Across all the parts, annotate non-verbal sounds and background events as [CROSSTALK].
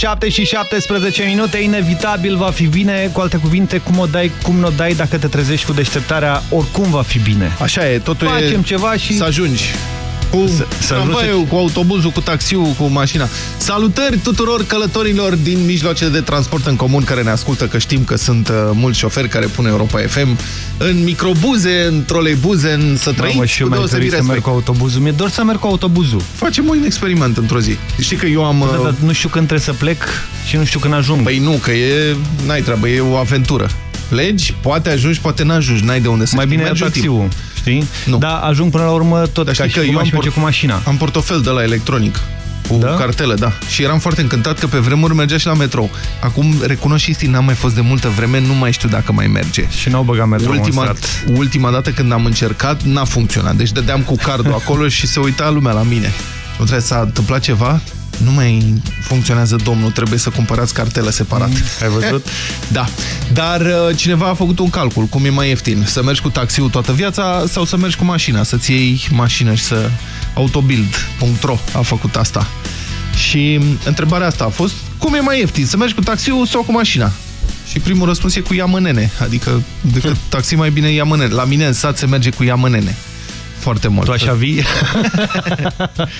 FM, 7 și 17 minute, inevitabil va fi bine, cu alte cuvinte, cum o dai, cum nu o dai, dacă te trezești cu deșteptarea, oricum va fi bine. Așa e, totul Facem e ceva și... să ajungi. Cu tramvaiul, cu autobuzul, cu taxiul, cu mașina. Salutări tuturor călătorilor din mijloace de transport în comun care ne ascultă, că știm că sunt uh, mulți șoferi care pun Europa FM în microbuze, în troleibuze, în să trăiți. Mamă, și eu mi-aș dori să merg cu autobuzul. Mi-e dor să merg cu autobuzul. Facem un experiment într-o zi. Știi că eu am... Da, uh, dar nu știu când trebuie să plec și nu știu când ajung. Păi nu, că e... N-ai treabă, e o aventură. Legi, poate ajungi, poate n-ajungi, n-ai de unde să Mai știi. bine Mergi un timp. taxiul, știi? Nu. Da, ajung până la urmă tot Dar ca știi și că cum eu aș am, merge por- cu mașina. am portofel de la electronic cu Da? cartelă, da. Și eram foarte încântat că pe vremuri mergea și la metrou. Acum, recunosc și n-am mai fost de multă vreme, nu mai știu dacă mai merge. Și n-au băgat metrou în Ultima, strat. ultima dată când am încercat, n-a funcționat. Deci dădeam cu cardul acolo și se uita lumea la mine. Și mă trebuie s-a întâmplat ceva? Nu mai funcționează, domnul, trebuie să cumpărați cartelă separat. Mm, ai văzut? [LAUGHS] Da. Dar uh, cineva a făcut un calcul, cum e mai ieftin. Să mergi cu taxiul toată viața sau să mergi cu mașina, să-ți iei mașină și să... Autobuild.ro a făcut asta. Și întrebarea asta a fost, cum e mai ieftin, să mergi cu taxiul sau cu mașina? Și primul răspuns e cu iamănene, adică decât [LAUGHS] taxi mai bine iamănene. La mine în sat se merge cu iamănene. Foarte mult. Tu așa vii? [LAUGHS]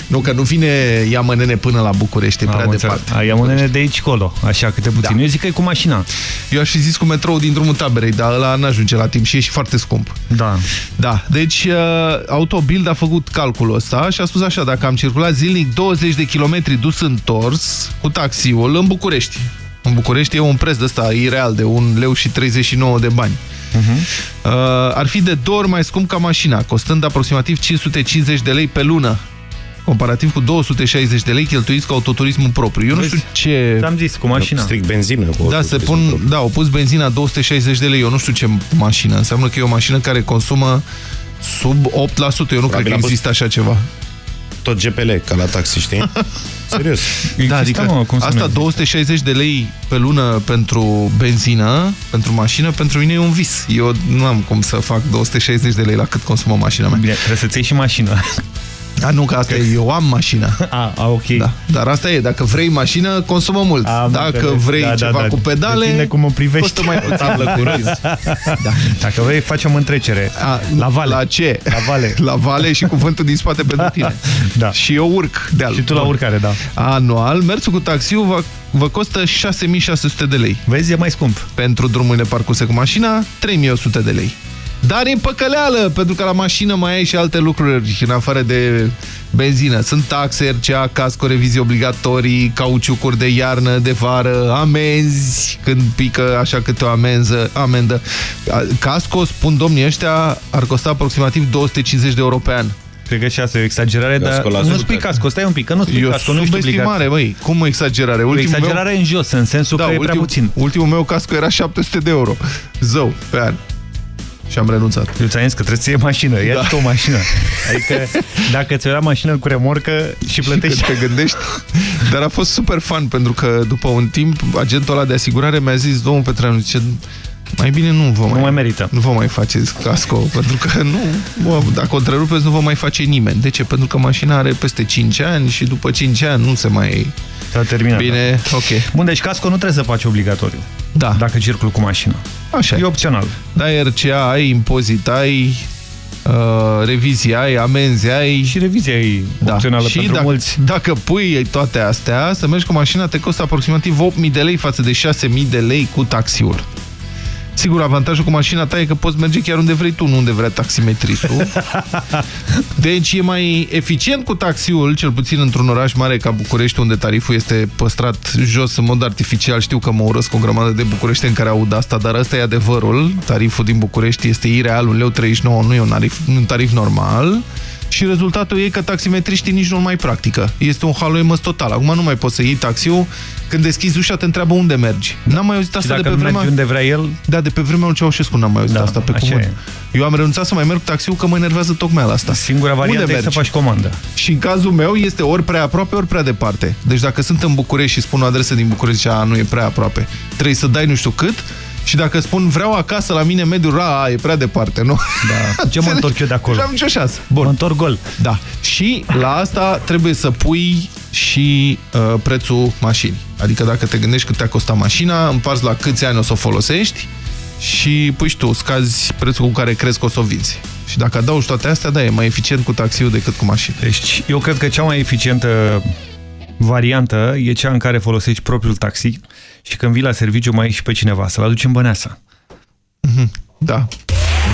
Nu, că nu vine iamănene până la București, e prea Am departe. înțeles. Ai iamănene de aici colo, așa câte puțin. Da. Eu zic că e cu mașina. Eu aș fi zis cu metrou din drumul taberei, dar ăla n-ajunge la timp și e și foarte scump. Da. Da, deci uh, Autobild a făcut calculul ăsta și a spus așa, dacă am circulat zilnic 20 de kilometri dus întors cu taxiul în București. În București e un preț de ăsta ireal de 1 leu și 39 de bani. Uh, ar fi de două ori mai scump ca mașina, costând aproximativ 550 de lei pe lună, comparativ cu 260 de lei cheltuiți cu autoturismul propriu. Eu nu Vezi? știu ce... Ți-am zis, cu mașina. Strict benzină. Cu Da, se pun, da, au pus benzina 260 de lei. Eu nu știu ce mașină. Înseamnă că e o mașină care consumă sub 8%. Eu nu cred că a fost- există așa ceva. Tot GPL, ca la taxi, știi? [LAUGHS] Serios. Există, Da, adică mă, cum să nu asta existe? 260 de lei pe lună pentru benzină, pentru mașină, pentru mine e un vis. Eu nu am cum să fac 260 de lei la cât consumă mașina mea. Bine, trebuie să-ți iei și mașină. Da, nu, că asta e, eu am mașină. [LAUGHS] A, a ok. Da. Dar asta e, dacă vrei mașină, consumă mult. Am dacă înțeles. vrei Da, da, ceva da. cu pedale, Depinde cum o privești. costă mai puțin. [LAUGHS] Tablă cu râs. [LAUGHS] Da. Dacă vrei, facem întrecere. A, La vale. La ce? La vale. La vale și cuvântul din spate pentru tine. Da. Și eu urc de Și tu la urcare, da. Anual, mersul cu taxiul vă, vă costă 6600 de lei. Vezi, e mai scump. Pentru drumurile parcurse cu mașina, 3100 de lei. Dar e păcăleală, pentru că la mașină mai ai și alte lucruri în afară de benzină. Sunt taxe, RCA, casco, revizii obligatorii, cauciucuri de iarnă, de vară, amenzi, când pică așa câte o amenză, amendă. Casco, spun domnii ăștia, ar costa aproximativ 250 de euro pe an. Cred că și asta e o exagerare, dar Casco la nu ascultat. spui casco, stai un pic, că nu spui E o casco, nu ești obligat. subestimare, băi. Cum o exagerare? O Ultimul meu- exagerare în jos, în sensul că e prea ultim- puțin. Ultimul meu casco era 700 de euro. Zău, pe an. Și am renunțat. Eu ți-am zis că trebuie să iei mașină, ia Da. tu o mașină. Adică [LAUGHS] dacă ți-o ia mașină cu remorcă și plătești... Și când te gândești. Dar a fost super fun, pentru că după un timp, agentul ăla de asigurare mi-a zis, domnul Petreanu, zice, mai bine nu vă Nu mai, mai merită. nu vă mai faceți casco, pentru că nu, bă, dacă o întrerupeți, nu vă mai face nimeni. De ce? Pentru că mașina are peste 5 ani și după 5 ani nu se mai... S-a terminat. Bine, ok. Bun, deci casco nu trebuie să faci obligatoriu. Da, Dacă circul cu mașina. așa E e. opțional. Dai RCA, ai impozit, ai uh, revizii, ai amenzi, ai... Și revizia e opțională și pentru dacă, mulți. dacă pui toate astea, să mergi cu mașina te costă aproximativ 8.000 de lei față de 6.000 de lei cu taxiul. Sigur, avantajul cu mașina ta e că poți merge chiar unde vrei tu, nu unde vrea taximetristul. Deci e mai eficient cu taxiul, cel puțin într-un oraș mare ca București, unde tariful este păstrat jos în mod artificial. Știu că mă urăsc o grămadă de bucureșteni care aud asta, dar ăsta e adevărul. Tariful din București este ireal, un leu 39 nu e un tarif, un tarif normal. Și rezultatul e că taximetriștii nici nu mai practică. Este un haloimăs total. Acum nu mai poți să iei taxiul. Când deschizi ușa, te întreabă unde mergi. N-am mai auzit Și asta de dacă pe nu vremea... mergi unde vrea el, Da, de pe vremea lui Ceaușescu n-am mai auzit Da, asta pe așa cuvânt. e. Eu am renunțat să mai merg cu taxiul că mă enervează tocmeala asta. singura variantă Unde e să mergi? faci comandă. Și în cazul meu este ori prea aproape, ori prea departe. Deci dacă sunt în București și spun o adresă din București, a, nu e prea aproape, trebuie să dai nu știu cât, și dacă spun vreau acasă la mine mediul ra, a, e prea departe, nu? Da. Ce mă întorc eu de acolo? Nu am nicio șansă. Mă Bun. întorc gol. Da. Și la asta trebuie să pui și uh, prețul mașinii. Adică dacă te gândești cât te-a costat mașina, împarți la câți ani o să o folosești și pui și tu, scazi prețul cu care crezi că o să o vinzi. Și dacă adaugi toate astea, da, e mai eficient cu taxiul decât cu mașina. Deci eu cred că cea mai eficientă variantă e cea în care folosești propriul taxi și când vii la serviciu mai ai și pe cineva, să-l aduci în băneasa. Mhm, da.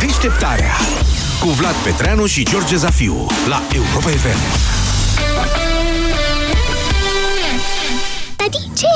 Deșteptarea cu Vlad Petreanu și George Zafiu la Europa FM. Tati, ce e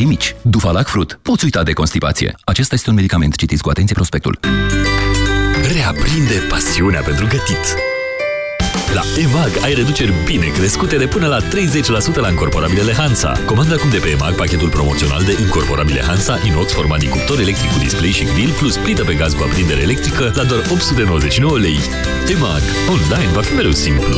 mici. Dufalac Fruit. Poți uita de constipație. Acesta este un medicament. Citiți cu atenție prospectul. Reaprinde pasiunea pentru gătit. La EMAG ai reduceri bine crescute de până la 30% la încorporabilele Hansa. Comanda acum de pe EMAG pachetul promoțional de încorporabile Hansa inox format din cuptor electric cu display și grill plus plită pe gaz cu aprindere electrică la doar 899 lei. EMAG. Online va fi mereu simplu.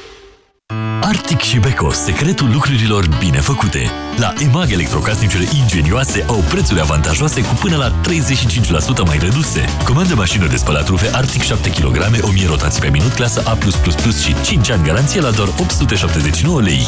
Arctic și Beko, secretul lucrurilor bine făcute. La EMAG, electrocasnicele ingenioase au prețuri avantajoase cu până la 35% mai reduse. Comandă mașină de spălat rufe Arctic 7 kg, 1000 rotații pe minut, clasă A+++ și 5 ani garanție la doar 879 lei.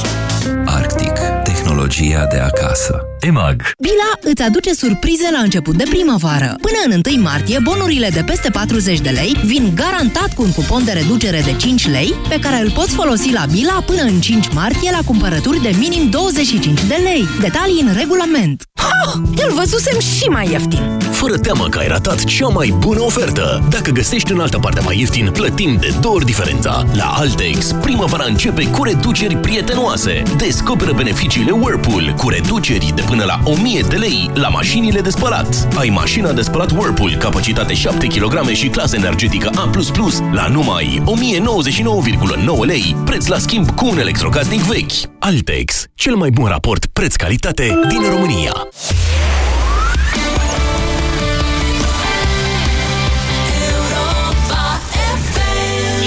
Arctic. Tehnologia de acasă. EMAG. Bila îți aduce surprize la început de primăvară. Până în 1 martie, bonurile de peste 40 de lei vin garantat cu un cupon de reducere de 5 lei, pe care îl poți folosi la Bila până în 5 martie la cumpărături de minim 25 de lei. Detalii în regulament. Oh, îl văzusem și mai ieftin. Fără teamă că ai ratat cea mai bună ofertă. Dacă găsești în altă parte mai ieftin, plătim de două ori diferența. La Altex, primăvara începe cu reduceri prietenoase. Descoperă beneficiile Whirlpool cu reduceri de până la 1000 de lei la mașinile de spălat. Ai mașina de spălat Whirlpool, capacitate 7 kg și clasă energetică A++ la numai 1099,9 lei, preț la schimb cu un electrocasnic vechi. Altex, cel mai bun raport preț-calitate din România.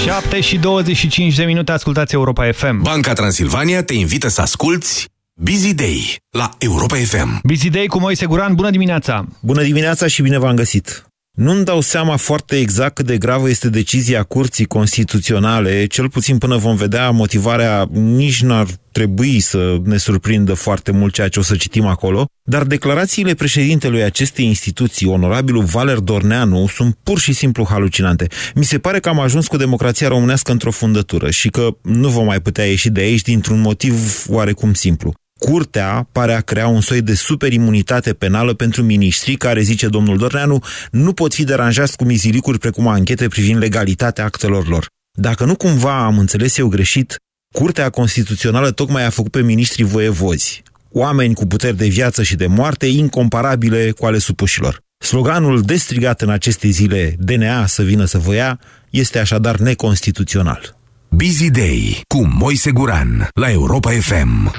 7 și 25 de minute, ascultați Europa FM. Banca Transilvania te invită să asculti Busy Day la Europa FM. Busy Day cu Moise Guran, bună dimineața! Bună dimineața și bine v-am găsit! Nu-mi dau seama foarte exact cât de gravă este decizia Curții Constituționale, cel puțin până vom vedea motivarea, nici n-ar trebui să ne surprindă foarte mult ceea ce o să citim acolo, dar declarațiile președintelui acestei instituții, onorabilul Valer Dorneanu, sunt pur și simplu halucinante. Mi se pare că am ajuns cu democrația românească într-o fundătură și că nu vom mai putea ieși de aici dintr-un motiv oarecum simplu. Curtea pare a crea un soi de superimunitate penală pentru miniștri care, zice domnul Dorneanu, nu pot fi deranjați cu mizilicuri precum anchete privind legalitatea actelor lor. Dacă nu cumva am înțeles eu greșit, Curtea Constituțională tocmai a făcut pe miniștrii voievozi, oameni cu puteri de viață și de moarte incomparabile cu ale supușilor. Sloganul destrigat în aceste zile DNA să vină să vă ia este așadar neconstituțional. Busy Day cu Moise Guran la Europa FM.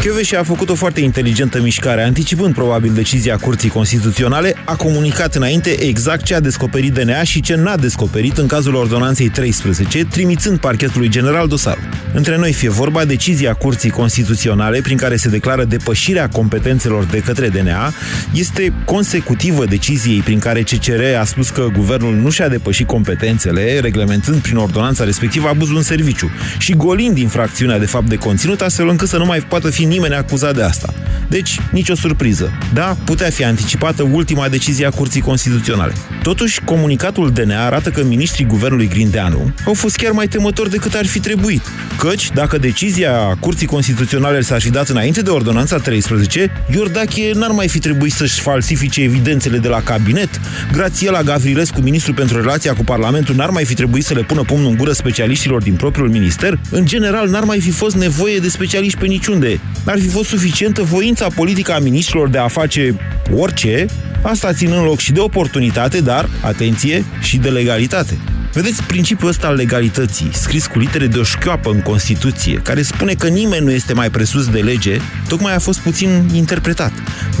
Chioveși a făcut o foarte inteligentă mișcare, anticipând probabil decizia Curții Constituționale, a comunicat înainte exact ce a descoperit DNA și ce n-a descoperit în cazul Ordonanței 13, trimițând parchetului general dosarul. Între noi fie vorba, decizia Curții Constituționale, prin care se declară depășirea competențelor de către DNA, este consecutivă deciziei prin care CCR a spus că guvernul nu și-a depășit competențele, reglementând prin ordonanța respectivă abuzul în serviciu și golind infracțiunea de fapt de conținut, astfel încât să nu mai poată fi nimeni acuzat de asta. Deci, nicio surpriză. Da, putea fi anticipată ultima decizie a Curții Constituționale. Totuși, comunicatul DNA arată că ministrii guvernului Grindeanu au fost chiar mai temători decât ar fi trebuit. Căci, dacă decizia Curții Constituționale s-ar fi dat înainte de ordonanța 13, Iordache n-ar mai fi trebuit să-și falsifice evidențele de la cabinet, Grațiela Gavrilescu, ministrul pentru relația cu Parlamentul, n-ar mai fi trebuit să le pună pumnul în gură specialiștilor din propriul minister, în general n-ar mai fi fost nevoie de specialiști pe niciunde. Ar fi fost suficientă voința politică a ministrilor de a face orice, asta ținând loc și de oportunitate, dar, atenție, și de legalitate. Vedeți principiul ăsta al legalității, scris cu litere de o șchioapă în Constituție, care spune că nimeni nu este mai presus de lege, tocmai a fost puțin interpretat.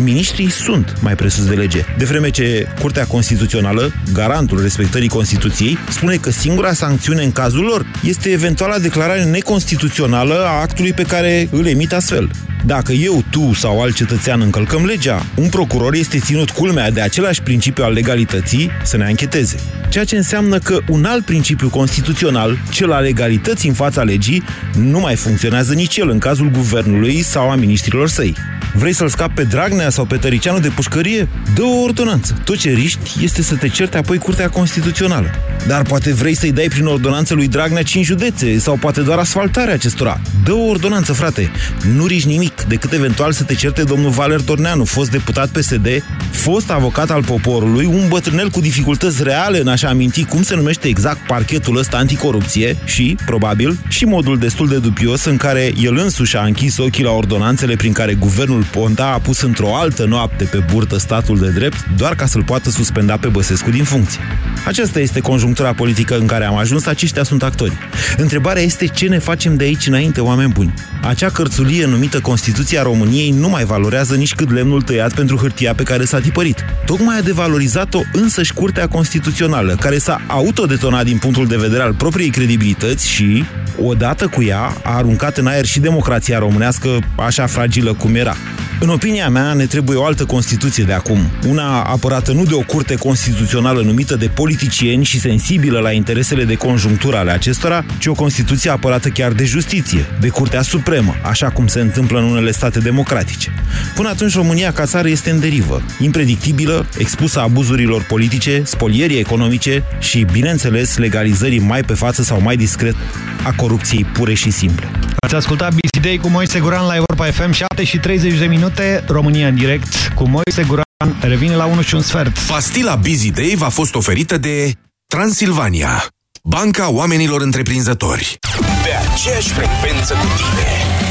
Ministrii sunt mai presus de lege, de vreme ce Curtea Constituțională, garantul respectării Constituției, spune că singura sancțiune în cazul lor este eventuala declarare neconstituțională a actului pe care îl emit astfel. Dacă eu, tu sau alt cetățean încălcăm legea, un procuror este ținut culmea de același principiu al legalității să ne ancheteze. Ceea ce înseamnă că un alt principiu constituțional, cel al legalității în fața legii, nu mai funcționează nici el în cazul guvernului sau a ministrilor săi. Vrei să-l scapi pe Dragnea sau pe Tăricianu de pușcărie? Dă o ordonanță. Tot ce riști este să te certe apoi Curtea Constituțională. Dar poate vrei să-i dai prin ordonanță lui Dragnea 5 județe sau poate doar asfaltarea acestora. Dă o ordonanță, frate. Nu riști nimic decât eventual să te certe domnul Valer Torneanu, fost deputat PSD, fost avocat al poporului, un bătrânel cu dificultăți reale în a-și aminti cum se numește exact parchetul ăsta anticorupție și, probabil, și modul destul de dubios în care el însuși a închis ochii la ordonanțele prin care guvernul Ponta a pus într-o altă noapte pe burtă statul de drept doar ca să-l poată suspenda pe Băsescu din funcție. Aceasta este conjunctura politică în care am ajuns, aceștia sunt actori. Întrebarea este ce ne facem de aici înainte, oameni buni. Acea cărțulie numită Constituția României nu mai valorează nici cât lemnul tăiat pentru hârtia pe care s-a tipărit. Tocmai a devalorizat-o însăși Curtea Constituțională, care s-a autodetonat din punctul de vedere al propriei credibilități și, odată cu ea, a aruncat în aer și democrația românească așa fragilă cum era. În opinia mea, ne trebuie o altă Constituție de acum. Una apărată nu de o curte constituțională numită de politicieni și sensibilă la interesele de conjunctură ale acestora, ci o Constituție apărată chiar de justiție, de Curtea Supremă, așa cum se întâmplă în unele state democratice. Până atunci, România ca țară este în derivă, impredictibilă, expusă abuzurilor politice, spolierii economice și, bineînțeles, legalizării mai pe față sau mai discret a corupției pure și simple. Ați ascultat Busy Day cu Moise Guran la Europa FM, 7 și 30 de minute, România în direct, cu Moise Guran, revine la 1 și un sfert. Pastila Busy Day v-a fost oferită de Transilvania, banca oamenilor întreprinzători. Pe aceeași frecvență cu tine.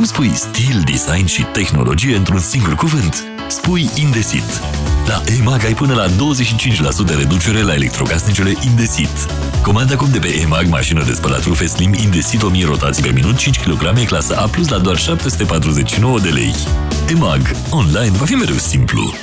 Cum spui stil, design și tehnologie într-un singur cuvânt? Spui Indesit. La EMAG ai până la 25% reducere la electrocasnicele Indesit. Comanda acum de pe EMAG mașină de spălat rufe Slim Indesit 1000 rotații pe minut, 5 kg, clasă A+, la doar 749 de lei. EMAG. Online va fi mereu simplu.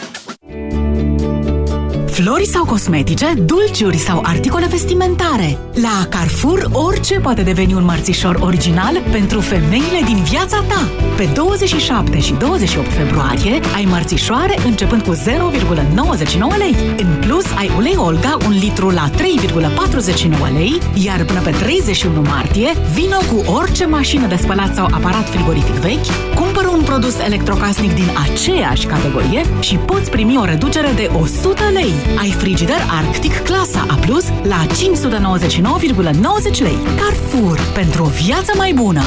Flori sau cosmetice, dulciuri sau articole vestimentare. La Carrefour, orice poate deveni un mărțișor original pentru femeile din viața ta. Pe 27 și 28 februarie ai mărțișoare începând cu 0,99 lei. În plus, ai ulei Olga un litru la 3,49 lei, iar până pe 31 martie, vino cu orice mașină de spălat sau aparat frigorific vechi, cumpără un produs electrocasnic din aceeași categorie și poți primi o reducere de 100 lei. Ai frigider Arctic clasa A+, la 599,90 lei. Carrefour. Pentru o viață mai bună!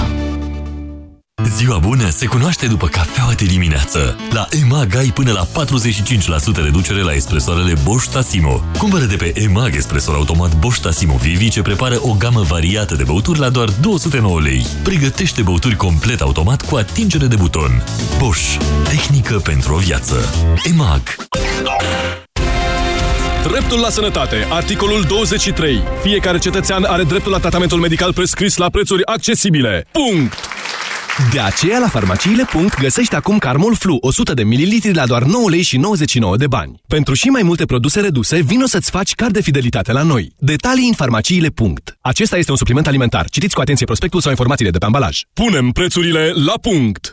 Ziua bună se cunoaște după cafeaua de dimineață. La EMAG ai până la 45% reducere la espresoarele Bosch Tassimo. Cumpără de pe EMAG espresor automat Bosch Tassimo Vivi ce prepară o gamă variată de băuturi la doar 209 lei. Pregătește băuturi complet automat cu atingere de buton. Bosch. Tehnică pentru o viață. EMAG. Dreptul la sănătate. Articolul 23. Fiecare cetățean are dreptul la tratamentul medical prescris la prețuri accesibile. Punct! De aceea, la farmaciile. găsești acum Carmol Flu 100 de ml la doar 9 lei și 99 de bani. Pentru și mai multe produse reduse, vino să-ți faci card de fidelitate la noi. Detalii în farmaciile. Acesta este un supliment alimentar. Citiți cu atenție prospectul sau informațiile de pe ambalaj. Punem prețurile la punct!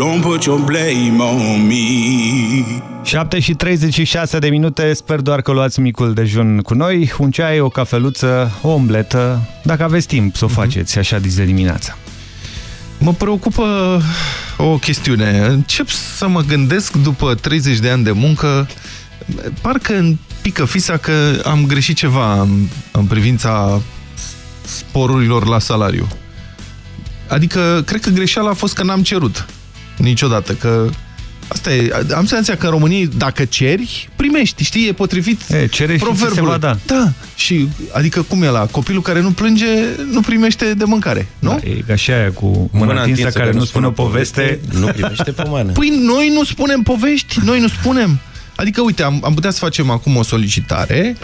Don't put your blame on me. 7 și 36 de minute, sper doar că luați micul dejun cu noi, un ceai, o cafeluță, o omletă, dacă aveți timp să o faceți așa de dimineața. Mă preocupă o chestiune. Încep să mă gândesc după 30 de ani de muncă, parcă îmi pică fisa că am greșit ceva în, în privința sporurilor la salariu. Adică, cred că greșeala a fost că n-am cerut niciodată, că Asta e, am senzația că în România, dacă ceri, primești, știi, e potrivit e, cere proverbul. se va da. Da, și adică cum e la copilul care nu plânge, nu primește de mâncare, nu? Da, e ca și aia cu mâna întinsă care, care nu spune o poveste, nu primește pomană. Păi noi nu spunem povești, noi nu spunem. Adică, uite, am, am putea să facem acum o solicitare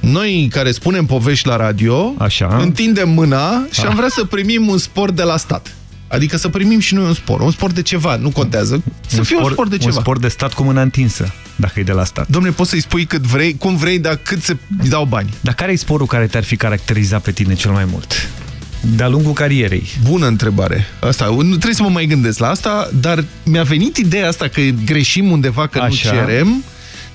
noi care spunem povești la radio, Așa. întindem mâna și am vrea să primim un spor de la stat. Adică să primim și noi un spor. Un spor de ceva, nu contează. Să un fie spor, un spor de ceva. Un spor de stat cu mâna întinsă, dacă e de la stat. Dom'le, poți să-i spui cât vrei, cum vrei, dar cât se dau bani. Dar care e sporul care te-ar fi caracterizat pe tine cel mai mult? De-a lungul carierei. Bună întrebare. Asta, nu trebuie să mă mai gândesc la asta, dar mi-a venit ideea asta că greșim undeva, că Așa. nu cerem,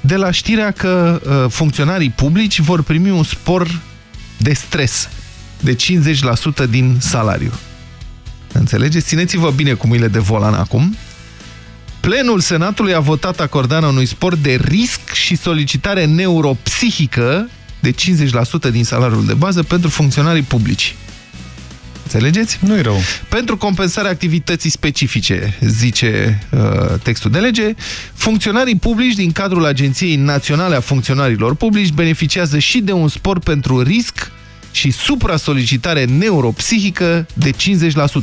de la știrea că uh, funcționarii publici vor primi un spor de stres de 50% din salariu. Înțelegeți? Țineți-vă bine cu mâinile de volan acum. Plenul Senatului a votat acordarea unui spor de risc și solicitare neuropsihică de 50% din salariul de bază pentru funcționarii publici. Înțelegeți? Nu-i rău. Pentru compensarea activității specifice, zice uh, textul de lege, funcționarii publici din cadrul Agenției Naționale a Funcționarilor Publici beneficiază și de un spor pentru risc și supra-solicitare neuropsihică de 50%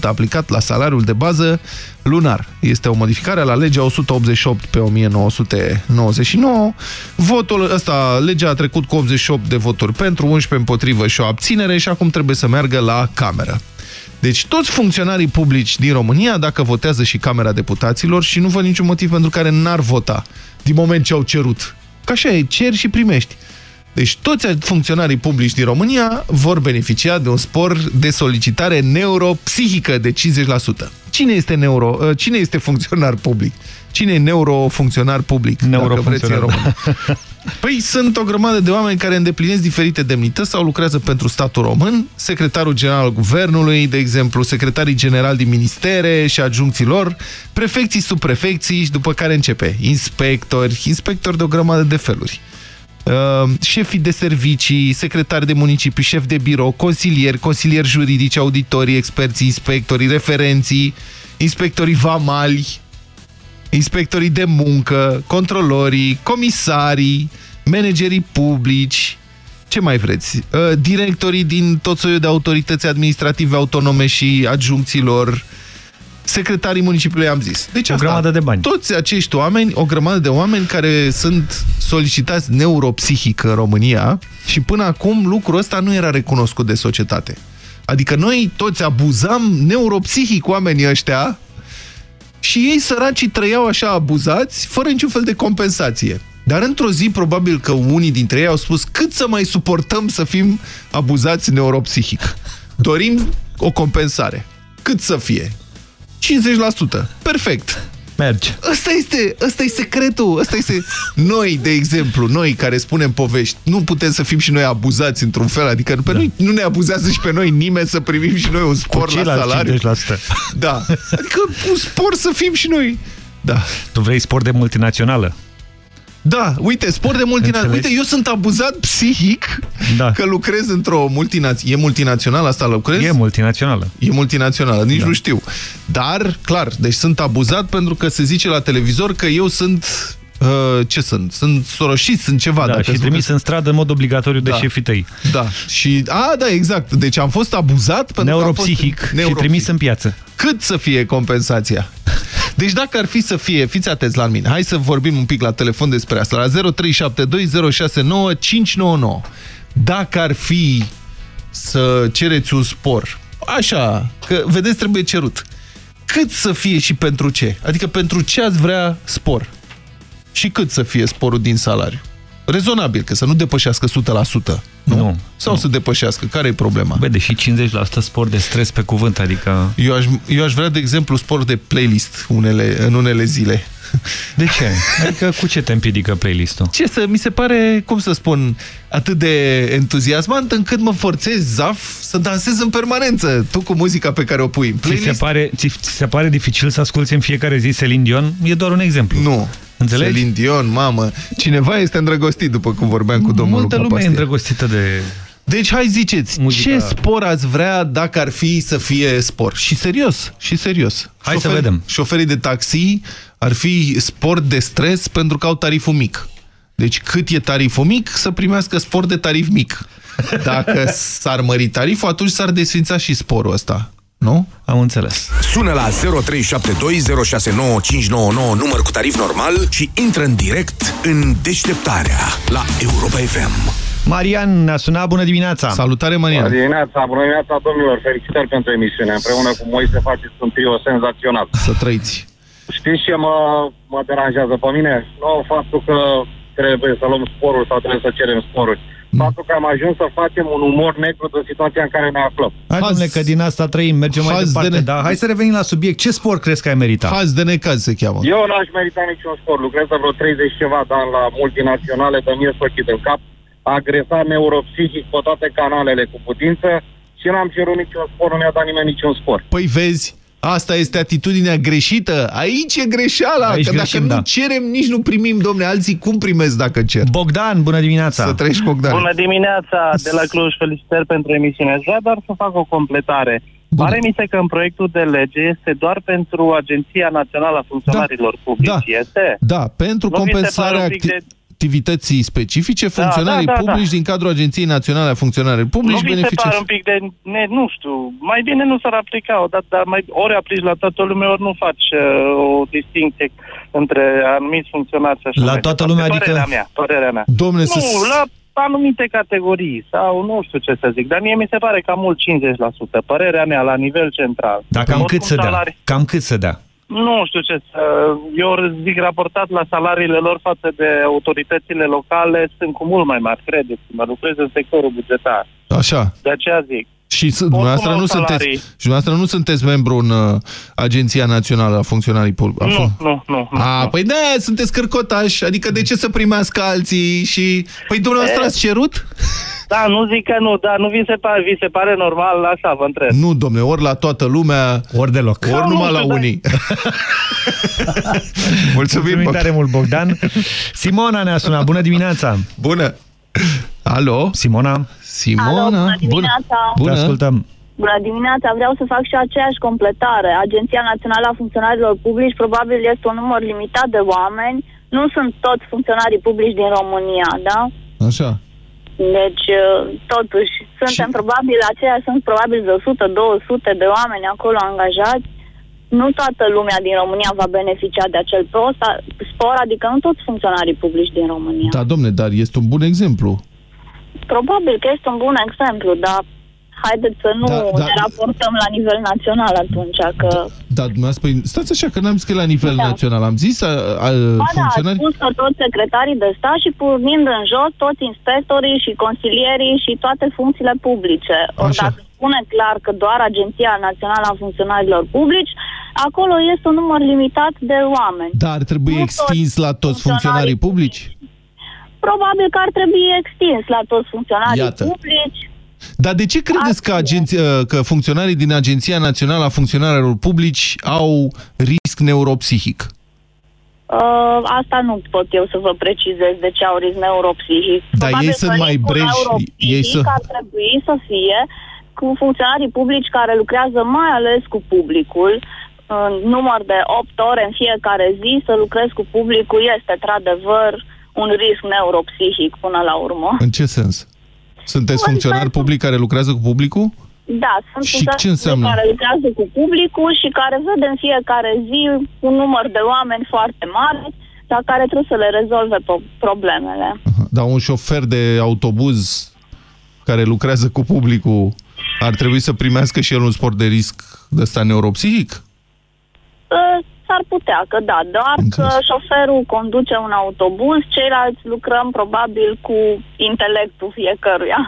aplicat la salariul de bază lunar. Este o modificare la legea 188 pe 1999. Votul ăsta, legea a trecut cu 88 de voturi pentru, 11 împotrivă și o abținere și acum trebuie să meargă la cameră. Deci toți funcționarii publici din România, dacă votează și Camera Deputaților, și nu văd niciun motiv pentru care n-ar vota, din moment ce au cerut. Ca așa e, cer și primești. Deci toți funcționarii publici din România vor beneficia de un spor de solicitare neuropsihică de 50%. Cine este, neuro, uh, cine este funcționar public? Cine e neurofuncționar public? Neurofuncționar. Dacă vreți în român. [LAUGHS] Păi sunt o grămadă de oameni care îndeplinesc diferite demnități sau lucrează pentru statul român, secretarul general al guvernului, de exemplu, secretarii generali din ministere și adjuncților, prefecții, subprefecții și după care începe inspectori, inspectori de o grămadă de feluri. Uh, șefii de servicii, secretari de municipii, șef de birou, consilieri, consilieri juridici, auditorii, experții, inspectorii, referenții, inspectorii vamali, inspectorii de muncă, controlorii, comisarii, managerii publici, ce mai vreți? Uh, directorii din tot soiul de autorități administrative autonome și adjuncților, secretarii municipiului am zis. Deci o asta, grămadă de bani. Toți acești oameni, o grămadă de oameni care sunt solicitați neuropsihic în România și până acum lucrul ăsta nu era recunoscut de societate. Adică noi toți abuzam neuropsihic oamenii ăștia și ei săracii trăiau așa abuzați, fără niciun fel de compensație. Dar într-o zi, probabil că unii dintre ei au spus cât să mai suportăm să fim abuzați neuropsihic. Dorim o compensare. Cât să fie? 50%. Perfect. Merge. Ăsta este, ăsta e secretul. Ăsta este... [LAUGHS] Noi, de exemplu, noi care spunem povești, nu putem să fim și noi abuzați într-un fel. Adică pe da. noi nu ne abuzează și pe noi nimeni să primim și noi un spor la salariu. 50%. Da. Adică un spor să fim și noi. Da. Tu vrei spor de multinațională? Da, uite, sport de multinațional. Uite, eu sunt abuzat psihic da. că lucrez într-o multinațională. E multinațională asta lucrez? E multinațională. E multinațională, nici da. nu știu. Dar, clar, deci sunt abuzat pentru că se zice la televizor că eu sunt... Uh, ce sunt? Sunt soroșit, sunt ceva. Da, și trimis că... în stradă în mod obligatoriu da. de șefii tăi. Da, și... A, da, exact. Deci am fost abuzat pentru Neuropsihic că am fost... Neuropsihic. și trimis în piață. Cât să fie compensația? Deci dacă ar fi să fie, fiți atenți la mine, hai să vorbim un pic la telefon despre asta, la 0372069599. Dacă ar fi să cereți un spor, așa, că vedeți trebuie cerut, cât să fie și pentru ce? Adică pentru ce ați vrea spor? Și cât să fie sporul din salariu? Rezonabil, că să nu depășească 100%. Nu? nu Sau nu. să depășească? Care e problema? Bă, deși 50% spor de stres pe cuvânt, adică... Eu aș, eu aș vrea, de exemplu, spor de playlist unele, în unele zile. De ce? Adică cu ce te împiedică playlist-ul? Ce să, mi se pare, cum să spun, atât de entuziasmant încât mă forțez, zaf, să dansez în permanență, tu cu muzica pe care o pui în playlist. Ți se pare, ți, ți se pare dificil să asculti în fiecare zi Celine Dion? E doar un exemplu. Nu. Înțelegi? Celine Dion, mamă. Cineva este îndrăgostit, după cum vorbeam cu domnul Multă Luca lume e Pastia. îndrăgostită de... Deci hai ziceți, Muzica- ce spor ați vrea dacă ar fi să fie spor? Și serios, și serios. Hai să vedem. Șoferii de taxi ar fi spor de stres pentru că au tariful mic. Deci cât e tariful mic, să primească spor de tarif mic. Dacă s-ar mări tariful, atunci s-ar desfința și sporul ăsta. Nu? Am înțeles. Sună la 0372069599 număr cu tarif normal și intră în direct în deșteptarea la Europa FM. Marian ne-a sunat, bună dimineața! Salutare, Marian! Bună dimineața, bună dimineața, domnilor! Felicitări pentru emisiune. Împreună cu Moise faceți un trio senzațional. Să trăiți! Știți ce mă, mă deranjează pe mine? Nu faptul că trebuie să luăm sporul sau trebuie să cerem sporuri. Faptul că am ajuns să facem un umor negru de situația în care ne aflăm. Hai, domnule, că din asta trăim, mergem mai Haz de departe. ne- Dar hai să revenim la subiect. Ce sport crezi că ai meritat? Haz de necaz se cheamă. Eu n-aș merita niciun sport. Lucrez de vreo 30 ceva de ani la multinaționale, de mie ochii în cap, agresat neuropsihic pe toate canalele cu putință și n-am cerut niciun sport, nu mi-a dat nimeni niciun sport. Păi vezi, asta este atitudinea greșită. Aici e greșeala, Aici că greșim, dacă nu da. cerem, nici nu primim, domne. Alții cum primesc dacă cer? Bogdan, bună dimineața! Să trăiești, Bogdan. Bună dimineața de la Cluj, felicitări pentru emisiune. Aș vrea doar să fac o completare. Pare mi se că în proiectul de lege este doar pentru Agenția Națională a Funcționarilor Publici. Este? Da, pentru Nu vi se compensarea pare un pic acti- activității specifice, Da, funcționarii da, da, da. publici din cadrul Agenției Naționale a Funcționarilor Nu Publici vi se beneficiază. pare un pic de, ne, nu știu, mai bine nu s-ar aplica o dată, dar mai, ori aplici la toată lumea, ori nu faci uh, o distinție între anumiți funcționari și așa La mai toată departe. lumea, adică- Părerea mea, părerea mea. Domne, nu, să- la anumite categorii sau nu știu ce să zic, dar mie mi se pare cam mult 50%, părerea mea, la nivel central. Dar cam Oricum cât să dea? salarii- Cam cât să dea? Nu știu ce să... Eu zic raportat la salariile lor față de autoritățile locale sunt cu mult mai mari, credeți-mă, lucrez în sectorul bugetar. Așa. De aceea zic. Și s- dumneavoastră au nu, salarii. sunteți, și dumneavoastră nu sunteți membru în uh, Agenția Națională a Funcționarii Publici. Nu, nu, nu. nu. A, păi da, sunteți cârcotași, adică de ce să primească alții și... Păi dumneavoastră E. ați cerut? Da, nu zic că nu, dar nu vi se pare, vi se pare normal, așa vă întreb. Nu, domne, ori la toată lumea, ori deloc. Ori Nu, numai nu la știu, dar- unii. [LAUGHS] [LAUGHS] Mulțumim, Mulțumim Bogdan. tare mult, Bogdan. Simona ne-a sunat. Bună dimineața! Bună! Alo? Simona? Simona? Alo, bună dimineața! Te ascultăm. Bună dimineața! Vreau să fac și aceeași completare. Agenția Națională a Funcționarilor Publici probabil este un număr limitat de oameni. Nu sunt toți funcționarii publici din România, da? Așa. Deci, uh, totuși, suntem probabil aceia, sunt probabil de 100-200 de oameni acolo angajați. Nu toată lumea din România va beneficia de acel prost, spor, adică nu toți funcționarii publici din România. Da, domne, dar este un bun exemplu. Probabil că este un bun exemplu, dar haideți să nu Da, da. ne raportăm la nivel național atunci, că... Da, dumneavoastră, păi, stați așa, că n-am zis că e la nivel Da. național. Am zis a, a, Ba da, ați funcționari... spus că toți secretarii de stat și pornind în jos toți inspectorii și consilierii și toate funcțiile publice. Ori Așa. dacă spune clar că doar Agenția Națională a Funcționarilor Publici, acolo este un număr limitat de oameni. Dar ar trebui Nu extins toți la toți funcționarii publici? Probabil că ar trebui extins la toți funcționarii Iată. publici. Dar de ce credeți că, agenția, că funcționarii din Agenția Națională a Funcționarilor Publici au risc neuropsihic? Uh, asta nu pot eu să vă precizez de ce au risc neuropsihic. Dar Probabil ei sunt că mai riscul breji, neuropsihic ei să- ar trebui să fie cu funcționarii publici care lucrează mai ales cu publicul, în număr de 8 ore în fiecare zi să lucrez cu publicul este într-adevăr un risc neuropsihic până la urmă. În ce sens? Sunteți funcționari publici care lucrează cu publicul? Da, sunt Și funcționari ce înseamnă? care lucrează cu publicul și care văd în fiecare zi un număr de oameni foarte mare la care trebuie să le rezolve po- problemele. Dar un șofer de autobuz care lucrează cu publicul ar trebui să primească și el un sport de risc de ăsta neuropsihic? Uh, S-ar putea că da, doar că șoferul conduce un autobuz, ceilalți lucrăm probabil cu intelectul fiecăruia.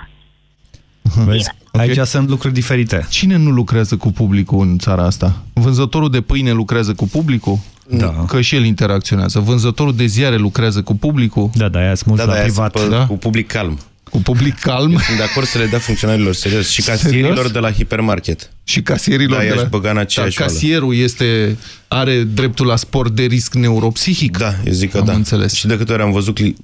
Vezi? Aici sunt lucruri diferite. Cine nu lucrează cu publicul în țara asta? Vânzătorul de pâine lucrează cu publicul? Da. Că și el interacționează. Vânzătorul de ziare lucrează cu publicul? Da, da, aia sunt Da, da, aia sunt pe- cu public calm. Cu public calm? Eu sunt de acord să le dea funcționarilor serios și casierilor Serios? de la hipermarket. Și casierilor Da, de i-aș la... băga în Dar aceeași oală. casierul este, are dreptul la sport de risc neuropsihic? Da, eu zic că Am da. înțeles. Și de câte ori am văzut cli-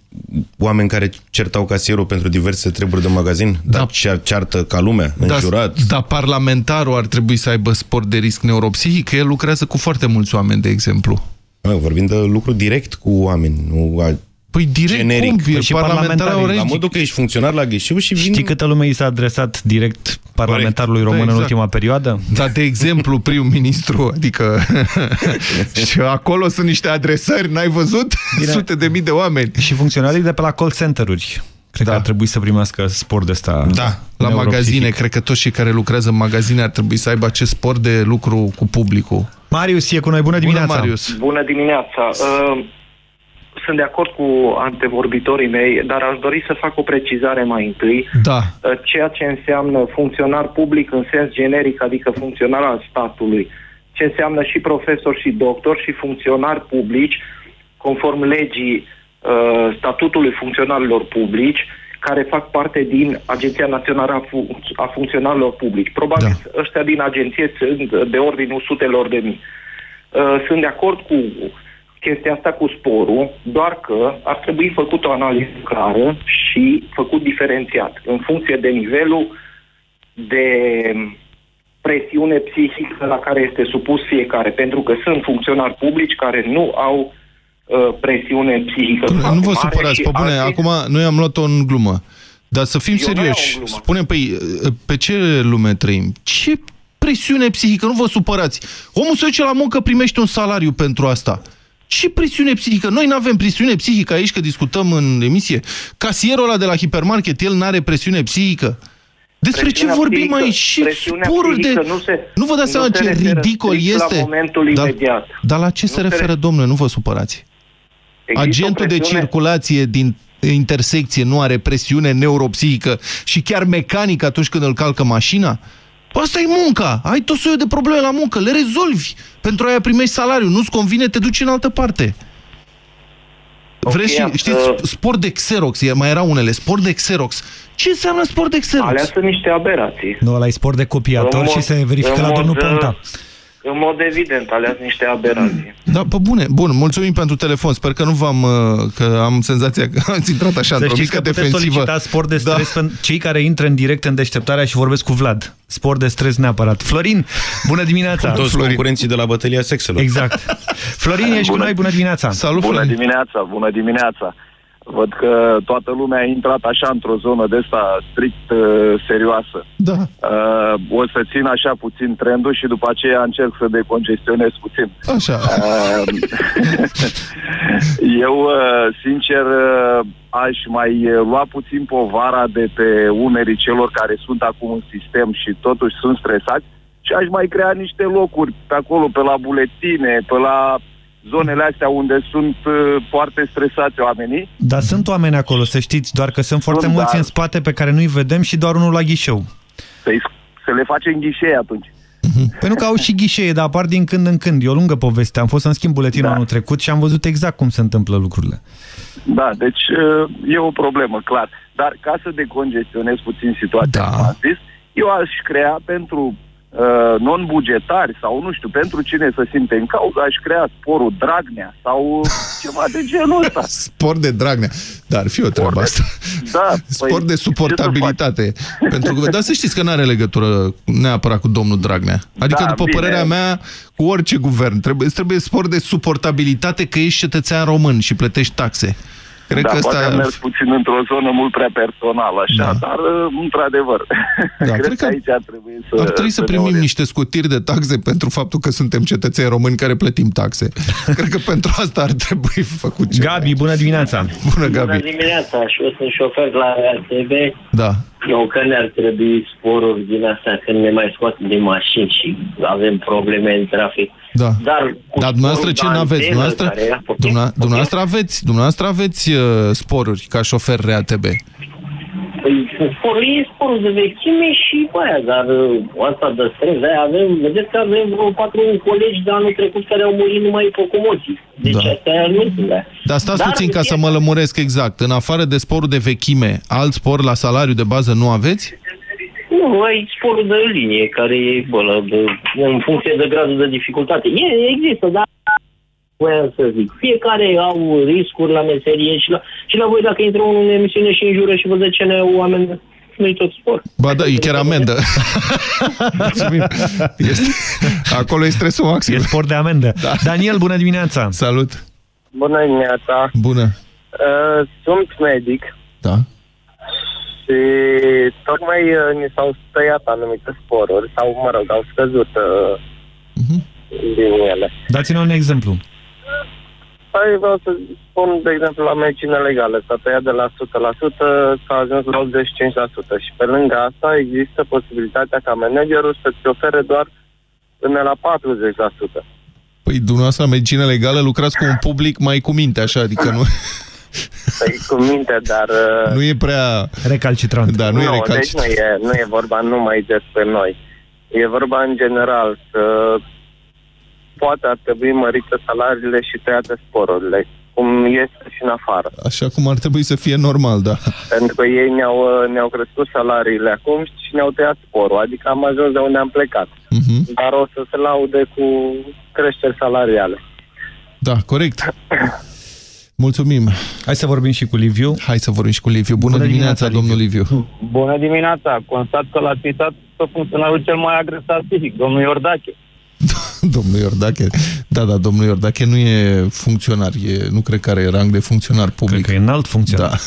oameni care certau casierul pentru diverse treburi de magazin, da. dar cear, ceartă ca lumea, înjurat. Da, dar parlamentarul ar trebui să aibă sport de risc neuropsihic, că el lucrează cu foarte mulți oameni, de exemplu. Mă, vorbim de lucru direct cu oameni, nu a... Păi direct generic. cum? Păi și parlamentarul La ori- modul că ești funcționar la ghișeu și vin... Știi câtă lume i s-a adresat direct parlamentarului român Da, în exact. ultima perioadă? Dar, de exemplu, prim-ministru, adică [LAUGHS] și acolo sunt niște adresări, n-ai văzut? Bine. Sute de mii de oameni. Și funcționarii de pe la call center-uri. Cred da. că ar trebui să primească spor de ăsta. Da, la magazine, cred că toți cei care lucrează în magazine ar trebui să aibă acest spor de lucru cu publicul. Marius e cu noi, bună dimineața! Bună, Marius! Bună dimineața! Uh, Sunt de acord cu antevorbitorii mei, dar aș dori să fac o precizare mai întâi. Da. Uh, Ceea ce înseamnă funcționar public în sens generic, adică funcționar al statului, ce înseamnă și profesor și doctor și funcționari publici, conform legii uh, statutului funcționarilor publici, care fac parte din Agenția Națională a, Func- a Funcționarilor Publici. Probabil da. ăștia din agenție sunt de ordinul sutelor de mii. Uh, Sunt de acord cu chestia asta cu sporul, doar că ar trebui făcut o analiză clară și făcut diferențiat în funcție de nivelul de presiune psihică la care este supus fiecare, pentru că sunt funcționari publici care nu au uh, presiune psihică. Nu, nu vă mare supărați, și pe bune, alții- acum noi am luat-o în glumă. Dar să fim Eu nu iau serioși, în glumă. spunem, păi, pe ce lume trăim? Ce presiune psihică? Nu vă supărați. Omul se duce la muncă, primește un salariu pentru asta. Ce presiune psihică? Noi nu avem presiune psihică aici, că discutăm în emisie. Casierul ăla de la hipermarket, el n-are presiune psihică. Despre Presiunea ce vorbim psihică- aici? Ce presiunea sporuri de... psihică nu se- nu vă dați nu seama se ce referă ridicol strict la este? momentul dar, imediat. dar la ce se Nu se referă, re- domnule? Nu vă supărați. Există Agentul o de presiune- circulație din intersecție nu are presiune neuropsihică și chiar mecanică atunci când îl calcă mașina? Păi Asta e munca. Ai tot soiul de probleme la muncă. Le rezolvi. Pentru aia primești salariu. Nu-ți convine, te duci în altă parte. Ok, Vreți și, am- știți, uh, sport de Xerox, iar mai erau unele, sport de Xerox. Ce înseamnă sport de Xerox? Alea sunt niște aberații. Nu, ăla e sport de copiator În și mod- se verifică în la mod, domnul uh, Ponta. În mod evident, alea sunt niște aberații. Da, pe bune. Bun, mulțumim pentru telefon. Sper că nu v-am, uh, că am senzația că ați intrat așa Să într-o știți mică că puteți defensivă. solicita sport de stres da. cei care intră în direct în deșteptarea și vorbesc cu Vlad. Sport de stres neapărat. Florin, bună dimineața! Toți concurenții de la bătălia sexelor. Exact. Florin, ești cu noi, bună dimineața! Salut, Bună dimineața, bună dimineața. Văd că toată lumea a intrat așa într-o zonă de asta strict uh, serioasă. Da. Uh, o să țin așa puțin trendul și după aceea încerc să decongestionez puțin. Așa. Uh, [LAUGHS] eu, uh, sincer, uh, aș mai uh, lua puțin povara de pe umerii celor care sunt acum în sistem și totuși sunt stresați și aș mai crea niște locuri pe acolo, pe la buletine, pe la zonele astea unde sunt uh, foarte stresați oamenii. Dar sunt oameni acolo, să știți, doar că sunt foarte Sunt, mulți da. în spate pe care nu-i vedem și doar unul la ghișeu. Să-i, să le facem ghișee atunci. Pentru [LAUGHS] Păi că au și ghișee, dar apar din când în când. E o lungă poveste. Am fost să-mi schimb buletinul da. anul trecut și am văzut exact cum se întâmplă lucrurile. Da, deci uh, e o problemă, clar. Dar ca să decongestionez puțin situația, da. cum am zis, eu aș crea pentru uh, non-bugetari sau, nu știu, pentru cine să simte în cauză, aș crea sporul Dragnea sau [LAUGHS] ceva de genul ăsta. Sport de Dragnea. Dar ar fi o treabă asta. [LAUGHS] Da, [LAUGHS] Sport păi, de suportabilitate. Pentru că, dar să știți că nu are legătură neapărat cu domnul Dragnea. Adică, Da, după bine. părerea mea, cu orice guvern, trebuie, îți trebuie sport de suportabilitate că ești cetățean român și plătești taxe. Cred da, că poate asta... am mers puțin într-o zonă mult prea personală, așa, da. dar uh, într-adevăr. Da, [LAUGHS] cred, cred că că aici ar trebui să... Ar trebui să ne primim orientăm. niște scutiri de taxe pentru faptul că suntem cetățeni români care plătim taxe. [LAUGHS] Cred că pentru asta ar trebui făcut ceva. Gabi, bună dimineața! Bună, Gabi! Bună dimineața, și eu sunt șofer la RTB. Da. Eu că ne-ar trebui sporuri din astea când ne mai scoatem din mașini și avem probleme în trafic. Da. Dar, cu Dar dumneavoastră ce sporul de n-aveți? antenă Dumneavoastră, care era- poftim? dumna- dumneavoastră aveți, dumneavoastră aveți uh, sporuri ca șofer RATB. Păi, sporul e sporul de vechime și pe aia, dar uh, asta de stres, de avem, vedeți că avem vreo patru colegi de anul trecut care au murit numai ipocomoții. Deci Da. astea nu sunt de Dar stați puțin ca să mă lămuresc exact. În afară de sporul de vechime, alt spor la salariu de bază nu aveți? Nu, ai sporul de linie, care e, bă, la, de, în funcție de gradul de dificultate. E, există, dar voiam să zic, fiecare au riscuri la meserie și la, și la voi dacă intră unul în emisiune și înjură și vă dă ce ne oameni, nu-i tot sport. Ba da, e chiar amendă. [LAUGHS] Mulțumim. Este, acolo e stresul maxim. E sport de amendă. Da. Daniel, bună dimineața! Salut! Bună dimineața! Bună! Uh, sunt medic Da. și tocmai uh, ni s-au tăiat anumite sporuri sau, mă rog, au scăzut uh, din ele. Dați-ne un exemplu. Păi vreau să spun, de exemplu, la medicină legală. S-a tăiat de la 100%, s-a ajuns la 85% și pe lângă asta există posibilitatea ca managerul să-ți ofere doar până la 40%. Păi dumneavoastră, la medicină legală, lucrați cu un public mai cu minte, așa, adică nu... Păi cu minte, dar... [LAUGHS] uh, Nu e prea... Recalcitrant. Da, nu, e deci recalcitrant. nu e, nu e vorba numai despre noi. E vorba în general că poate ar trebui mărite salariile și tăiate sporurile, cum este și în afară. Așa cum ar trebui să fie normal, da. Pentru că ei ne-au, ne-au crescut salariile acum și ne-au tăiat sporul, adică am ajuns de unde am plecat. Mhm. Dar o să se laude cu creșteri salariale. Da, corect. Mulțumim. Hai să vorbim și cu Liviu. Hai să vorbim și cu Liviu. Bună, Bună dimineața, dimineața, domnul Liviu. Bună dimineața! Constat că l-ați citat pe funcționarul cel mai agresat fizic, domnul Iordache. [LAUGHS] domnul Iordache. Da, da, domnul Iordache nu e funcționar, e, nu cred că are rang de funcționar public. Cred că e înalt funcționar.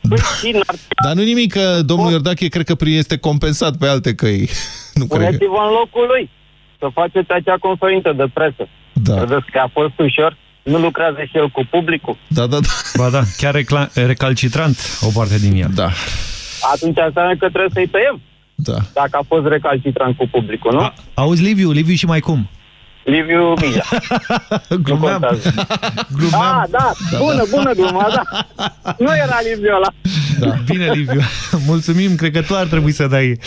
Da. [LAUGHS] Dar nu nimic, că domnul Iordache cred că este compensat pe alte căi. [LAUGHS] Nu cred. Puneți-vă în locul lui să faceți acea conferință de presă. Da. Credeți că a fost ușor? Nu lucrează și el cu publicul? Da, da, da. Ba da, chiar recalcitrant o parte din el. Da. Atunci înseamnă că trebuie să-i tăiem. Da. Dacă a fost recalcitrant cu publicul, nu? A, auzi, Liviu, Liviu și mai cum? Liviu Mija. [LAUGHS] Glumeam. Glumeam. Da, da, Da, bună, da. bună gluma, da. Nu era Liviu ăla. Da. Bine, Liviu. [LAUGHS] Mulțumim. Cred că tu ar trebui să dai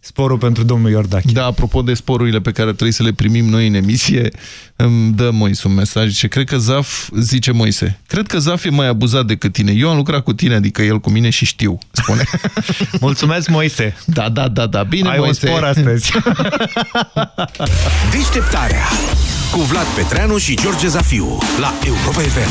sporul pentru domnul Iordache. Da, apropo de sporurile pe care trebuie să le primim noi în emisie, îmi dă Moise un mesaj. Zice, cred că Zaf, zice Moise, cred că Zaf e mai abuzat decât tine. Eu am lucrat cu tine, adică el cu mine și știu, spune. [LAUGHS] Mulțumesc, Moise. Da, da, da, da. Bine, Ai Moise. un spor astăzi. [LAUGHS] Deșteptarea cu Vlad Petreanu și George Zafiu la Europa FM.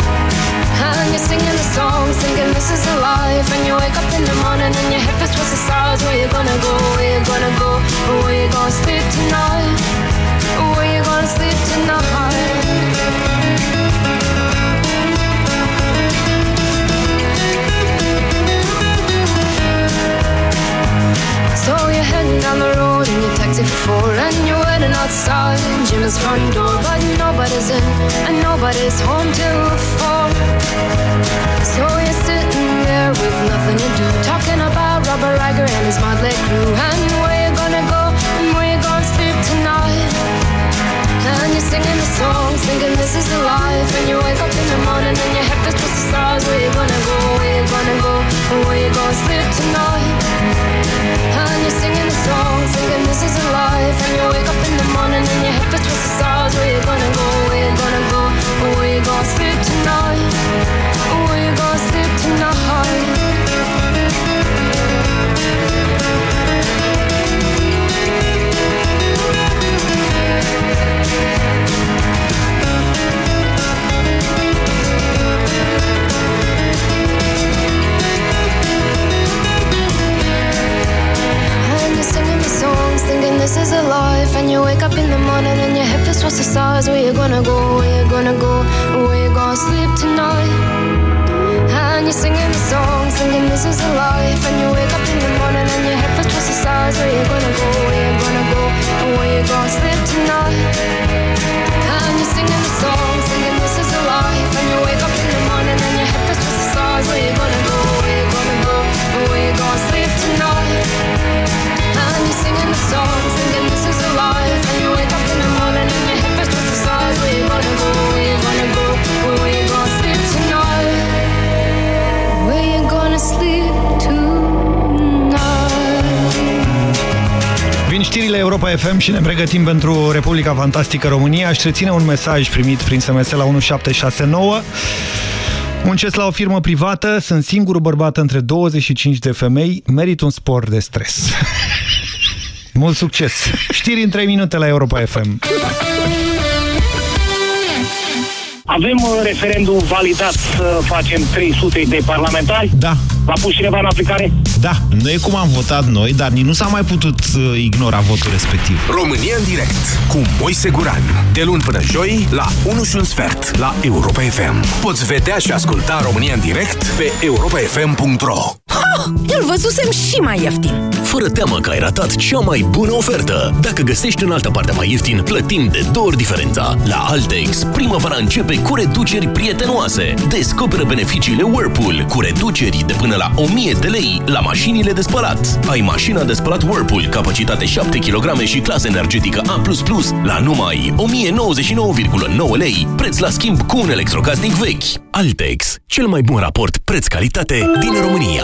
And you're singing the songs, thinking this is a life. And you wake up in the morning and your hip is twisted sides. Where you gonna go? Where you gonna go? Where you gonna sleep tonight? Where you gonna sleep tonight? So you're heading down the road in your for four And you're waiting outside Jim's front door But nobody's in and nobody's home till four. So you're sitting there with nothing to do Talking about Robert Riger and his motley crew And and you're singing the songs, thinking this is the life. And you wake up in the morning and your head feels twisted stars. Where you gonna go, where you gonna go? Or where you gonna sleep tonight? And you're singing the songs, thinking this is the life. And you wake up in the morning and your head feels twisted stars. Where you gonna go, songs, thinking this is a life. And you wake up in the morning and your head feels what's the stars. Where you gonna go? Where you gonna go? Where you gonna sleep tonight? And you're singing the songs, thinking this is a life. And you wake up in the morning and your head feels what's the stars. Where you gonna go? Where you gonna go? Where you gonna sleep tonight? Europa FM și ne pregătim pentru Republica Fantastică România. Aș reține un mesaj primit prin SMS la 1769. Muncesc la o firmă privată, sunt singurul bărbat între 25 de femei, merit un spor de stres. [LAUGHS] Mult succes! Știri în 3 minute la Europa FM. Avem uh, referendum validat să facem 300 de parlamentari? Da. L-a pus cineva în aplicare? Da, nu e cum am votat noi, dar nici nu s-a mai putut uh, ignora votul respectiv. România în direct cu Moise Guran. De luni până joi la 1 și un sfert la Europa FM. Poți vedea și asculta România în direct pe europafm.ro Ha! Îl văzusem și mai ieftin. Fără teamă că ai ratat cea mai bună ofertă. Dacă găsești în altă parte mai ieftin, plătim de două ori diferența. La Altex, primăvara începe cu reduceri prietenoase. Descoperă beneficiile Whirlpool cu reduceri de până la 1000 de lei la mașinile de spălat. Ai mașina de spălat Whirlpool, capacitate 7 kg și clasă energetică A++ la numai 1099,9 lei, preț la schimb cu un electrocasnic vechi. Altex, cel mai bun raport preț-calitate din România.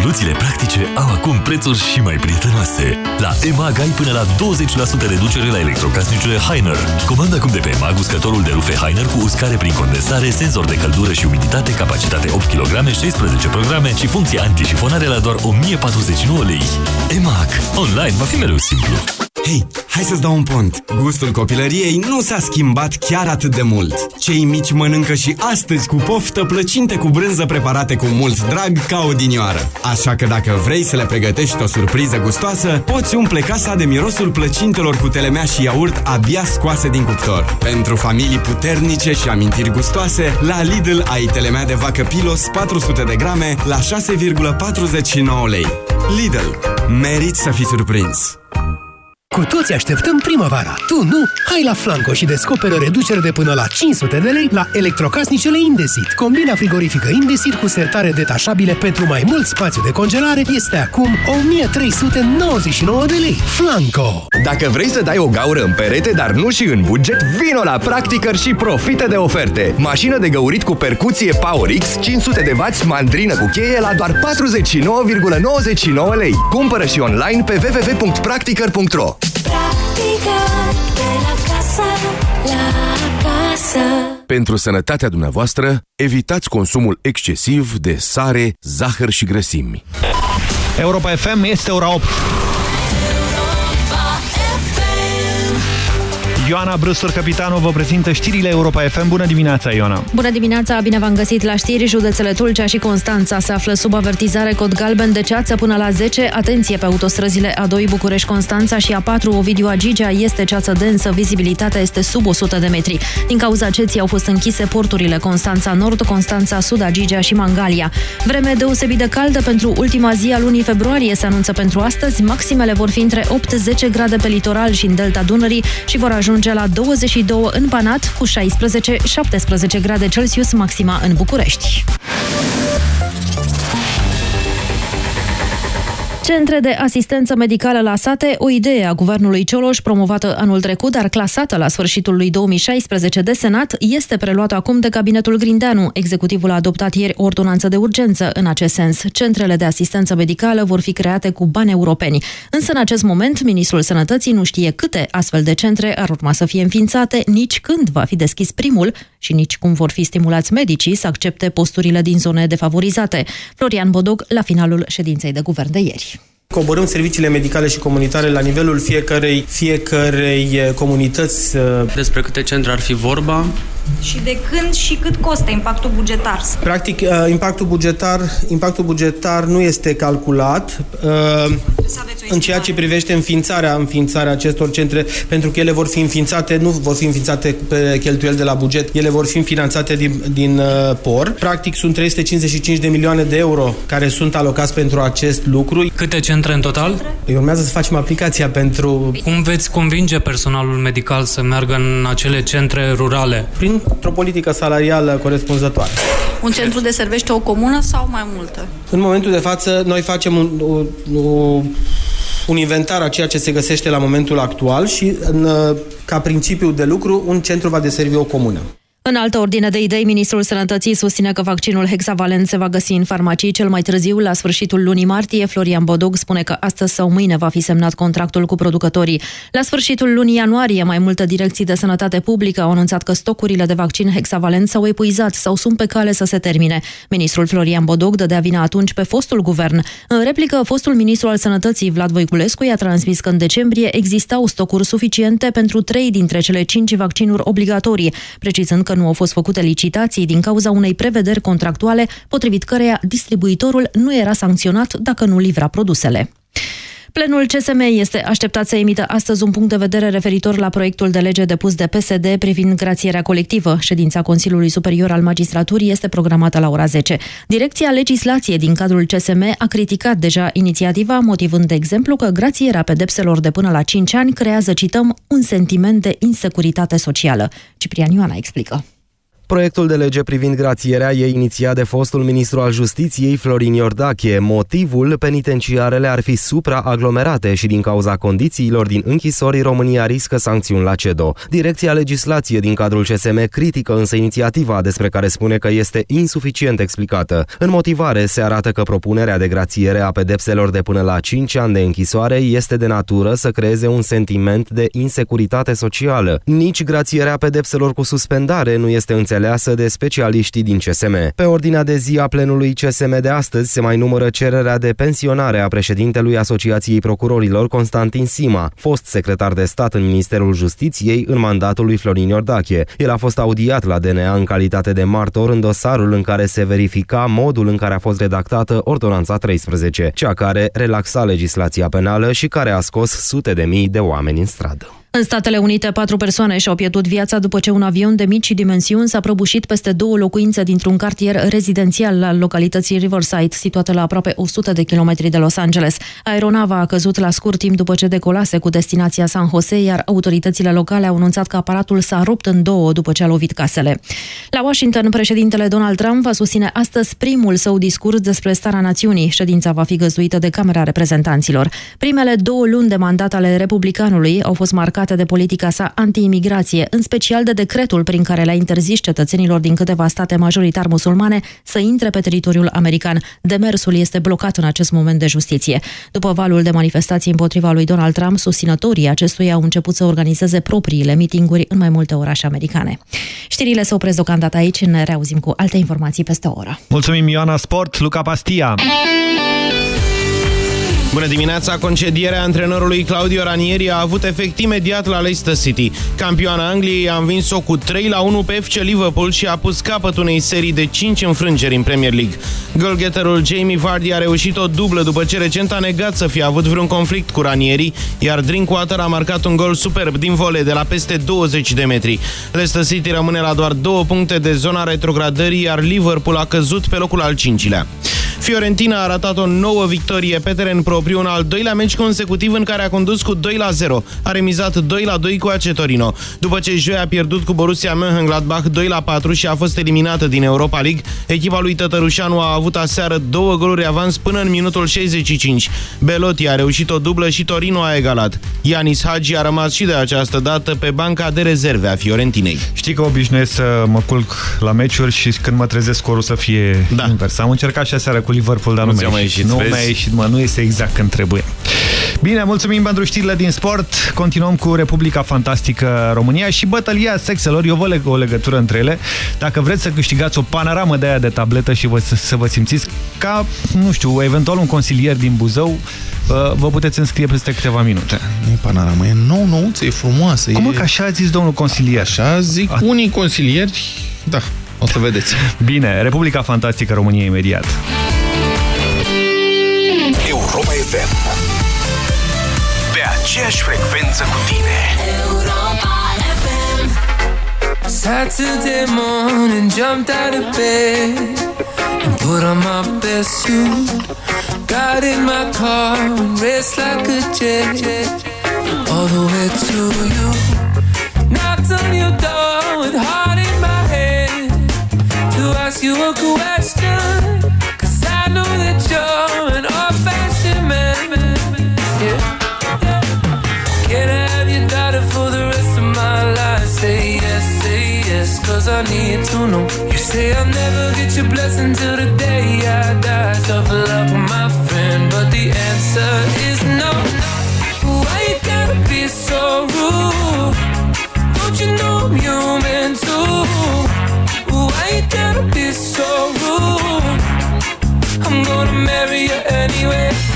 Soluțiile practice au acum prețuri și mai prietenoase. La EMAG ai până la 20% reducere la electrocasnicele Heiner. Comanda acum de pe EMAG uscătorul de rufe Heiner cu uscare prin condensare, senzor de căldură și umiditate, capacitate 8 kg, 16 programe și funcție antișifonare la doar 1049 lei. EMAG. Online va fi mereu simplu. Hei, hai să-ți dau un pont. Gustul copilăriei nu s-a schimbat chiar atât de mult. Cei mici mănâncă și astăzi cu poftă plăcinte cu brânză preparate cu mult drag ca o dinioară. Așa că dacă vrei să le pregătești o surpriză gustoasă, poți umple casa de mirosul plăcintelor cu telemea și iaurt abia scoase din cuptor. Pentru familii puternice și amintiri gustoase, la Lidl ai telemea de vacă Pilos 400 de grame la 6,49 lei. Lidl. Meriți să fii surprins! Cu toți așteptăm primăvara. Tu nu? Hai la Flanco și descoperă reducere de până la 500 de lei la electrocasnicele Indesit. Combina frigorifică Indesit cu sertare detașabile pentru mai mult spațiu de congelare este acum 1399 de lei. Flanco! Dacă vrei să dai o gaură în perete, dar nu și în buget, vino la Practicăr și profită de oferte. Mașină de găurit cu percuție Power X 500 de W mandrină cu cheie la doar 49,99 lei. Cumpără și online pe www.practicăr.ro Practica de la casă, la casă. Pentru sănătatea dumneavoastră, evitați consumul excesiv de sare, zahăr și grăsimi. Europa FM este ora 8. Ioana Brăsur, capitanul, vă prezintă știrile Europa FM. Bună dimineața, Ioana! Bună dimineața, bine v-am găsit la știri. Județele Tulcea și Constanța se află sub avertizare cod galben de ceață până la 10. Atenție pe autostrăzile A2 București-Constanța și A4 Ovidiu Agigea este ceață densă, vizibilitatea este sub 100 de metri. Din cauza ceții au fost închise porturile Constanța Nord, Constanța Sud, Agigea și Mangalia. Vreme deosebit de caldă pentru ultima zi a lunii februarie se anunță pentru astăzi. Maximele vor fi între 8-10 grade pe litoral și în delta Dunării și vor ajunge la 22 în Banat cu 16-17 grade Celsius maxima în București. Centre de asistență medicală la sate, o idee a guvernului Cioloș promovată anul trecut, dar clasată la sfârșitul lui 2016 de Senat, este preluată acum de cabinetul Grindeanu. Executivul a adoptat ieri o ordonanță de urgență în acest sens. Centrele de asistență medicală vor fi create cu bani europeni. Însă, în acest moment, Ministrul Sănătății nu știe câte astfel de centre ar urma să fie înființate, nici când va fi deschis primul și nici cum vor fi stimulați medicii să accepte posturile din zone defavorizate. Florian Bodog, la finalul ședinței de guvern de ieri. Coborâm serviciile medicale și comunitare la nivelul fiecărei, fiecărei eh, comunități. eh, Despre câte centre ar fi vorba? Și de când și cât costă impactul bugetar? Practic, eh, impactul bugetar, impactul bugetar nu este calculat eh, în ceea ce privește înființarea, înființarea acestor centre, pentru că ele vor fi înființate, nu vor fi înființate pe cheltuieli de la buget, ele vor fi finanțate din, din eh, POR. Practic, sunt 355 de milioane de euro care sunt alocați pentru acest lucru. Câte centre în total? Păi urmează să facem aplicația pentru... Cum veți convinge personalul medical să meargă în acele centre rurale? Printr-o politică salarială corespunzătoare. Un centru deservește o comună sau mai multe? În momentul de față, noi facem un, un, un inventar a ceea ce se găsește la momentul actual și, în, ca principiu de lucru, un centru va deservi o comună. În altă ordine de idei, Ministrul Sănătății susține că vaccinul hexavalent se va găsi în farmacii cel mai târziu la sfârșitul lunii martie. Florian Bodog spune că astăzi sau mâine va fi semnat contractul cu producătorii. La sfârșitul lunii ianuarie, mai multe direcții de sănătate publică au anunțat că stocurile de vaccin hexavalent s-au epuizat sau sunt pe cale să se termine. Ministrul Florian Bodog dădea vina atunci pe fostul guvern. În replică, fostul ministru al sănătății Vlad Voiculescu i-a transmis că în decembrie existau stocuri suficiente pentru trei dintre cele cinci vaccinuri obligatorii, precizând că nu au fost făcute licitații din cauza unei prevederi contractuale potrivit căreia distribuitorul nu era sancționat dacă nu livra produsele. Plenul CSM este așteptat să emită astăzi un punct de vedere referitor la proiectul de lege depus de PSD privind grațierea colectivă. Ședința Consiliului Superior al Magistraturii este programată la ora 10. Direcția Legislației din cadrul CSM a criticat deja inițiativa, motivând de exemplu că grațierea pedepselor de până la 5 ani creează, cităm, un sentiment de insecuritate socială. Ciprian Ioana explică. Proiectul de lege privind grațierea e inițiat de fostul ministru al justiției Florin Iordache. Motivul, penitenciarele ar fi supraaglomerate și din cauza condițiilor din închisori România riscă sancțiuni la CEDO. Direcția legislație din cadrul CSM critică însă inițiativa despre care spune că este insuficient explicată. În motivare se arată că propunerea de grațiere a pedepselor de până la 5 ani de închisoare este de natură să creeze un sentiment de insecuritate socială. Nici grațierea pedepselor cu suspendare nu este înțeleasă înțeleasă de specialiștii din CSM. Pe ordinea de zi a plenului CSM de astăzi se mai numără cererea de pensionare a președintelui Asociației Procurorilor Constantin Sima, fost secretar de stat în Ministerul Justiției în mandatul lui Florin Iordache. El a fost audiat la DNA în calitate de martor în dosarul în care se verifica modul în care a fost redactată Ordonanța 13, cea care relaxa legislația penală și care a scos sute de mii de oameni în stradă. În Statele Unite, patru persoane și-au pierdut viața după ce un avion de mici dimensiuni s-a prăbușit peste două locuințe dintr-un cartier rezidențial al localității Riverside, situată la aproape 100 de kilometri de Los Angeles. Aeronava a căzut la scurt timp după ce decolase cu destinația San Jose, iar autoritățile locale au anunțat că aparatul s-a rupt în două după ce a lovit casele. La Washington, președintele Donald Trump va susține astăzi primul său discurs despre starea națiunii. Ședința va fi găzduită de Camera Reprezentanților. Primele două luni de mandat ale republicanului au fost marcate marcată de politica sa anti-imigrație, în special de decretul prin care le-a interzis cetățenilor din câteva state majoritar musulmane să intre pe teritoriul american. Demersul este blocat în acest moment de justiție. După valul de manifestații împotriva lui Donald Trump, susținătorii acestuia au început să organizeze propriile mitinguri în mai multe orașe americane. Știrile se opresc deocamdată aici, ne reauzim cu alte informații peste o oră. Mulțumim Ioana Sport, Luca Pastia! Bună dimineața! Concedierea antrenorului Claudio Ranieri a avut efect imediat la Leicester City. Campioana Angliei a învins-o cu 3 la 1 pe FC Liverpool și a pus capăt unei serii de 5 înfrângeri în Premier League. Goalgetterul Jamie Vardy a reușit o dublă după ce recent a negat să fie avut vreun conflict cu Ranieri, iar Drinkwater a marcat un gol superb din vole de la peste 20 de metri. Leicester City rămâne la doar două puncte de zona retrogradării, iar Liverpool a căzut pe locul al cincilea. Fiorentina a ratat o nouă victorie pe teren propriu, un al doilea meci consecutiv în care a condus cu 2 la 0. A remizat 2 la 2 cu Acetorino. După ce joi a pierdut cu Borussia Mönchengladbach 2 la 4 și a fost eliminată din Europa League, echipa lui Tătărușanu a avut aseară două goluri avans până în minutul 65. Belotti a reușit o dublă și Torino a egalat. Ianis Hagi a rămas și de această dată pe banca de rezerve a Fiorentinei. Știi că obișnuiesc să mă culc la meciuri și când mă trezesc scorul să fie da. invers. Am încercat și aseară cu Liverpool, dar nu, nu mi-a ieșit. Nu mi-a ieșit, mă, nu este exact când trebuie. Bine, mulțumim pentru știrile din sport. Continuăm cu Republica Fantastică România și bătălia sexelor. Eu vă leg o legătură între ele. Dacă vreți să câștigați o panoramă de aia de tabletă și vă, să, să vă simțiți ca, nu știu, eventual un consilier din Buzău, vă puteți înscrie peste câteva minute. Nu e panoramă, e nou nouță, e frumoasă. Cum e... că așa a zis domnul consilier? Așa zic A... unii consilieri, da. O să vedeți. Bine, Republica Fantastică România imediat. Europa FM. Pe aceeași frecvență cu tine. Europa FM. Saturday morning, jumped out of bed and put on my best suit. Got in my car and raced like a jet all the way to you. Knocked on your door with heart in my head to ask you a question. Yes, cause I need to know. You say I'll never get your blessing till the day I die. Tough luck, my friend, but the answer is no. Why you gotta be so rude? Don't you know I'm human too? Why you gotta be so rude? I'm gonna marry you anyway.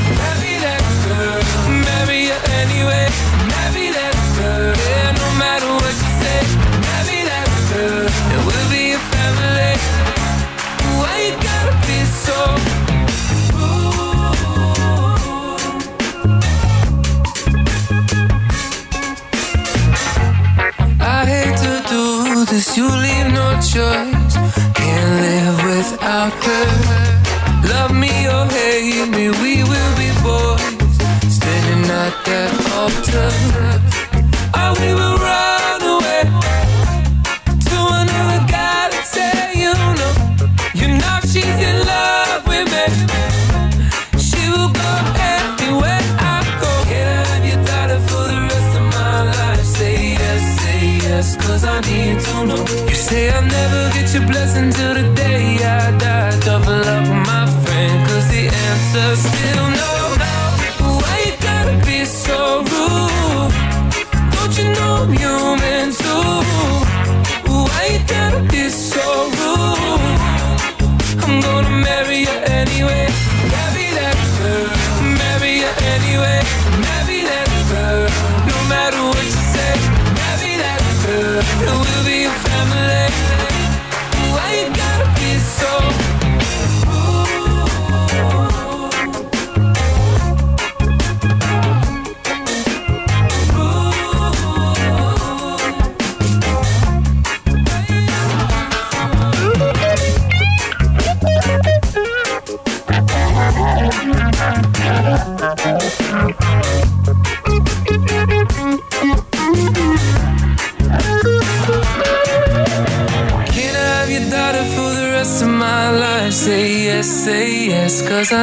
You leave no choice. Can't live without her. Love me or hate me, we will be boys. Standing at that altar. Say I'll never get your blessing till the day I die. Double up, my friend, cause the answer's still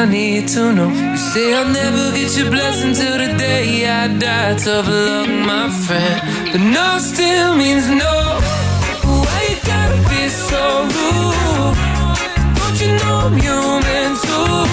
I need to know. You say I'll never get your blessing till the day I die. Tough luck, my friend. But no still means no. Why you gotta be so rude? Don't you know I'm human too?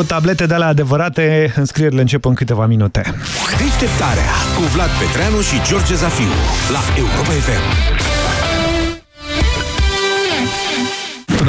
Pentru tablete de la adevărate, înscrierile încep în câteva minute. Deșteptarea cu Vlad Petreanu și George Zafiu la Europa FM.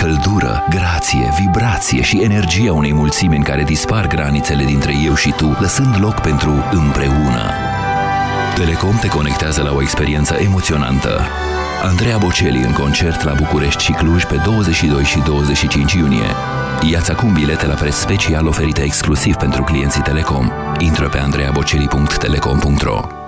Căldură, grație, vibrație și energia unei mulțimi în care dispar granițele dintre eu și tu, lăsând loc pentru împreună. Telecom te conectează la o experiență emoționantă. Andreea Bocelli în concert la București și Cluj pe 22 și 25 iunie. Iați acum bilete la preț special oferite exclusiv pentru clienții Telecom. Intră pe andreabocelli.telecom.ro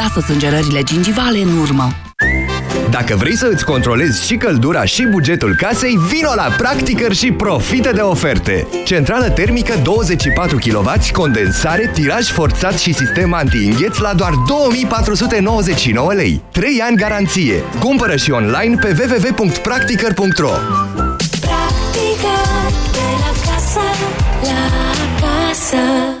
lasă sângerările gingivale în urmă. Dacă vrei să îți controlezi și căldura și bugetul casei, vino la Practicăr și profită de oferte! Centrală termică 24 kW, condensare, tiraj forțat și sistem anti-ingheț la doar 2499 lei. 3 ani garanție. Cumpără și online pe www.practicăr.ro Practică de la casă, la casă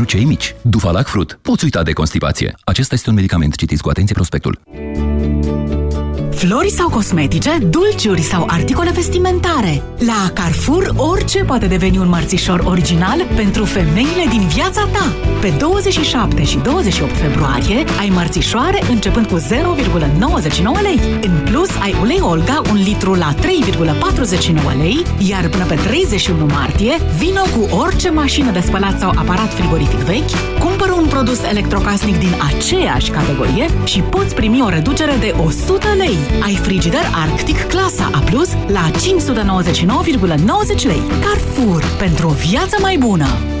cei mici. Dufalac Fruit. Poți uita de constipație. Acesta este un medicament. Citiți cu atenție prospectul. Flori sau cosmetice, dulciuri sau articole vestimentare. La Carrefour, orice poate deveni un mărțișor original pentru femeile din viața ta. Pe 27 și 28 februarie ai mărțișoare începând cu 0,99 lei. În plus, ai ulei Olga un litru la 3,49 lei, iar până pe 31 martie, vino cu orice mașină de spălat sau aparat frigorific vechi, cumpără un produs electrocasnic din aceeași categorie și poți primi o reducere de 100 lei. Ai frigider Arctic clasa A+, la 599,90 lei. Carrefour, pentru o viață mai bună!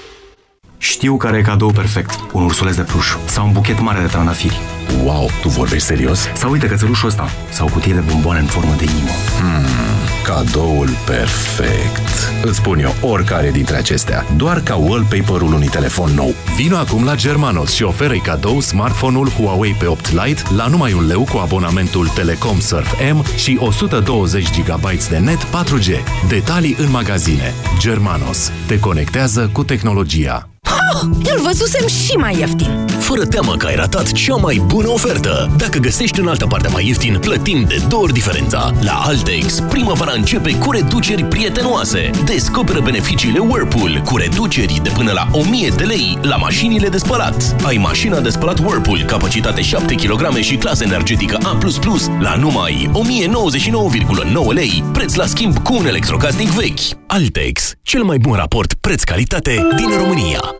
Știu care e cadou perfect. Un ursuleț de pluș sau un buchet mare de trandafiri. Wow, tu vorbești serios? Sau uite cățelușul ăsta sau o cutie de bomboane în formă de inimă. Hmm, cadoul perfect. Îți spun eu oricare dintre acestea, doar ca wallpaper-ul unui telefon nou. Vino acum la Germanos și oferă cadou smartphone-ul Huawei P8 Lite la numai un leu cu abonamentul Telecom Surf M și 120 GB de net 4G. Detalii în magazine. Germanos. Te conectează cu tehnologia. Îl văzusem și mai ieftin. Fără teamă că ai ratat cea mai bună ofertă. Dacă găsești în altă parte mai ieftin, plătim de două ori diferența. La Altex, primăvara începe cu reduceri prietenoase. Descoperă beneficiile Whirlpool cu reduceri de până la 1000 de lei la mașinile de spălat. Ai mașina de spălat Whirlpool, capacitate 7 kg și clasă energetică A++ la numai 1099,9 lei, preț la schimb cu un electrocasnic vechi. Altex, cel mai bun raport preț-calitate din România.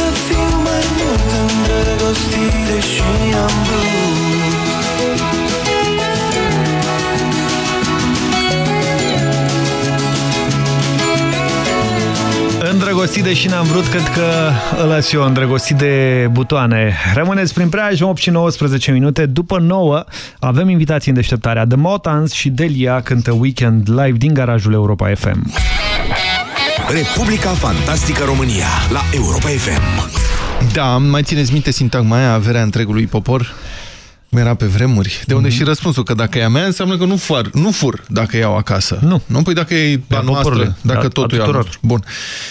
să fiu mai mult îndrăgostire și am vrut Îndrăgostit de și n-am vrut, cred că ăla și eu, îndrăgostit de butoane. Rămâneți prin preajmă 8 și 19 minute. După 9 avem invitații în deșteptarea. The Motans și Delia cântă Weekend live din garajul Europa FM. Republica Fantastică România la Europa FM. Da, mai țineți minte sintagma aia, averea întregului popor? Cum era pe vremuri. De unde Mhm. și răspunsul, că dacă e a mea, înseamnă că nu fur, nu fur dacă iau acasă. Nu. Nu, păi dacă e a poporule. noastră, dacă Da, a totul e al tuturor. nostru. Bun.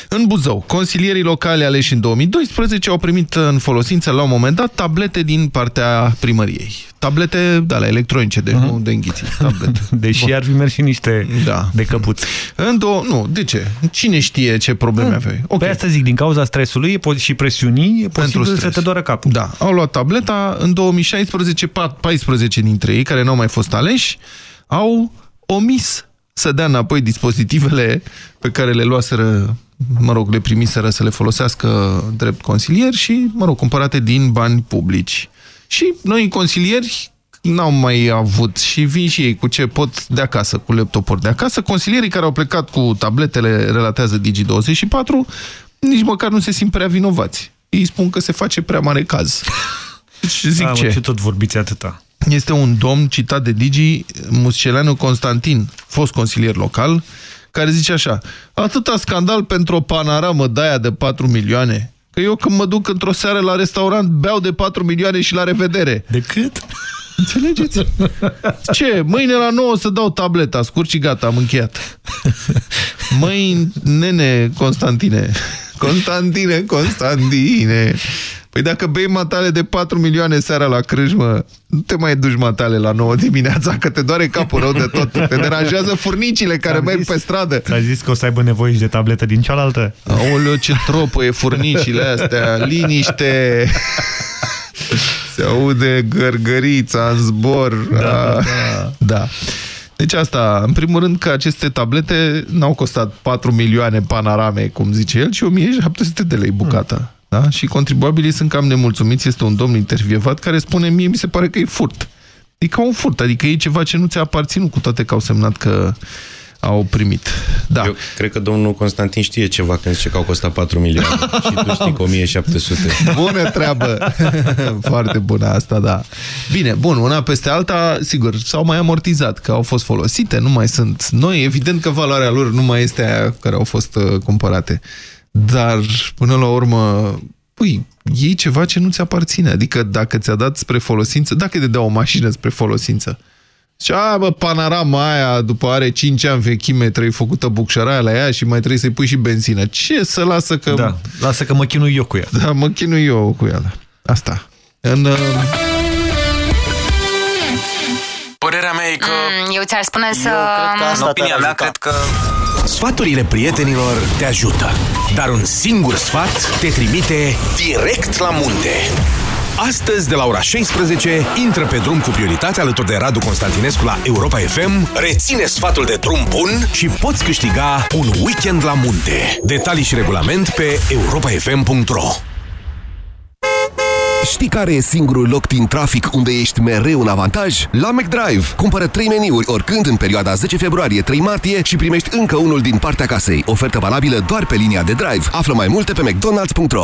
În Buzău, consilierii locale aleși în 2012 au primit în folosință la un moment dat tablete din partea primăriei. Tablete, da, la electronice, deci nu de înghițit. Tablete. [LAUGHS] Deși Bun. ar fi mers și niște da. de căpuți. În două, nu, de ce? Cine știe ce probleme aveai? Okay. Pe asta zic, din cauza stresului e po- și presiunii, e posibil să stres. te doară capul. Da, au luat tableta. În 2016, pat- 14 dintre ei, care nu au mai fost aleși, au omis să dea înapoi dispozitivele pe care le luaseră, mă rog, le primiseră să le folosească drept consilier și, mă rog, cumpărate din bani publici. Și noi, consilieri, n-au mai avut și vin și ei cu ce pot de acasă, cu laptopuri de acasă. Consilierii care au plecat cu tabletele, relatează Digi24, nici măcar nu se simt prea vinovați. Ei spun că se face prea mare caz. Și [LAUGHS] zic Da, mă, ce? ce tot vorbiți atâta? Este un domn citat de Digi, Musceleanu Constantin, fost consilier local, care zice așa, atâta scandal pentru o panoramă de aia de 4 milioane, că eu când mă duc într-o seară la restaurant, beau de 4 milioane și la revedere. De cât? Înțelegeți? [LAUGHS] Ce? Mâine la 9 să dau tableta, scurt și gata, am încheiat. Măi, nene, Constantine, Constantine, Constantine. Păi dacă bei matale de 4 milioane seara la crâșmă, nu te mai duci matale la 9 dimineața, că te doare capul rău de tot. Te deranjează furnicile care merg pe stradă. Ți-a zis că o să aibă nevoie și de tabletă din cealaltă? Aoleu, ce tropă e furnicile astea, liniște. Se aude gărgărița în zbor. Da, da. da. Deci asta, în primul rând că aceste tablete n-au costat 4 milioane panarame, cum zice el, ci 1700 de lei bucata. Da? Și contribuabilii sunt cam nemulțumiți. Este un domn intervievat care spune, mie mi se pare că e furt. E ca un furt, adică e ceva ce nu ți-a aparținut, cu toate că au semnat că au primit. Da. Eu cred că domnul Constantin știe ceva când zice că au costat 4 milioane [LAUGHS] și tu știi că 1700. Bună treabă! [LAUGHS] Foarte bună asta, da. Bine, bun, una peste alta, sigur, s-au mai amortizat, că au fost folosite, nu mai sunt noi, evident că valoarea lor nu mai este aia care au fost uh, cumpărate. Dar, până la urmă, păi, iei ceva ce nu ți aparține. Adică dacă ți-a dat spre folosință, dacă te dea o mașină spre folosință, Și a, bă, panorama aia, după are 5 ani vechime, trebuie făcută bucșăraia la ea și mai trebuie să-i pui și benzină. Ce să lasă că... Da, lasă că mă chinui eu cu ea. Da, mă chinui eu cu ea. Asta. În... Uh... Părerea mea e că... Mm, eu ți-ar spune să... În opinia mea, cred că... Sfaturile prietenilor te ajută, dar un singur sfat te trimite direct la munte. Astăzi, de la ora 16, intră pe drum cu prioritate alături de Radu Constantinescu la Europa FM, reține sfatul de drum bun și poți câștiga un weekend la munte. Detalii și regulament pe europafm.ro Știi care e singurul loc din trafic unde ești mereu în avantaj? La McDrive! Cumpără 3 meniuri oricând în perioada 10 februarie-3 martie și primești încă unul din partea casei. Ofertă valabilă doar pe linia de drive. Află mai multe pe mcdonalds.ro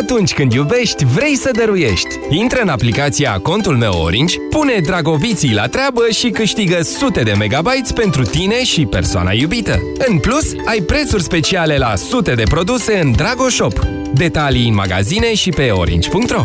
Atunci când iubești, vrei să dăruiești. Intră în aplicația Contul meu Orange, pune dragobiții la treabă și câștigă sute de megabytes pentru tine și persoana iubită. În plus, ai prețuri speciale la sute de produse în Dragoshop. Detalii în magazine și pe orange.ro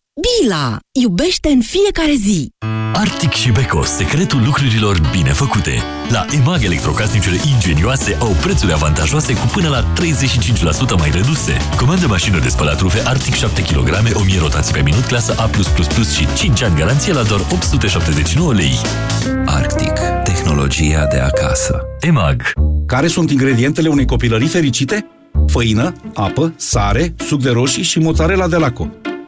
Bila. Iubește în fiecare zi. Arctic și Beko, secretul lucrurilor bine făcute. La EMAG, electrocasnicele ingenioase au prețuri avantajoase cu până la 35% mai reduse. Comandă mașină de spălat rufe Arctic 7 kg, 1000 rotații pe minut, clasă A+++ și 5 ani garanție la doar 879 lei. Arctic. Tehnologia de acasă. EMAG. Care sunt ingredientele unei copilării fericite? Făină, apă, sare, suc de roșii și mozzarella de laco.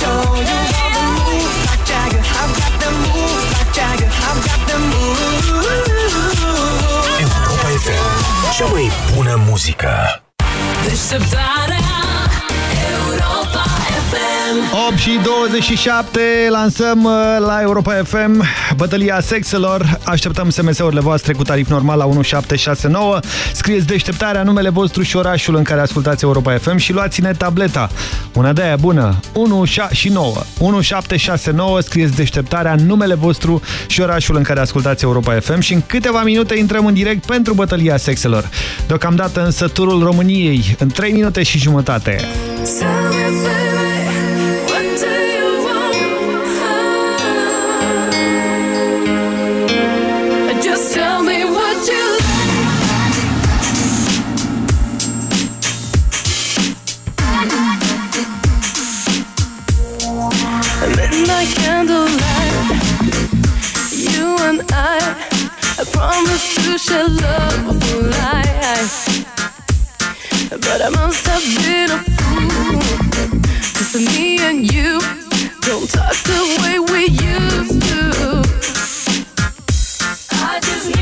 show you all the moves like Jagger. I've got the moves like Jagger. I've got the moves. Europa FM, cea mai bună muzică. Deșteptarea 8 și 27 lansăm uh, la Europa FM bătălia sexelor. Așteptăm SMS-urile voastre cu tarif normal la 1769. Scrieți deșteptarea, numele vostru și orașul în care ascultați Europa FM și luați-ne tableta. Una de aia bună, 169. 1769, scrieți deșteptarea, numele vostru și orașul în care ascultați Europa FM și în câteva minute intrăm în direct pentru bătălia sexelor. Deocamdată însă turul României în 3 minute și jumătate. Just I promise to share love for life. But I must have been a fool, cause me and you don't talk the way we used to. I just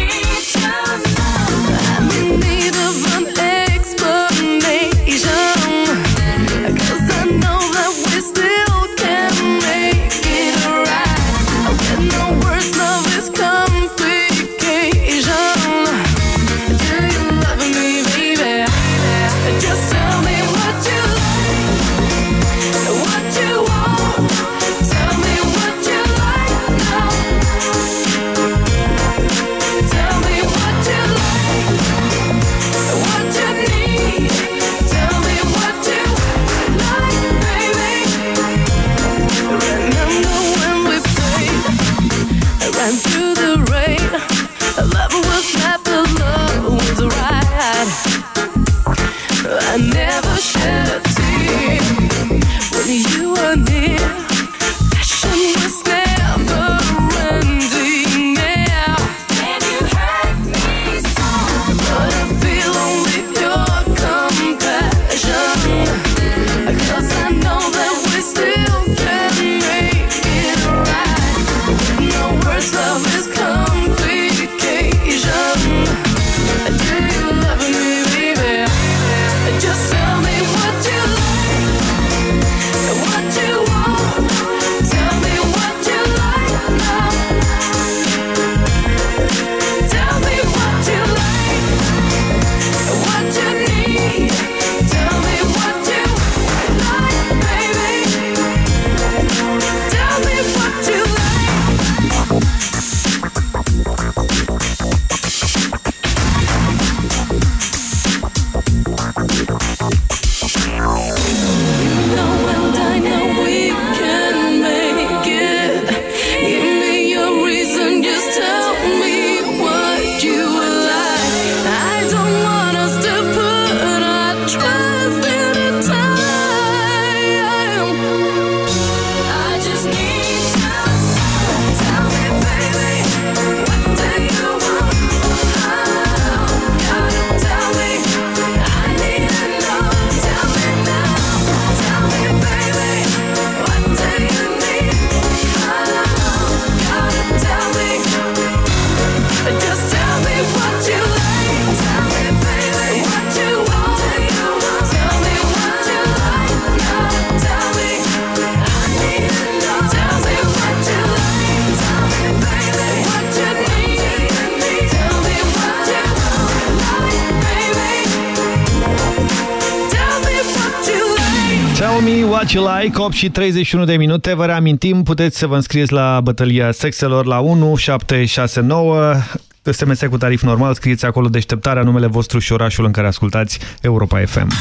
like, 8 și 31 de minute. Vă reamintim, puteți să vă înscrieți la bătălia sexelor la 1769. SMS cu tarif normal, scrieți acolo deșteptarea, numele vostru și orașul în care ascultați Europa FM.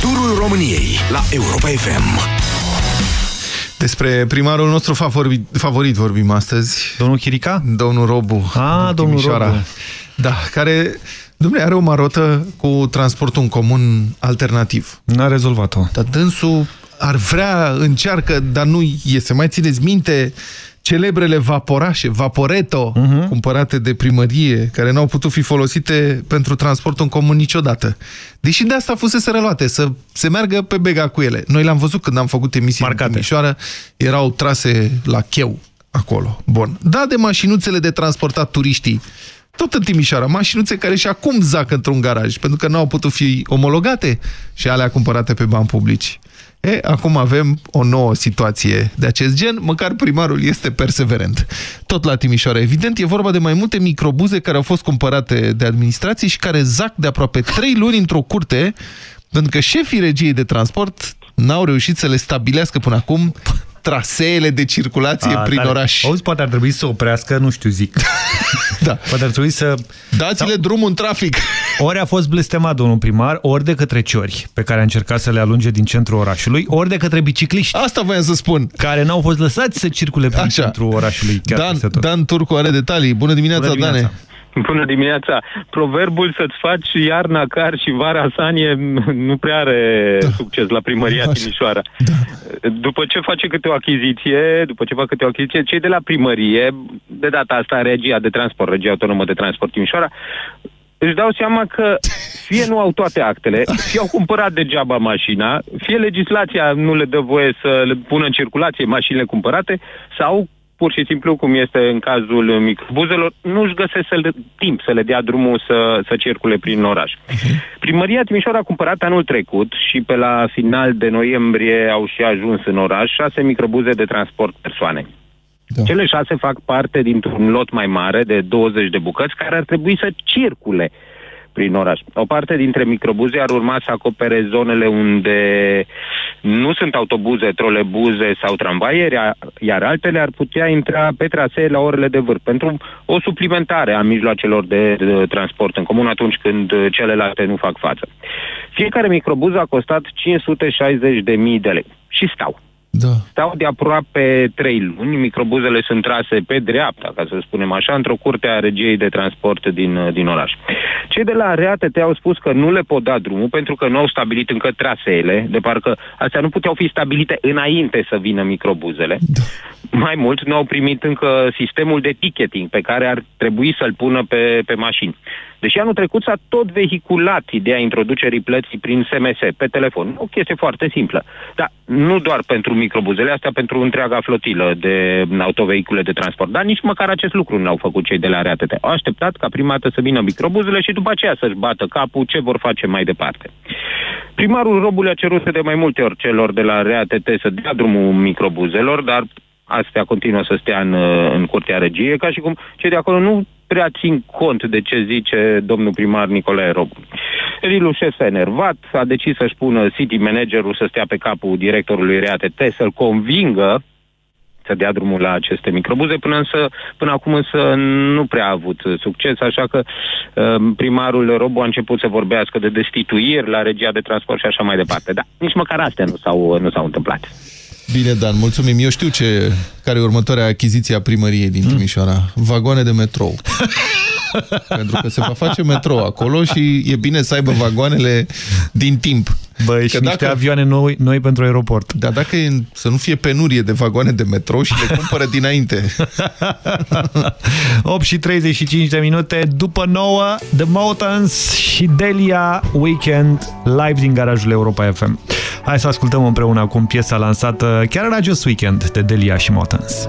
Turul României la Europa FM. Despre primarul nostru favorit, favorit vorbim astăzi. Domnul Chirica? Domnul Robu. Ah, domnul Timișoara. Robu. Da, care, domnule, are o marotă cu transportul în comun alternativ. N-a rezolvat-o. Dar dânsul ar vrea, încearcă, dar nu iese. Mai țineți minte celebrele vaporașe, Vaporeto, uh-huh. cumpărate de primărie, care n-au putut fi folosite pentru transportul în comun niciodată. Deși de asta fusese reluate, să se meargă pe bega cu ele. Noi le-am văzut când am făcut emisii Marcate. în Timișoara, erau trase la cheu acolo. Bun. Da, de mașinuțele de transportat turiștii tot în Timișoara, mașinuțe care și acum zac într-un garaj, pentru că nu au putut fi omologate și alea cumpărate pe bani publici. E, acum avem o nouă situație de acest gen, măcar primarul este perseverent. Tot la Timișoara, evident, e vorba de mai multe microbuze care au fost cumpărate de administrație și care zac de aproape trei luni într-o curte, pentru că șefii regiei de transport n-au reușit să le stabilească până acum traseele de circulație A, prin tare. oraș. Auzi, poate ar trebui să oprească, nu știu, zic. [LAUGHS] da. Poate ar trebui să... Dați-le drumul în trafic. [LAUGHS] Ori a fost blestemat domnul primar, ori de către ciori, pe care a încercat să le alunge din centrul orașului, ori de către bicicliști. Asta voiam să spun. Care n-au fost lăsați să circule prin Așa. centrul orașului. Chiar Dan, peste tot. Dan Turcu are detalii. Bună dimineața, Bună dimineața. Dane. Bună dimineața! Proverbul să-ți faci iarna car și vara sanie [LAUGHS] nu prea are da. succes la primăria Timișoara. Da. După ce face câte o achiziție, după ce fac câte o achiziție, cei de la primărie, de data asta regia de transport, regia autonomă de transport Timișoara, își dau seama că fie nu au toate actele, fie au cumpărat degeaba mașina, fie legislația nu le dă voie să le pună în circulație mașinile cumpărate, sau pur și simplu, cum este în cazul microbuzelor, nu-și găsesc să le, timp să le dea drumul să, să circule prin oraș. Primăria Timișoara a cumpărat anul trecut și pe la final de noiembrie au și ajuns în oraș șase microbuze de transport persoane. Da. Cele șase fac parte dintr-un lot mai mare de 20 de bucăți care ar trebui să circule prin oraș. O parte dintre microbuze ar urma să acopere zonele unde nu sunt autobuze, trolebuze sau tramvaieri, a- iar altele ar putea intra pe trasee la orele de vârf pentru o suplimentare a mijloacelor de, de transport în comun atunci când uh, celelalte nu fac față. Fiecare microbuz a costat 560.000 de lei și stau. Da. Stau de aproape trei luni, microbuzele sunt trase pe dreapta, ca să spunem așa, într-o curte a regiei de transport din, din oraș. Cei de la RATT au spus că nu le pot da drumul pentru că nu au stabilit încă traseele, de parcă astea nu puteau fi stabilite înainte să vină microbuzele. Da. Mai mult, nu au primit încă sistemul de ticketing pe care ar trebui să-l pună pe, pe mașini. Deși anul trecut s-a tot vehiculat ideea introducerii plății prin SMS, pe telefon. O chestie foarte simplă. Dar nu doar pentru microbuzele astea, pentru întreaga flotilă de autovehicule de transport. Dar nici măcar acest lucru nu au făcut cei de la RATT. Au așteptat ca prima dată să vină microbuzele și după aceea să-și bată capul ce vor face mai departe. Primarul Robului a cerut de mai multe ori celor de la RATT să dea drumul microbuzelor, dar astea continuă să stea în, în curtea regiei, ca și cum cei de acolo nu prea țin cont de ce zice domnul primar Nicolae Robu. Rilu șef s-a enervat, a decis să-și pună city managerul să stea pe capul directorului RATT, să-l convingă să dea drumul la aceste microbuze, până, însă, până acum însă nu prea a avut succes, așa că uh, primarul Robu a început să vorbească de destituiri la regia de transport și așa mai departe. Dar nici măcar astea nu s-au, nu s-au întâmplat. Bine, Dan, mulțumim. Eu știu ce, care e următoarea achiziție a primăriei din Timișoara. Vagoane de metrou. [LAUGHS] Pentru că se va face metrou acolo și e bine să aibă vagoanele din timp. Băi, și niște avioane noi, noi pentru aeroport. Dar dacă e, să nu fie penurie de vagoane de metrou și le cumpără dinainte. [LAUGHS] 8 și 35 de minute după 9 The Mountains și Delia Weekend live din garajul Europa FM. Hai să ascultăm împreună acum piesa lansată chiar în acest weekend de Delia și Mountains.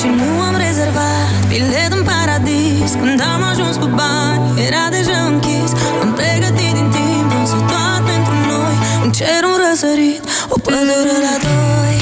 Și nu am rezervat bilet în paradis. Când am ajuns cu bani, era deja închis. Am pregătit din timp, însă doar pentru noi. Un cer, un răsărit, o pădure la doi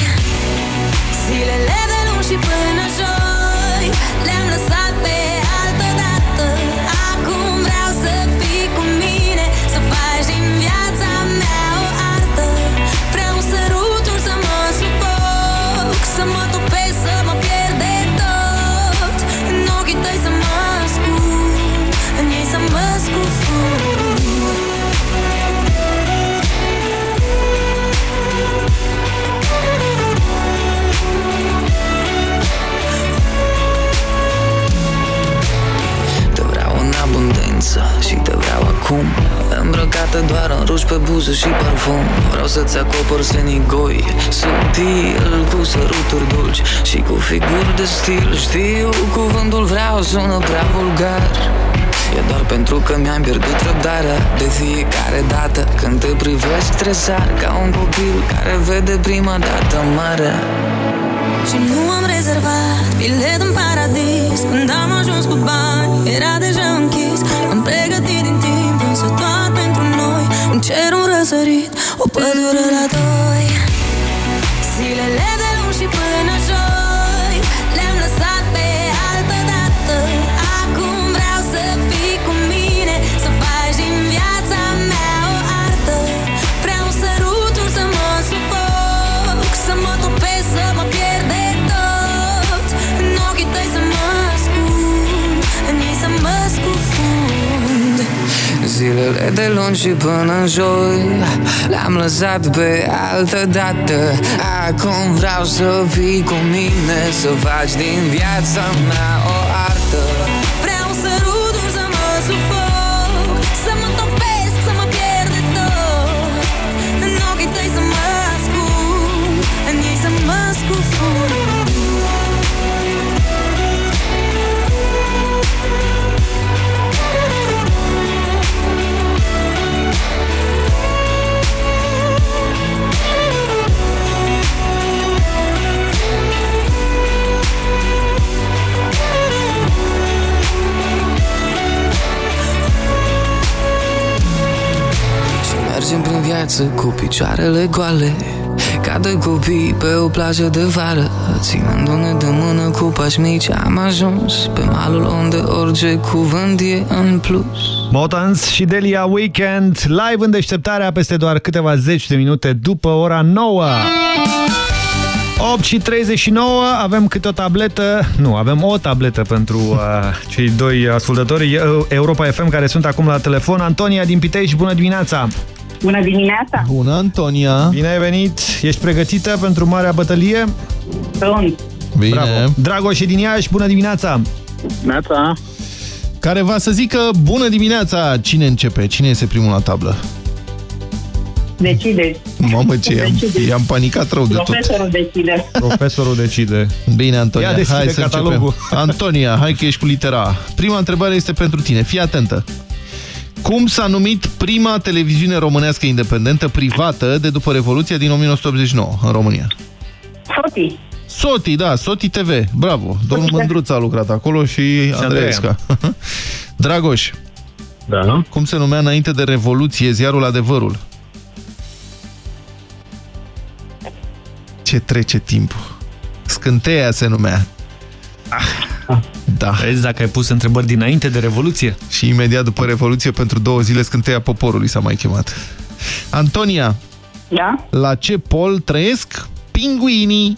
dată doar în ruși pe buză și parfum. Vreau să-ți acopăr senigoi Subtil, cu săruturi dulci Și cu figuri de stil. Știu, cuvântul vreau sună prea vulgar. E doar pentru că mi-am pierdut răbdarea. De fiecare dată când te privesc tresar Ca un copil care vede prima dată marea. Și nu am rezervat bilet în paradis. Când am ajuns cu bani, era deja închis cer, un răsărit, o pădure la doi. Zilele de Zilele de luni și până în joi Le-am lăsat pe altă dată. Acum vreau să fii cu mine Să faci din viața mea o artă mergem prin viață cu picioarele goale Ca doi copii pe o plajă de vară Ținându-ne de mână cu pași mici Am ajuns pe malul unde orice cuvânt e în plus Motans și Delia Weekend live în deșteptarea peste doar câteva zeci de minute după ora 9. 8 și 39 avem câte o tabletă, nu, avem o tabletă pentru uh, cei doi ascultători uh, Europa FM care sunt acum la telefon. Antonia din Pitești, bună dimineața! Bună dimineața! Bună, Antonia! Bine ai venit! Ești pregătită pentru marea bătălie? Sunt! Bine! Bravo. Dragoș și din Iași, bună dimineața! Neața! Care va să zică bună dimineața! Cine începe? Cine este primul la tablă? Decide. Mamă, ce i-am, Decide. i-am panicat rău de tot. Profesorul decide. Profesorul decide. Bine, Antonia, Ia deschide hai să catalogul. începem. Antonia, hai că ești cu litera A. Prima întrebare este pentru tine. Fii atentă. Cum s-a numit prima televiziune românească independentă privată de după Revoluția din 1989 în România? Soti. Soti, da, Soti TV. Bravo. Domnul Mândruț a lucrat acolo și, și Andreesca. [LAUGHS] Dragoș. Da. Cum se numea înainte de Revoluție ziarul Adevărul? Ce trece timpul. Scânteia se numea. Ah, da. Vezi dacă ai pus întrebări dinainte de Revoluție? Și imediat după Revoluție, pentru două zile, Scânteia Poporului s-a mai chemat. Antonia, Da? la ce pol trăiesc pinguinii?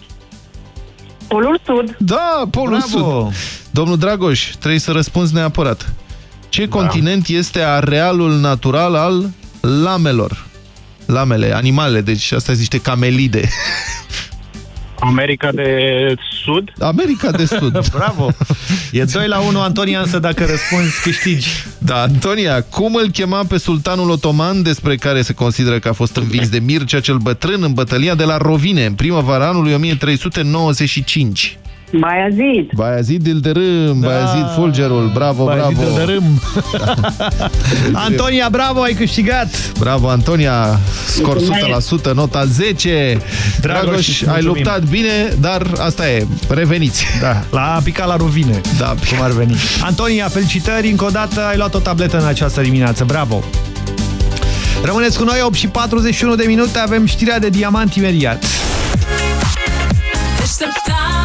Polul Sud. Da, Polul Bravo! Sud. Domnul Dragoș, trebuie să răspunzi neapărat. Ce da. continent este arealul natural al lamelor? Lamele, animale, deci asta zice niște camelide. [LAUGHS] America de Sud. America de Sud. [LAUGHS] Bravo! E 2 la 1, Antonia, însă dacă răspunzi, câștigi. Da, Antonia, cum îl chema pe sultanul otoman despre care se consideră că a fost învins de Mircea cel Bătrân în bătălia de la Rovine în primăvara anului 1395? Baiazid. Bayazid Ilderâm, da. Bayazid Fulgerul, bravo, Bayazid bravo. Ilderâm. [LAUGHS] Antonia, bravo, ai câștigat! Bravo, Antonia, scor 100%, nota 10. Dragoș, Dragoș, îți ai mulțumim. luptat bine, dar asta e, reveniți. Da, la a picat la rovine. Da. Cum ar veni. Antonia, felicitări, încă o dată ai luat o tabletă în această dimineață. Bravo! Rămâneți cu noi, 8 și 41 de minute, avem știrea de diamant imediat. Deșteptarea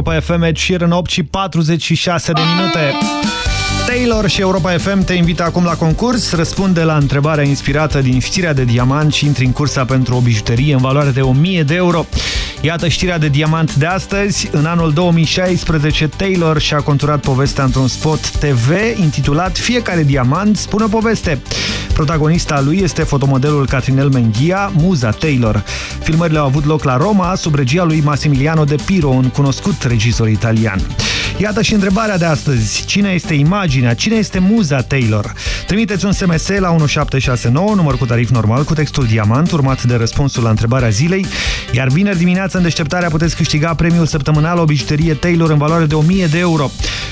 Europa FM, Ed Sheeran 8 și 46 de minute. Taylor și Europa FM te invită acum la concurs. Răspunde la întrebarea inspirată din știrea de diamant și intri în cursa pentru o bijuterie în valoare de 1000 de euro. Iată știrea de diamant de astăzi. În anul 2016, Taylor și-a conturat povestea într-un spot TV intitulat Fiecare diamant spune o poveste. Protagonista lui este fotomodelul Catrinel Menghia, muza Taylor. Filmările au avut loc la Roma, sub regia lui Massimiliano De Piro, un cunoscut regizor italian. Iată și întrebarea de astăzi. Cine este imaginea? Cine este muza Taylor? Trimiteți un SMS la 1769, număr cu tarif normal, cu textul Diamant, urmat de răspunsul la întrebarea zilei, iar vineri dimineața în deșteptarea puteți câștiga premiul săptămânal o bijuterie Taylor în valoare de 1000 de euro.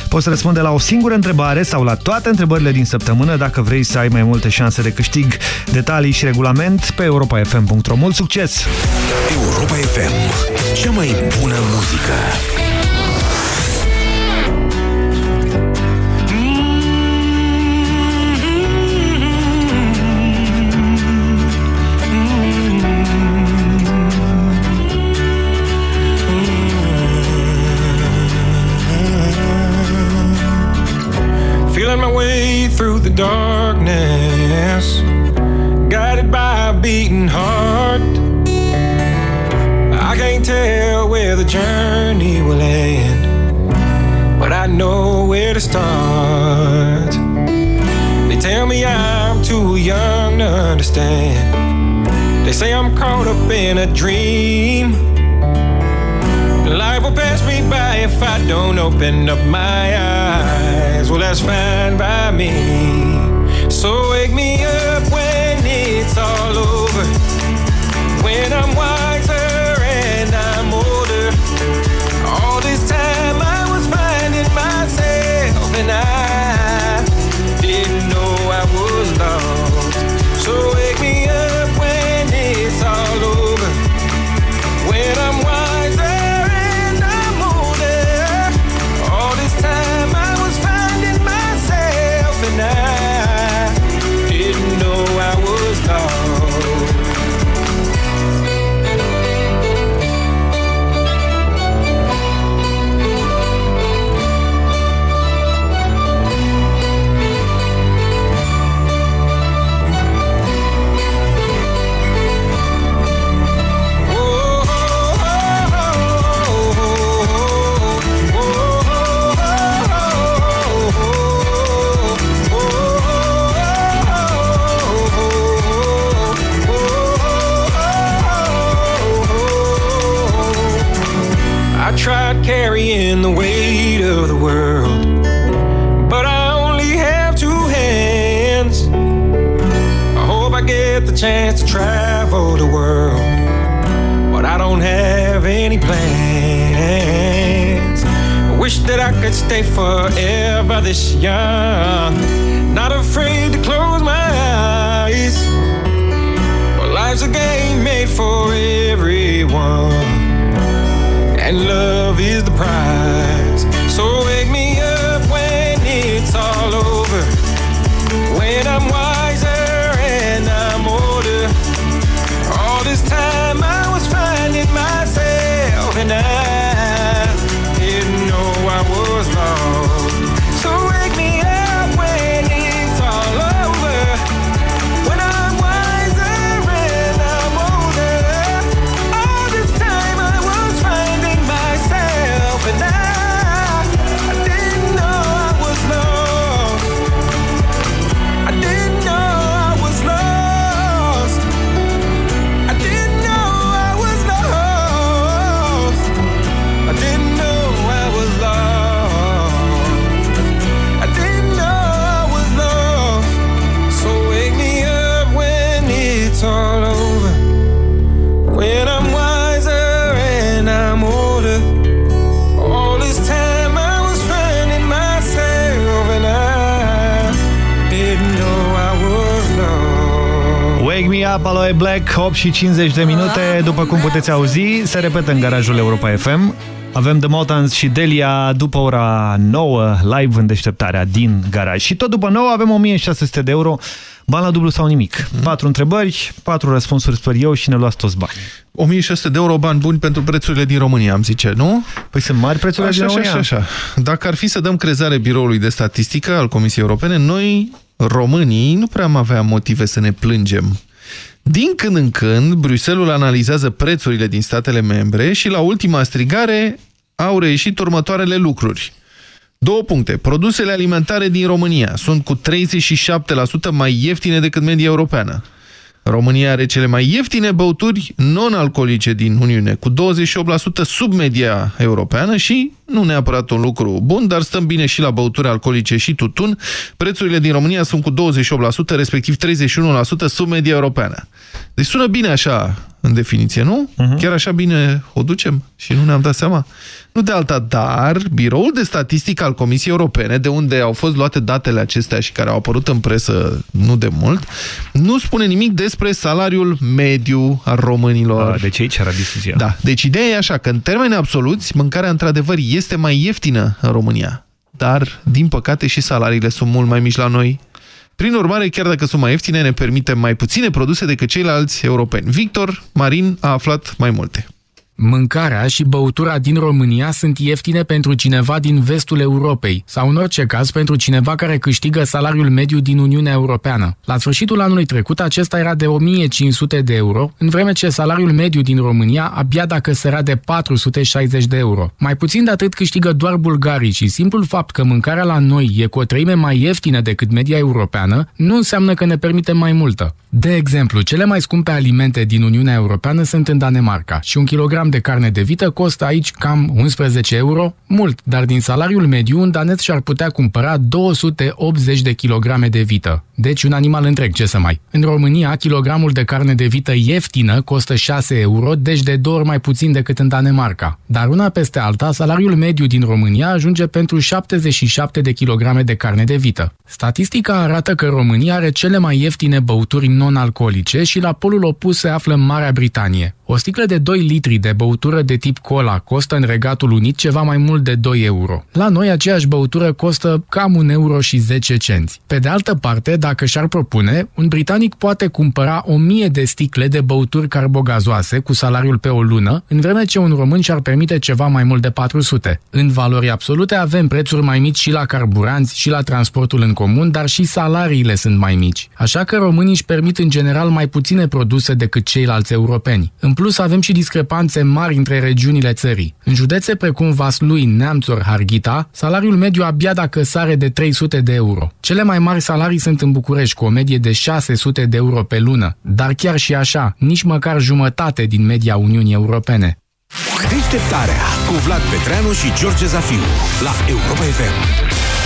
Poți răspunde la o singură întrebare sau la toate întrebările din săptămână dacă vrei să ai mai multe șanse de câștig. Detalii și regulament pe europafm.ro. Mult succes! Europa FM, cea mai bună muzică. To start. They tell me I'm too young to understand. They say I'm caught up in a dream. Life will pass me by if I don't open up my eyes. Well, that's fine by me. Chance to travel the world, but I don't have any plans. I wish that I could stay forever this young, not afraid to close my eyes. Well, life's a game made for everyone and love is the prize. Wake Me Up, Aloe Black, 8 și 50 de minute. După cum puteți auzi, se repetă în garajul Europa FM. Avem The Motans și Delia după ora 9, live în deșteptarea din garaj. Și tot după 9 avem 1600 de euro, bani la dublu sau nimic. Patru întrebări, patru răspunsuri, sper eu, și ne luați toți bani. 1600 de euro bani buni pentru prețurile din România, am zice, nu? Păi sunt mari prețurile așa, din așa, România. Așa, așa. Dacă ar fi să dăm crezare biroului de statistică al Comisiei Europene, noi, românii, nu prea am avea motive să ne plângem. Din când în când, Bruxelles analizează prețurile din statele membre și la ultima strigare au reieșit următoarele lucruri. Două puncte. Produsele alimentare din România sunt cu 37% mai ieftine decât media europeană. România are cele mai ieftine băuturi non-alcoolice din Uniune, cu 28% sub media europeană și, nu neapărat un lucru bun, dar stăm bine și la băuturi alcoolice și tutun. Prețurile din România sunt cu 28%, respectiv 31% sub media europeană. Deci sună bine așa, în definiție, nu? Chiar așa bine o ducem și nu ne-am dat seama? Nu de alta, dar biroul de statistică al Comisiei Europene, de unde au fost luate datele acestea și care au apărut în presă nu de mult, nu spune nimic despre salariul mediu al românilor. A, deci aici era discuția. Da, deci ideea e așa, că în termeni absoluți, mâncarea într-adevăr este mai ieftină în România. Dar, din păcate, și salariile sunt mult mai mici la noi. Prin urmare, chiar dacă sunt mai ieftine, ne permite mai puține produse decât ceilalți europeni. Victor Marin a aflat mai multe. Mâncarea și băutura din România sunt ieftine pentru cineva din vestul Europei sau în orice caz pentru cineva care câștigă salariul mediu din Uniunea Europeană. La sfârșitul anului trecut acesta era de 1500 de euro, în vreme ce salariul mediu din România abia dacă sărea de 460 de euro. Mai puțin de atât câștigă doar bulgarii și simplul fapt că mâncarea la noi e cu o treime mai ieftină decât media europeană nu înseamnă că ne permite mai multă. De exemplu, cele mai scumpe alimente din Uniunea Europeană sunt în Danemarca și un kilogram de carne de vită costă aici cam 11 euro, mult, dar din salariul mediu un danet și-ar putea cumpăra 280 de kilograme de vită. Deci un animal întreg, ce să mai. În România, kilogramul de carne de vită ieftină costă 6 euro, deci de două ori mai puțin decât în Danemarca. Dar una peste alta, salariul mediu din România ajunge pentru 77 de kilograme de carne de vită. Statistica arată că România are cele mai ieftine băuturi non-alcoolice și la polul opus se află Marea Britanie. O sticlă de 2 litri de băutură de tip cola costă în Regatul Unit ceva mai mult de 2 euro. La noi aceeași băutură costă cam 1 euro și 10 cenți. Pe de altă parte, dacă și-ar propune, un britanic poate cumpăra 1000 de sticle de băuturi carbogazoase cu salariul pe o lună, în vreme ce un român și-ar permite ceva mai mult de 400. În valori absolute avem prețuri mai mici și la carburanți și la transportul în comun, dar și salariile sunt mai mici. Așa că românii își permit în general mai puține produse decât ceilalți europeni. În plus, avem și discrepanțe mari între regiunile țării. În județe precum Vaslui, Neamțor, Harghita, salariul mediu abia dacă sare de 300 de euro. Cele mai mari salarii sunt în București, cu o medie de 600 de euro pe lună, dar chiar și așa, nici măcar jumătate din media Uniunii Europene. Deșteptarea cu Vlad Petreanu și George Zafiu la Europa FM.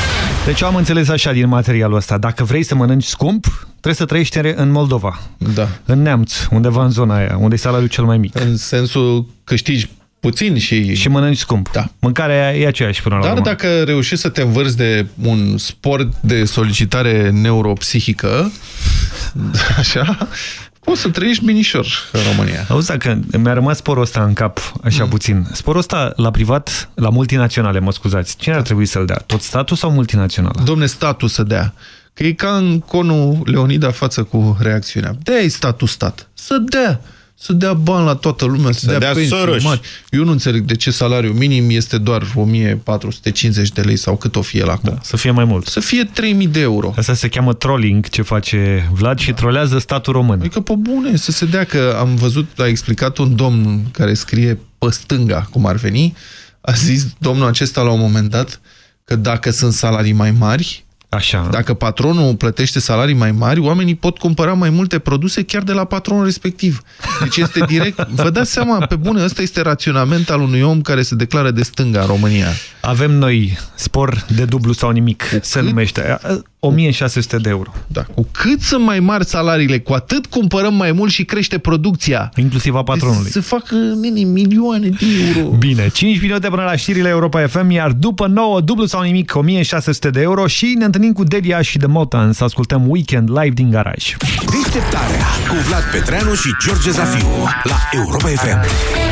Deci eu am înțeles așa din materialul ăsta. Dacă vrei să mănânci scump, trebuie să trăiești în Moldova. Da. În Neamț, undeva în zona aia, unde e salariul cel mai mic. În sensul câștigi puțin și... Și mănânci scump. Da. Mâncarea e aceeași până la Dar urmă. dacă reușești să te învârți de un sport de solicitare neuropsihică, [LAUGHS] așa, poți să trăiești binișor în România. Auzi, dacă mi-a rămas sporul ăsta în cap, așa mm. puțin. Sporul ăsta la privat, la multinaționale, mă scuzați, cine ar trebui să-l dea? Tot statul sau multinațională? Domne, statul să dea. Că e ca în conul Leonida față cu reacțiunea. Dea-i statul stat. Să dea. Să dea bani la toată lumea, să, Să dea, dea pensii Soros. mari. Eu nu înțeleg de ce salariul minim este doar 1450 de lei sau cât o fie la acum. Da, să fie mai mult. Să fie 3000 de euro. Asta se cheamă trolling, ce face Vlad și trolează statul român. Adică, pe bune, să se dea că am văzut, a explicat un domn care scrie pe stânga, cum ar veni, a zis domnul acesta la un moment dat că dacă sunt salarii mai mari, Așa. Dacă patronul plătește salarii mai mari, oamenii pot cumpăra mai multe produse chiar de la patronul respectiv. Deci este direct... [LAUGHS] Vă dați seama, pe bune, ăsta este raționament al unui om care se declară de stânga în România. Avem noi spor de dublu sau nimic, cu se cât? numește. 1600 de euro. Da, cu cât sunt mai mari salariile, cu atât cumpărăm mai mult și crește producția. Inclusiv a patronului. Se fac nini, milioane de euro. Bine, 5 minute până la știrile Europa FM, iar după 9, dublu sau nimic, 1600 de euro și ne întâlnim cu Delia și The Motan să ascultăm Weekend live din garaj. Deșteptarea cu Vlad Petreanu și George Zafiu la Europa FM.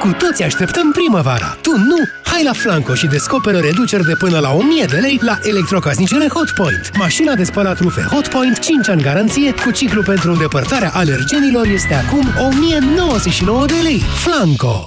Cu toți așteptăm primăvara. Tu nu? Hai la Flanco și descoperă reduceri de până la 1000 de lei la electrocasnicele Hotpoint. Mașina de spălat rufe Hotpoint, 5 ani garanție, cu ciclu pentru îndepărtarea alergenilor este acum 1099 de lei. Flanco!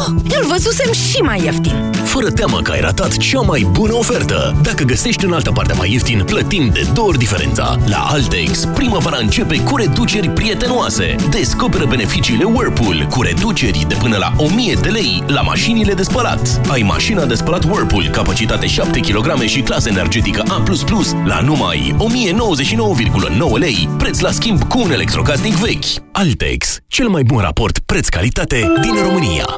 Oh, îl văzusem și mai ieftin. Fără teamă că ai ratat cea mai bună ofertă. Dacă găsești în altă parte mai ieftin, plătim de două ori diferența. La Altex, primăvara începe cu reduceri prietenoase. Descoperă beneficiile Whirlpool cu reduceri de până la 1000 de lei la mașinile de spălat. Ai mașina de spălat Whirlpool, capacitate 7 kg și clasă energetică A++ la numai 1099,9 lei, preț la schimb cu un electrocasnic vechi. Altex, cel mai bun raport preț-calitate din România.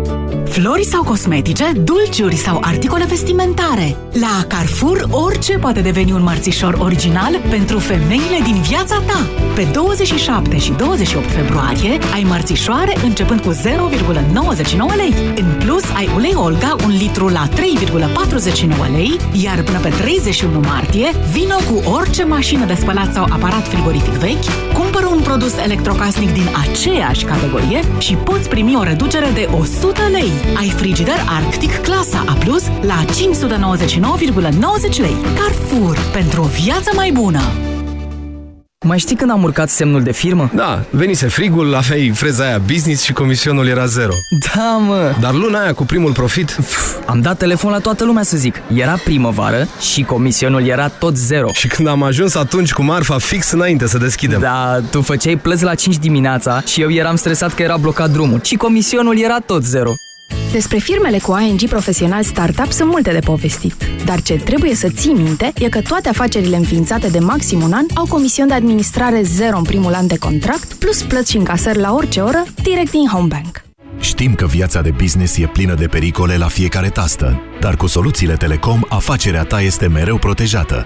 Flori sau cosmetice, dulciuri sau articole vestimentare. La Carrefour orice poate deveni un mărțișor original pentru femeile din viața ta. Pe 27 și 28 februarie ai mărțișoare începând cu 0,99 lei. În plus ai ulei Olga un litru la 3,49 lei, iar până pe 31 martie vino cu orice mașină de spălat sau aparat frigorific vechi, cumpără un produs electrocasnic din aceeași categorie și poți primi o reducere de 100 lei. Ai frigider Arctic clasa A+, la 599,90 lei. Carrefour. Pentru o viață mai bună. Mai știi când am urcat semnul de firmă? Da, venise frigul, aveai freza aia business și comisionul era zero. Da, mă! Dar luna aia cu primul profit... Am dat telefon la toată lumea să zic. Era primăvară și comisionul era tot zero. Și când am ajuns atunci cu marfa fix înainte să deschidem. Da, tu făceai plăți la 5 dimineața și eu eram stresat că era blocat drumul. Și comisionul era tot zero. Despre firmele cu ING profesional startup sunt multe de povestit. Dar ce trebuie să ții minte e că toate afacerile înființate de maxim un an au comision de administrare zero în primul an de contract, plus plăți și încasări la orice oră, direct din Homebank. Știm că viața de business e plină de pericole la fiecare tastă, dar cu soluțiile Telecom, afacerea ta este mereu protejată.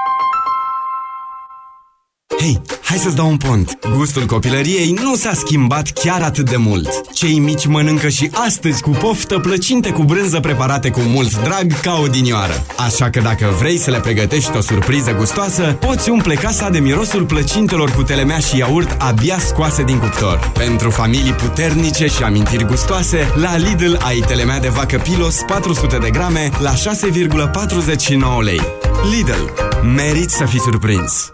Hei, hai să-ți dau un pont. Gustul copilăriei nu s-a schimbat chiar atât de mult. Cei mici mănâncă și astăzi cu poftă plăcinte cu brânză preparate cu mult drag ca o dinioară. Așa că dacă vrei să le pregătești o surpriză gustoasă, poți umple casa de mirosul plăcintelor cu telemea și iaurt abia scoase din cuptor. Pentru familii puternice și amintiri gustoase, la Lidl ai telemea de vacă Pilos 400 de grame la 6,49 lei. Lidl. Merit să fii surprins!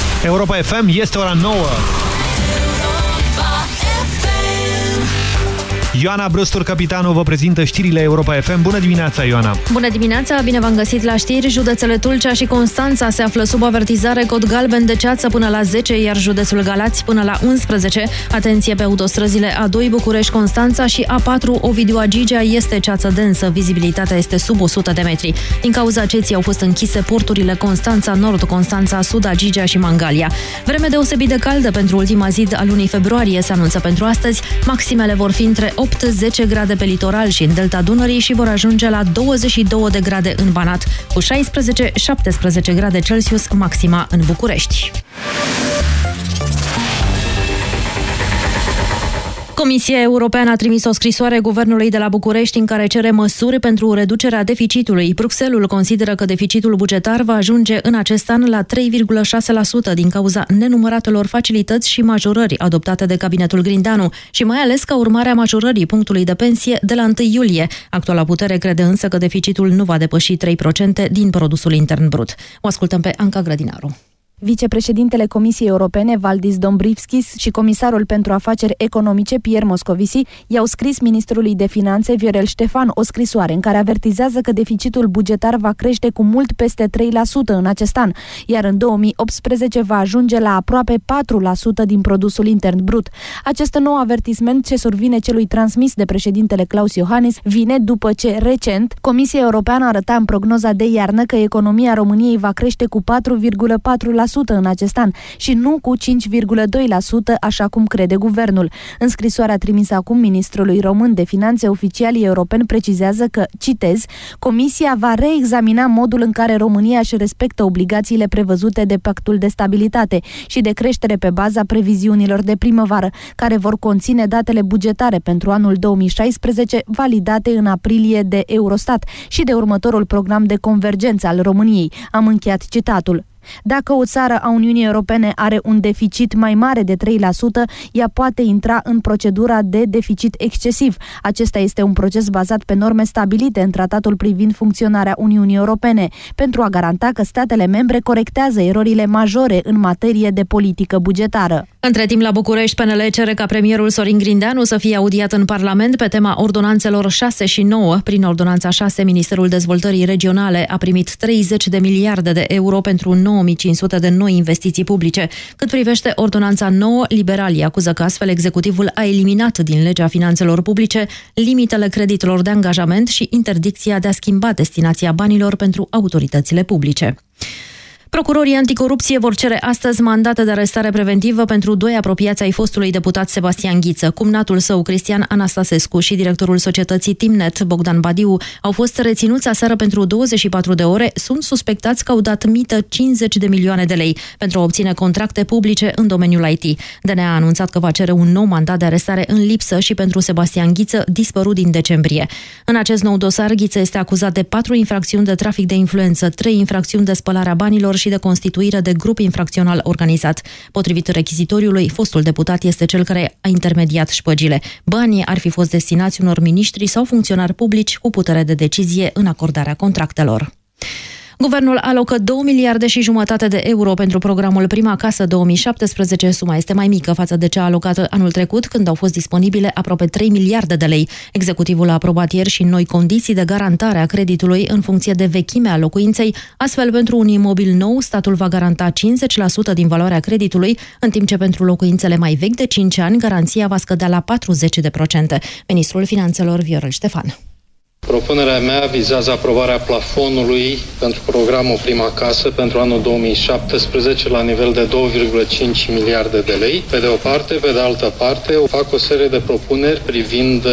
Europa FM este ora 9. Ioana Brăstur, capitanul, vă prezintă știrile Europa FM. Bună dimineața, Ioana! Bună dimineața, bine v-am găsit la știri. Județele Tulcea și Constanța se află sub avertizare cod galben de ceață până la 10, iar județul Galați până la 11. Atenție pe autostrăzile A2 București-Constanța și A4 Ovidiu Agigea este ceață densă. Vizibilitatea este sub 100 de metri. Din cauza ceții au fost închise porturile Constanța Nord, Constanța Sud, Agigea și Mangalia. Vreme deosebit de caldă pentru ultima zi a lunii februarie se anunță pentru astăzi. Maximele vor fi între 8-10 grade pe litoral și în delta Dunării și vor ajunge la 22 de grade în Banat, cu 16-17 grade Celsius maxima în București. Comisia Europeană a trimis o scrisoare guvernului de la București în care cere măsuri pentru reducerea deficitului. Bruxelul consideră că deficitul bugetar va ajunge în acest an la 3,6% din cauza nenumăratelor facilități și majorări adoptate de cabinetul Grindanu și mai ales ca urmare a majorării punctului de pensie de la 1 iulie. Actuala putere crede însă că deficitul nu va depăși 3% din produsul intern brut. O ascultăm pe Anca Grădinaru. Vicepreședintele Comisiei Europene, Valdis Dombrovskis, și comisarul pentru afaceri economice, Pierre Moscovici, i-au scris ministrului de finanțe, Viorel Ștefan, o scrisoare în care avertizează că deficitul bugetar va crește cu mult peste 3% în acest an, iar în 2018 va ajunge la aproape 4% din produsul intern brut. Acest nou avertisment ce survine celui transmis de președintele Claus Iohannis vine după ce, recent, Comisia Europeană arăta în prognoza de iarnă că economia României va crește cu 4,4% în acest an și nu cu 5,2%, așa cum crede guvernul. În scrisoarea trimisă acum ministrului român de finanțe, oficialii europeni precizează că, citez, Comisia va reexamina modul în care România își respectă obligațiile prevăzute de pactul de stabilitate și de creștere pe baza previziunilor de primăvară, care vor conține datele bugetare pentru anul 2016 validate în aprilie de Eurostat și de următorul program de convergență al României. Am încheiat citatul. Dacă o țară a Uniunii Europene are un deficit mai mare de 3%, ea poate intra în procedura de deficit excesiv. Acesta este un proces bazat pe norme stabilite în tratatul privind funcționarea Uniunii Europene, pentru a garanta că statele membre corectează erorile majore în materie de politică bugetară. Între timp, la București, PNL cere ca premierul Sorin Grindeanu să fie audiat în Parlament pe tema ordonanțelor 6 și 9. Prin ordonanța 6, Ministerul Dezvoltării Regionale a primit 30 de miliarde de euro pentru 9500 de noi investiții publice. Cât privește ordonanța 9, liberalii acuză că astfel executivul a eliminat din legea finanțelor publice limitele creditelor de angajament și interdicția de a schimba destinația banilor pentru autoritățile publice. Procurorii anticorupție vor cere astăzi mandate de arestare preventivă pentru doi apropiați ai fostului deputat Sebastian Ghiță. Cumnatul său, Cristian Anastasescu și directorul societății Timnet, Bogdan Badiu, au fost reținuți aseară pentru 24 de ore. Sunt suspectați că au dat mită 50 de milioane de lei pentru a obține contracte publice în domeniul IT. DNA a anunțat că va cere un nou mandat de arestare în lipsă și pentru Sebastian Ghiță, dispărut din decembrie. În acest nou dosar, Ghiță este acuzat de patru infracțiuni de trafic de influență, trei infracțiuni de spălarea banilor și de constituire de grup infracțional organizat. Potrivit rechizitoriului, fostul deputat este cel care a intermediat șpăgile. Banii ar fi fost destinați unor miniștri sau funcționari publici cu putere de decizie în acordarea contractelor. Guvernul alocă 2 miliarde și jumătate de euro pentru programul Prima Casă 2017. Suma este mai mică față de cea alocată anul trecut, când au fost disponibile aproape 3 miliarde de lei. Executivul a aprobat ieri și noi condiții de garantare a creditului în funcție de vechimea locuinței. Astfel, pentru un imobil nou, statul va garanta 50% din valoarea creditului, în timp ce pentru locuințele mai vechi de 5 ani, garanția va scădea la 40%. Ministrul Finanțelor Viorel Ștefan. Propunerea mea vizează aprobarea plafonului pentru programul Prima Casă pentru anul 2017 la nivel de 2,5 miliarde de lei. Pe de o parte, pe de altă parte, fac o serie de propuneri privind uh,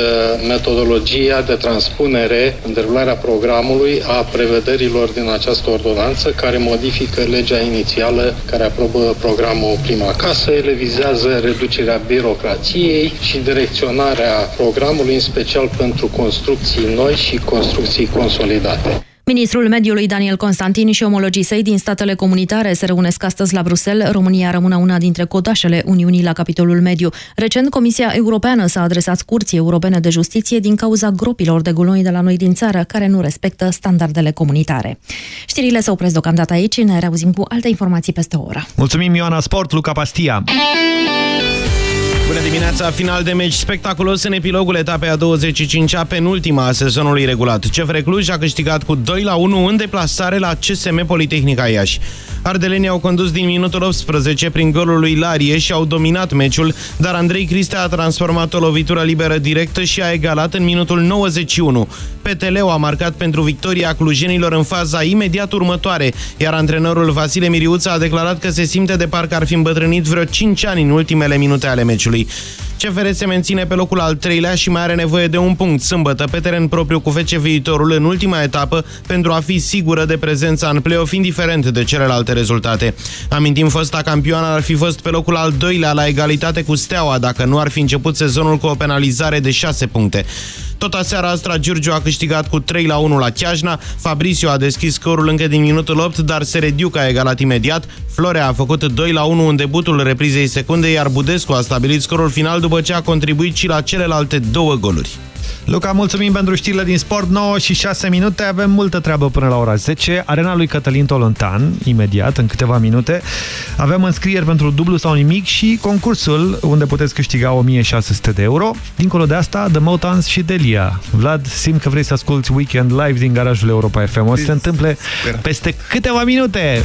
metodologia de transpunere în derularea programului a prevederilor din această ordonanță care modifică legea inițială care aprobă programul Prima Casă. Ele vizează reducerea birocrației și direcționarea programului, în special pentru construcții noi și construcții consolidate. Ministrul Mediului Daniel Constantin și omologii săi din statele comunitare se reunesc astăzi la Bruxelles. România rămâne una dintre codașele Uniunii la capitolul mediu. Recent, Comisia Europeană s-a adresat Curții Europene de Justiție din cauza gropilor de gunoi de la noi din țară, care nu respectă standardele comunitare. Știrile se opresc deocamdată aici, ne reauzim cu alte informații peste o oră. Mulțumim, Ioana Sport, Luca Pastia. Bună dimineața! Final de meci spectaculos în epilogul etapei a 25-a, penultima a sezonului regulat. CFR Cluj a câștigat cu 2 la 1 în deplasare la CSM Politehnica Iași. Ardelenii au condus din minutul 18 prin golul lui Larie și au dominat meciul, dar Andrei Cristea a transformat o lovitură liberă directă și a egalat în minutul 91. Peteleu a marcat pentru victoria clujenilor în faza imediat următoare, iar antrenorul Vasile Miriuța a declarat că se simte de parcă ar fi îmbătrânit vreo 5 ani în ultimele minute ale meciului. Bobby. CFR se menține pe locul al treilea și mai are nevoie de un punct sâmbătă pe teren propriu cu FC Viitorul în ultima etapă pentru a fi sigură de prezența în play-off indiferent de celelalte rezultate. Amintim, fosta campioană ar fi fost pe locul al doilea la egalitate cu Steaua dacă nu ar fi început sezonul cu o penalizare de 6 puncte. Tot aseara Astra Giurgiu a câștigat cu 3 la 1 la Chiajna, Fabricio a deschis scorul încă din minutul 8, dar Serediuc a egalat imediat, Florea a făcut 2 la 1 în debutul reprizei secunde, iar Budescu a stabilit scorul final după ce a contribuit și la celelalte două goluri. Luca, mulțumim pentru știrile din sport 9 și 6 minute. Avem multă treabă până la ora 10. Arena lui Cătălin Tolontan, imediat, în câteva minute. Avem înscrieri pentru dublu sau nimic și concursul unde puteți câștiga 1600 de euro. Dincolo de asta, The Motans și Delia. Vlad, simt că vrei să asculti Weekend Live din garajul Europa FM. O să se întâmple peste câteva minute.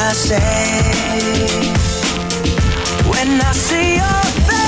I say, When I see your face,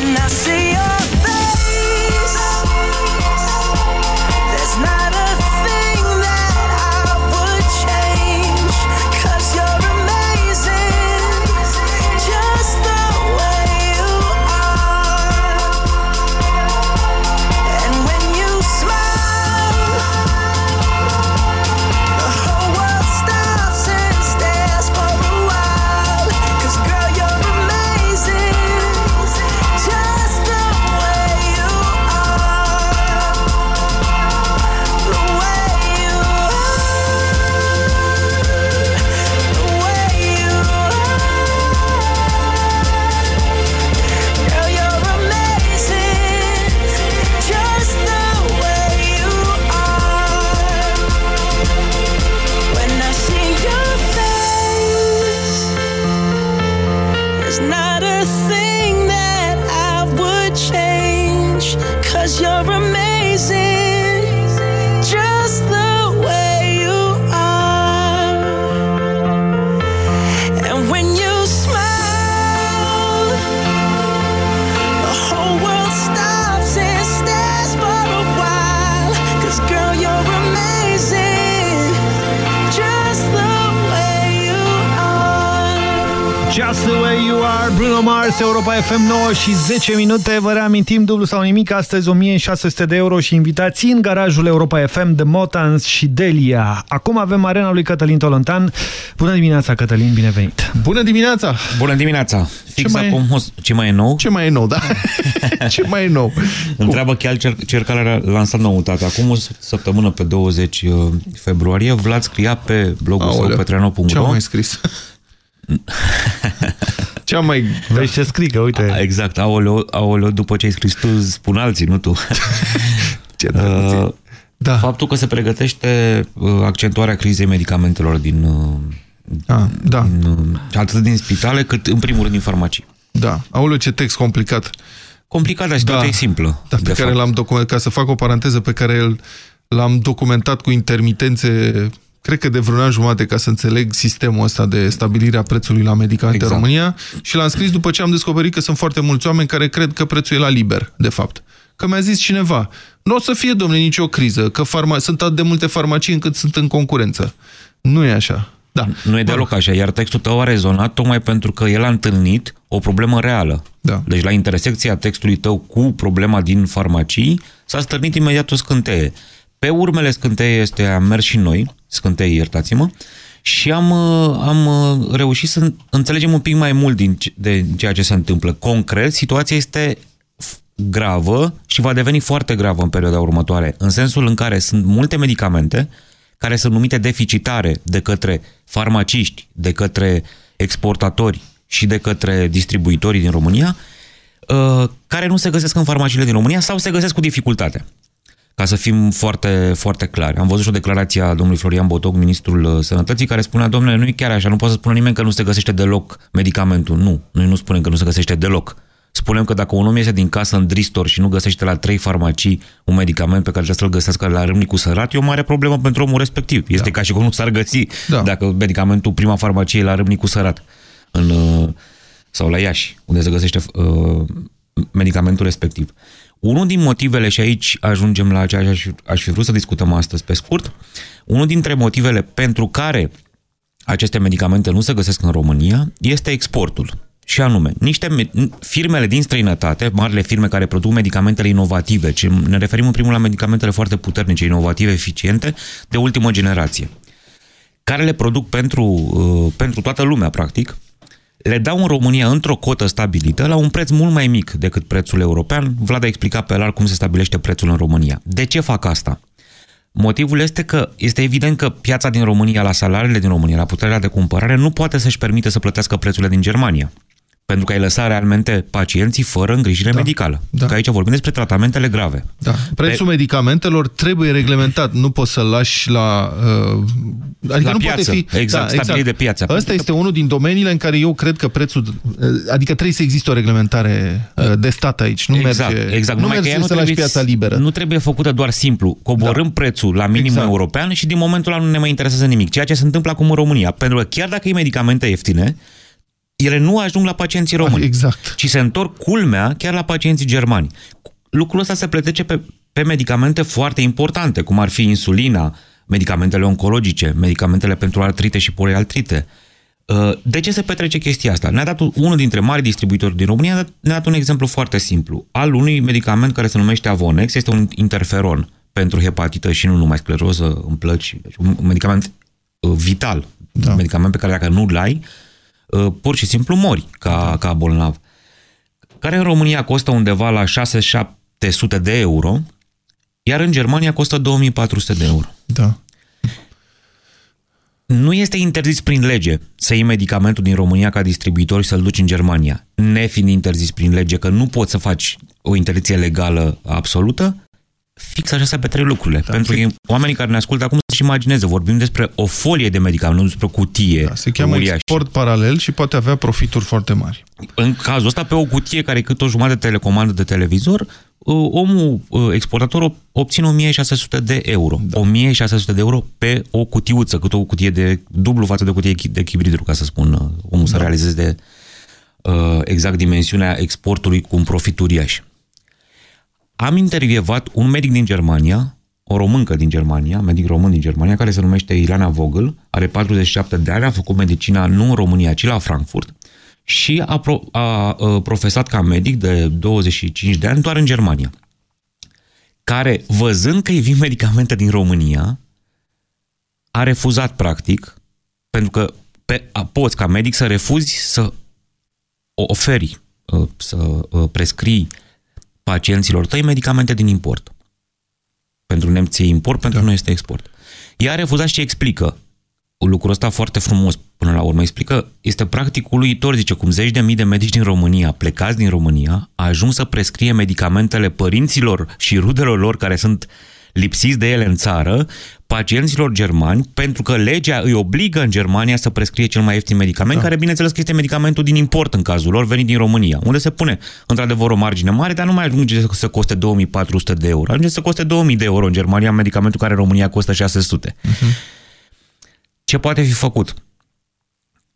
when I see your Bruno Mars, Europa FM 9 și 10 minute. Vă reamintim, dublu sau nimic, astăzi 1600 de euro și invitați în garajul Europa FM de Motans și Delia. Acum avem arena lui Cătălin Tolontan. Bună dimineața, Cătălin, binevenit! Bună dimineața! Bună dimineața! Fix Ce mai acum, o- ce mai e nou? Ce mai e nou, da? [LAUGHS] ce mai e nou? Întreabă chiar cer, cer care a lansat noutate. Acum o săptămână pe 20 februarie, Vlad scria pe blogul său Aoleu, petreanu.ro Ce-am mai scris? [LAUGHS] Ce-am mai... Vezi ce scrii, că uite... Exact, aoleo, aoleo, după ce ai scris tu, spun alții, nu tu. [LAUGHS] ce uh, da. Faptul că se pregătește uh, accentuarea crizei medicamentelor din, uh, ah, da. din uh, atât din spitale, cât în primul rând din farmacii. Da. Aoleu, ce text complicat. Complicat, dar situația Da. e simplă. Da, pe care l-am documentat, ca să fac o paranteză, pe care l-am documentat cu intermitențe cred că de vreun an jumate ca să înțeleg sistemul ăsta de stabilire a prețului la medicamente exact. în România și l-am scris după ce am descoperit că sunt foarte mulți oameni care cred că prețul e la liber, de fapt. Că mi-a zis cineva, nu o să fie, domnule, nicio criză, că farma... sunt atât de multe farmacii încât sunt în concurență. Nu e așa. Da. Nu e deloc așa, iar textul tău a rezonat tocmai pentru că el a întâlnit o problemă reală. Da. Deci la intersecția textului tău cu problema din farmacii s-a stârnit imediat o scânteie. Pe urmele scânteie este am mers și noi, scânteie, iertați-mă, și am, am reușit să înțelegem un pic mai mult din, de ceea ce se întâmplă. Concret, situația este gravă și va deveni foarte gravă în perioada următoare, în sensul în care sunt multe medicamente care sunt numite deficitare de către farmaciști, de către exportatori și de către distribuitorii din România, uh, care nu se găsesc în farmaciile din România sau se găsesc cu dificultate. Ca să fim foarte, foarte clari. Am văzut și o declarație a domnului Florian Botoc, ministrul uh, Sănătății, care spunea, domnule, nu e chiar așa, nu poate să spună nimeni că nu se găsește deloc medicamentul. Nu, noi nu spunem că nu se găsește deloc. Spunem că dacă un om iese din casă în Dristor și nu găsește la trei farmacii un medicament pe care trebuie să-l găsească la râmnicul sărat, e o mare problemă pentru omul respectiv. Este da. ca și cum nu s-ar găsi da. dacă medicamentul, prima farmacie e la râmnicul sărat în, uh, sau la Iași, unde se găsește uh, medicamentul respectiv. Unul din motivele, și aici ajungem la ceea ce aș, aș fi vrut să discutăm astăzi pe scurt, unul dintre motivele pentru care aceste medicamente nu se găsesc în România este exportul. Și anume, niște firmele din străinătate, marile firme care produc medicamentele inovative, ce ne referim în primul la medicamentele foarte puternice, inovative, eficiente, de ultimă generație, care le produc pentru, uh, pentru toată lumea, practic, le dau în România într-o cotă stabilită la un preț mult mai mic decât prețul european. Vlad a explicat pe larg cum se stabilește prețul în România. De ce fac asta? Motivul este că este evident că piața din România, la salariile din România, la puterea de cumpărare, nu poate să-și permite să plătească prețurile din Germania. Pentru că ai lăsat realmente pacienții fără îngrijire da, medicală. Da. Că aici vorbim despre tratamentele grave. Da. Prețul Pe... medicamentelor trebuie reglementat. Nu poți să-l lași la... Uh, adică la nu piață. poate fi... Exact, da, exact. de piață. Ăsta este unul din domeniile în care eu cred că prețul... Uh, adică trebuie să existe o reglementare uh, de stat aici. Nu exact, merge, exact. Nu Numai merge că să lași piața liberă. Nu trebuie făcută doar simplu. Coborâm da. prețul la minimum exact. european și din momentul ăla nu ne mai interesează nimic. Ceea ce se întâmplă acum în România. Pentru că chiar dacă e medicamente ieftine, ele nu ajung la pacienții români, exact. ci se întorc culmea chiar la pacienții germani. Lucrul ăsta se plătece pe, pe medicamente foarte importante, cum ar fi insulina, medicamentele oncologice, medicamentele pentru artrite și poliartrite. Uh, de ce se petrece chestia asta? Ne-a dat unul dintre mari distribuitori din România, ne-a dat un exemplu foarte simplu. Al unui medicament care se numește Avonex, este un interferon pentru hepatită și nu numai scleroză în plăci, deci un medicament uh, vital, da. un medicament pe care dacă nu-l ai, Uh, pur și simplu mori ca, ca bolnav. Care în România costă undeva la 6-700 de euro, iar în Germania costă 2400 de euro. Da. Nu este interzis prin lege să iei medicamentul din România ca distribuitor și să-l duci în Germania. Nefiind interzis prin lege că nu poți să faci o interdicție legală absolută, fix așa se petrec lucrurile. Da, Pentru că oamenii care ne ascultă acum să-și imagineze, vorbim despre o folie de medicament, nu despre o cutie da, Se cheamă uriașă. export paralel și poate avea profituri foarte mari. În cazul ăsta, pe o cutie care e cât o jumătate de telecomandă de televizor, uh, omul uh, exportator obține 1600 de euro. Da. 1600 de euro pe o cutiuță, cât o cutie de dublu față de o cutie de chibridru, ca să spun, uh, omul da. să realizeze de exact dimensiunea exportului cu un profit uriaș. Am intervievat un medic din Germania, o româncă din Germania, medic român din Germania, care se numește Ilana Vogel, are 47 de ani, a făcut medicina nu în România, ci la Frankfurt și a, pro, a, a profesat ca medic de 25 de ani doar în Germania. Care, văzând că îi vin medicamente din România, a refuzat practic, pentru că pe, a, poți ca medic să refuzi să oferi, să prescrii pacienților tăi medicamente din import. Pentru nemții e import, pentru da. noi este export. Ea a refuzat și explică lucrul ăsta foarte frumos până la urmă. Explică, este practic uluitor, zice, cum zeci de mii de medici din România, plecați din România, ajuns să prescrie medicamentele părinților și rudelor lor care sunt lipsiți de ele în țară, pacienților germani, pentru că legea îi obligă în Germania să prescrie cel mai ieftin medicament, da. care bineînțeles că este medicamentul din import în cazul lor, venit din România, unde se pune într-adevăr o margine mare, dar nu mai ajunge să coste 2400 de euro. Ajunge să coste 2000 de euro în Germania, medicamentul care în România costă 600. Uh-huh. Ce poate fi făcut?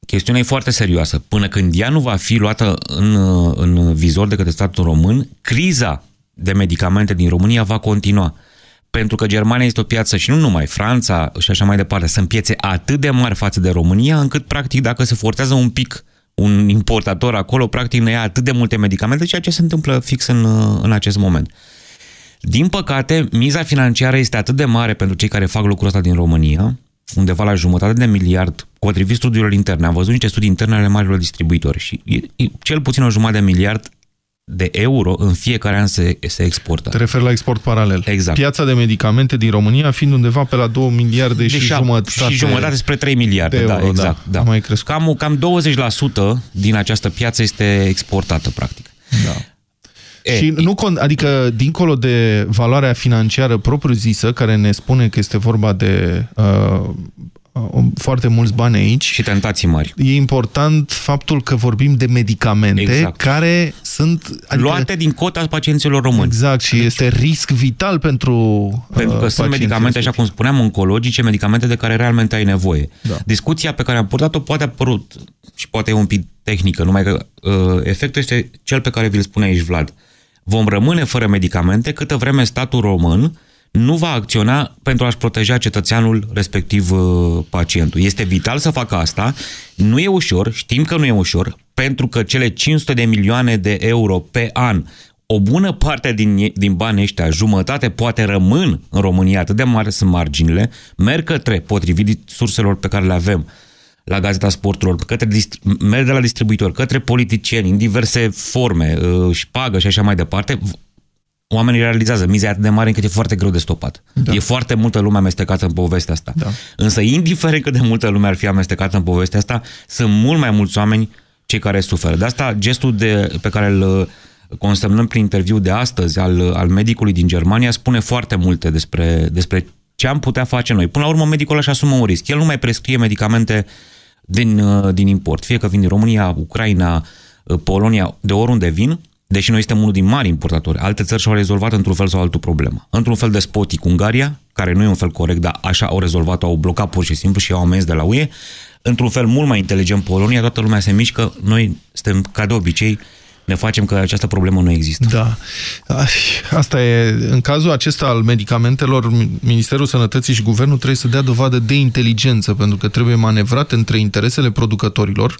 Chestiunea e foarte serioasă. Până când ea nu va fi luată în, în vizor de către statul român, criza de medicamente din România va continua. Pentru că Germania este o piață și nu numai, Franța și așa mai departe, sunt piețe atât de mari față de România, încât practic dacă se forțează un pic un importator acolo, practic ne ia atât de multe medicamente, ceea ce se întâmplă fix în, în acest moment. Din păcate, miza financiară este atât de mare pentru cei care fac lucrul ăsta din România, undeva la jumătate de miliard, potrivit studiilor interne. Am văzut niște studii interne ale marilor distribuitori și e, e cel puțin o jumătate de miliard de euro în fiecare an se, se exportă. Te referi la export paralel. Exact. Piața de medicamente din România fiind undeva pe la 2 miliarde și jumătate. Și jumătate spre 3 miliarde, de da, euro, exact. da. Da. Mai crescut. Cam, cam 20% din această piață este exportată, practic. Da. E, și nu, adică, dincolo de valoarea financiară propriu-zisă, care ne spune că este vorba de uh, foarte mulți bani aici. Și tentații mari. E important faptul că vorbim de medicamente exact. care sunt... Adică, Luate din cota pacienților români. Exact, și este risc vital pentru Pentru că uh, sunt medicamente, așa cum spuneam, oncologice, medicamente de care realmente ai nevoie. Da. Discuția pe care am purtat-o poate a părut și poate e un pic tehnică, numai că uh, efectul este cel pe care vi-l spune aici Vlad. Vom rămâne fără medicamente câtă vreme statul român nu va acționa pentru a-și proteja cetățeanul, respectiv uh, pacientul. Este vital să facă asta. Nu e ușor, știm că nu e ușor, pentru că cele 500 de milioane de euro pe an, o bună parte din, din banii ăștia, jumătate, poate rămân în România, atât de mari sunt marginile, merg către, potrivit surselor pe care le avem, la Gazeta Sporturilor, către, merg de la distribuitori, către politicieni, în diverse forme, uh, pagă și așa mai departe, oamenii realizează, miza e atât de mare încât e foarte greu de stopat. Da. E foarte multă lume amestecată în povestea asta. Da. Însă, indiferent cât de multă lume ar fi amestecată în povestea asta, sunt mult mai mulți oameni cei care suferă. De asta, gestul de, pe care îl uh, consemnăm prin interviu de astăzi al, al medicului din Germania spune foarte multe despre, despre ce am putea face noi. Până la urmă, medicul își asumă un risc. El nu mai prescrie medicamente din, uh, din import, fie că vin din România, Ucraina, uh, Polonia, de oriunde vin, deși noi suntem unul din mari importatori. Alte țări și-au rezolvat într-un fel sau altul problemă. Într-un fel despotic Ungaria, care nu e un fel corect, dar așa au rezolvat-o, au blocat pur și simplu și au amenzi de la UE. Într-un fel mult mai inteligent Polonia, toată lumea se mișcă, noi suntem ca de obicei ne facem că această problemă nu există. Da. Asta e, în cazul acesta al medicamentelor, Ministerul Sănătății și Guvernul trebuie să dea dovadă de inteligență, pentru că trebuie manevrat între interesele producătorilor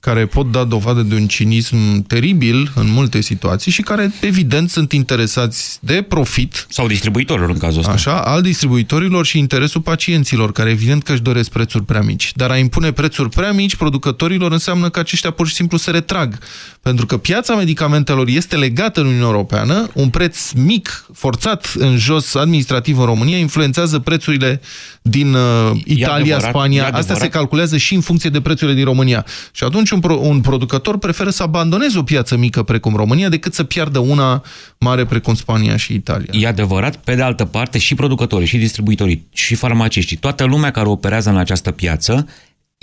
care pot da dovadă de un cinism teribil în multe situații și care, evident, sunt interesați de profit. Sau distribuitorilor, în cazul ăsta. Așa, al distribuitorilor și interesul pacienților, care, evident, că își doresc prețuri prea mici. Dar a impune prețuri prea mici producătorilor înseamnă că aceștia pur și simplu se retrag. Pentru că piața medicamentelor este legată în Uniunea Europeană, un preț mic, forțat în jos administrativ în România, influențează prețurile din uh, Italia, adevărat, Spania. Asta se calculează și în funcție de prețurile din România. Și atunci un, pro un producător preferă să abandoneze o piață mică precum România decât să piardă una mare precum Spania și Italia. E adevărat, pe de altă parte și producătorii, și distribuitorii, și farmaciștii, toată lumea care operează în această piață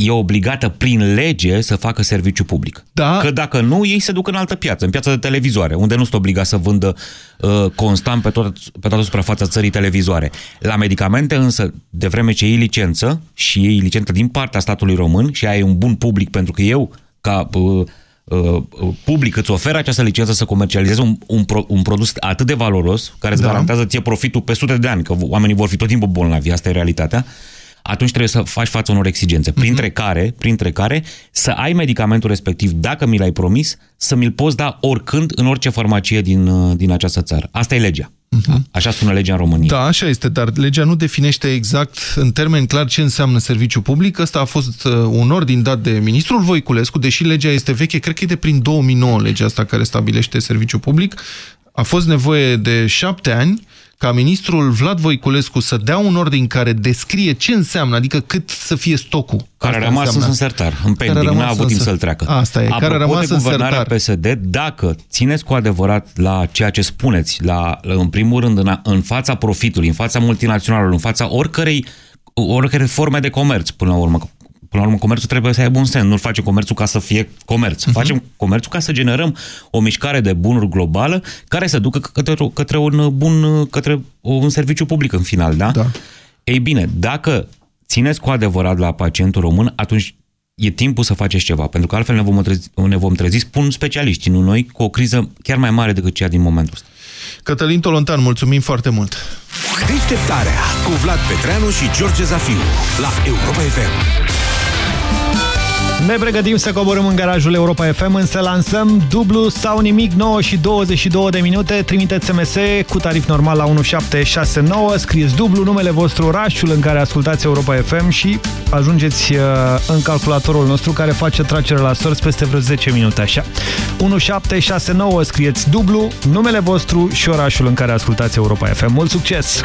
e obligată prin lege să facă serviciu public. Da. Că dacă nu, ei se duc în altă piață, în piața de televizoare, unde nu sunt obligați să vândă uh, constant pe, tot, pe toată suprafața țării televizoare. La medicamente însă, de vreme ce ei licență și ei licență din partea statului român și ai un bun public pentru că eu, ca uh, uh, public, îți oferă această licență să comercializezi un, un, pro, un produs atât de valoros, care îți da. garantează ție profitul pe sute de ani, că oamenii vor fi tot timpul bolnavi, asta e realitatea, atunci trebuie să faci față unor exigențe, mhm. printre, uh-huh. care, printre care să ai medicamentul respectiv, dacă mi l-ai promis, să mi-l poți da oricând în orice farmacie din, uh, din această țară. Asta e legea. Uh-huh. Așa sună legea în România. Da, așa este, dar legea nu definește exact în termeni clar ce înseamnă serviciu public. Ăsta a fost uh, un ordin dat de ministrul Voiculescu, deși legea este veche, cred că e de prin 2009 legea asta care stabilește serviciu public. A fost nevoie de șapte ani ca ministrul Vlad Voiculescu să dea un ordin care descrie ce înseamnă, adică cât să fie stocul. Care a rămas înseamnă. în sertar, în pending, n-a avut timp să-l treacă. Asta e, Apropo care a rămas de în sertar. PSD, dacă țineți cu adevărat la ceea ce spuneți, la, în primul rând în, în fața profitului, în fața multinaționalelor, în fața oricărei oricare forme de comerț, până la urmă, Până la urmă, comerțul trebuie să aibă un sens. Nu-l facem comerțul ca să fie comerț. Uh-huh. Facem comerțul ca să generăm o mișcare de bunuri globală care să ducă către, către un bun, către un serviciu public în final, da? Da. Ei bine, dacă țineți cu adevărat la pacientul român, atunci e timpul să faceți ceva, pentru că altfel ne vom trezi, ne vom trezi spun specialiștii, nu noi, cu o criză chiar mai mare decât cea din momentul ăsta. Cătălin Tolontan, mulțumim foarte mult! Deșteptarea cu Vlad Petreanu și George Zafiu la Europa FM. Ne pregătim să coborâm în garajul Europa FM, însă lansăm dublu sau nimic, 9 și 22 de minute. Trimiteți SMS cu tarif normal la 1769, scrieți dublu numele vostru, orașul în care ascultați Europa FM și ajungeți uh, în calculatorul nostru care face tracere la sorți peste vreo 10 minute, așa. 1769, scrieți dublu numele vostru și orașul în care ascultați Europa FM. Mult succes!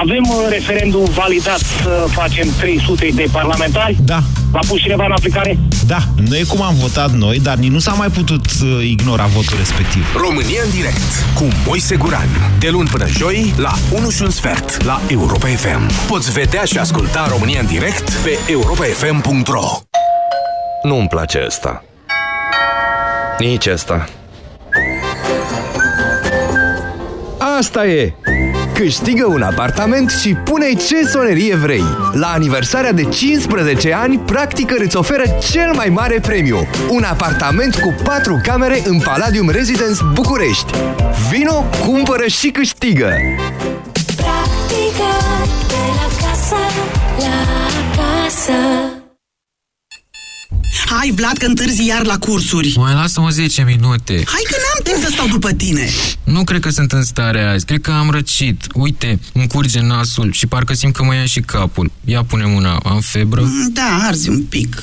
Avem uh, referendum validat să facem 300 de parlamentari? Da. L-a pus cineva în aplicare? Da. Nu e cum am votat noi, dar nici nu s-a mai putut uh, ignora votul respectiv. România în direct cu Moise Guran. De luni până joi la 1 și un sfert la Europa FM. Poți vedea și asculta România în direct pe europafm.ro Nu-mi place asta. Nici asta. Asta e! Câștigă un apartament și pune ce sonerie vrei. La aniversarea de 15 ani, practică îți oferă cel mai mare premiu. Un apartament cu 4 camere în Palladium Residence București. Vino, cumpără și câștigă! Practică de la casă la casă. Hai, Vlad, că întârzi iar la cursuri. Mai lasă-mă 10 minute. Hai că n-am timp să stau după tine. Nu cred că sunt în stare azi. Cred că am răcit. Uite, îmi curge nasul și parcă simt că mă ia și capul. Ia pune mâna. Am febră? Mm, Da, arzi un pic.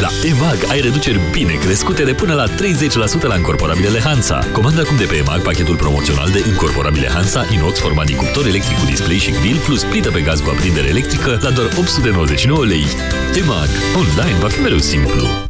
La EMAG ai reduceri bine crescute de până la 30% la încorporabilele Hansa. Comanda acum de pe EMAG pachetul promoțional de încorporabile Hansa inox format din cuptor electric cu display și grill plus plită pe gaz cu aprindere electrică la doar 899 lei. EMAG. Online va fi mereu simplu.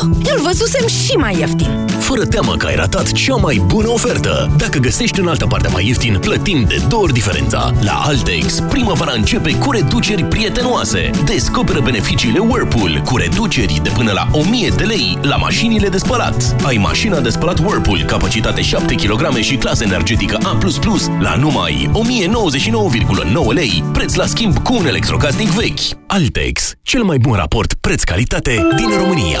Eu-l văzusem și mai ieftin. Fără teamă că ai ratat cea mai bună ofertă. Dacă găsești în altă parte mai ieftin, plătim de două ori diferența. La Altex, primăvara începe cu reduceri prietenoase. Descoperă beneficiile Whirlpool cu reduceri de până la 1000 de lei la mașinile de spălat. Ai mașina de spălat Whirlpool, capacitate 7 kg și clasă energetică A++ la numai 1099,9 lei, preț la schimb cu un electrocasnic vechi. Altex, cel mai bun raport preț-calitate din România.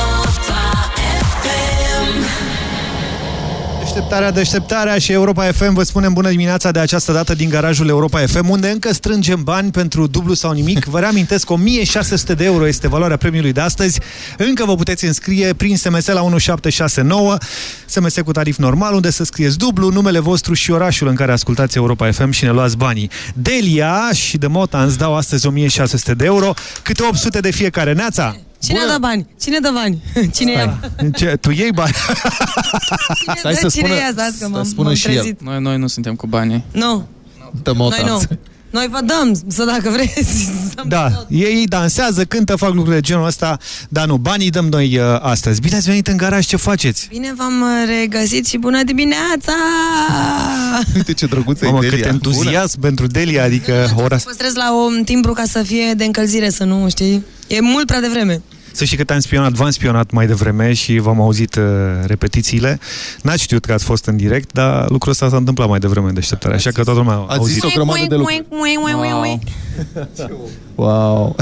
Deșteptarea, deșteptarea și Europa FM vă spunem bună dimineața de această dată din garajul Europa FM, unde încă strângem bani pentru dublu sau nimic. Vă reamintesc, 1600 de euro este valoarea premiului de astăzi. Încă vă puteți înscrie prin SMS la 1769, SMS cu tarif normal, unde să scrieți dublu, numele vostru și orașul în care ascultați Europa FM și ne luați banii. Delia și de Mota îți dau astăzi 1600 de euro, câte 800 de fiecare. Neața! Cine dă bani? Cine dă bani? [LAUGHS] Cine ia? Ce, tu iei bani? Stai să cine ia azi, că m-am, m-am trezit? Noi, noi nu suntem cu banii. Nu. Dă Noi nu. Noi vă dăm, să dacă vreți. [LAUGHS] Da, ei dansează, cântă, fac lucruri de genul ăsta, dar nu, banii dăm noi uh, astăzi. Bine ați venit în garaj, ce faceți? Bine v-am uh, regăsit și bună dimineața! [LAUGHS] Uite ce drăguță Mamă, e cât Delia. entuziasm pentru Delia, adică ora... Păstrez la un timbru ca să fie de încălzire, să nu știi. E mult prea devreme. Să știi că te-am spionat, v-am spionat mai devreme și v-am auzit uh, repetițiile. N-ați știut că ați fost în direct, dar lucrul ăsta s-a întâmplat mai devreme în deșteptare, așa că toată lumea a Ați auzit. zis o grămadă de lucruri. Wow.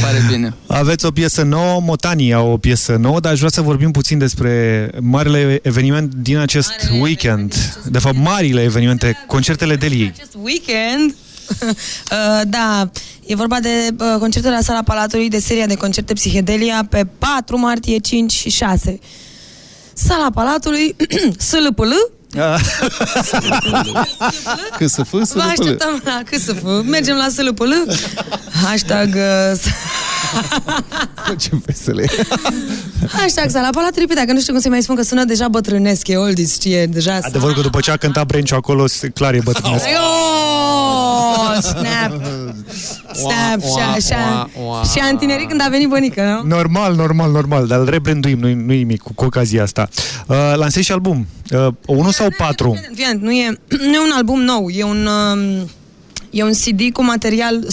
Pare bine. [LAUGHS] Aveți o piesă nouă, Motanii au o piesă nouă, dar aș vrea să vorbim puțin despre marele eveniment din acest weekend. De fapt, marile evenimente, concertele Deliei. acest weekend. [LAUGHS] Uh, da, e vorba de uh, concertul la Sala Palatului, de seria de concerte Psihedelia pe 4 martie, 5 și 6. Sala Palatului, [CLEARS THROAT] SLPL, [LAUGHS] Că să fă, să vă așteptăm la KSF, mergem la SLPL, hashtag, uh, Ce vesele. [LAUGHS] hashtag Sala Palatului, pe dacă nu știu cum să mai spun că sună deja bătrânesc, e oldies, știe, deja... Adevărul că după ce a cântat Brenciu acolo, se- clar e bătrânesc. Oh, snap! Snap! Și-a, și-a, și-a întinerit când a venit bănică, nu? Normal, normal, normal, dar îl rebranduim, nu-i, nu nimic cu, cu ocazia asta. Uh, lansezi și album. Uh, unul sau patru? Fii, nu e, nu e un album nou, e un, um, e un CD cu material 100%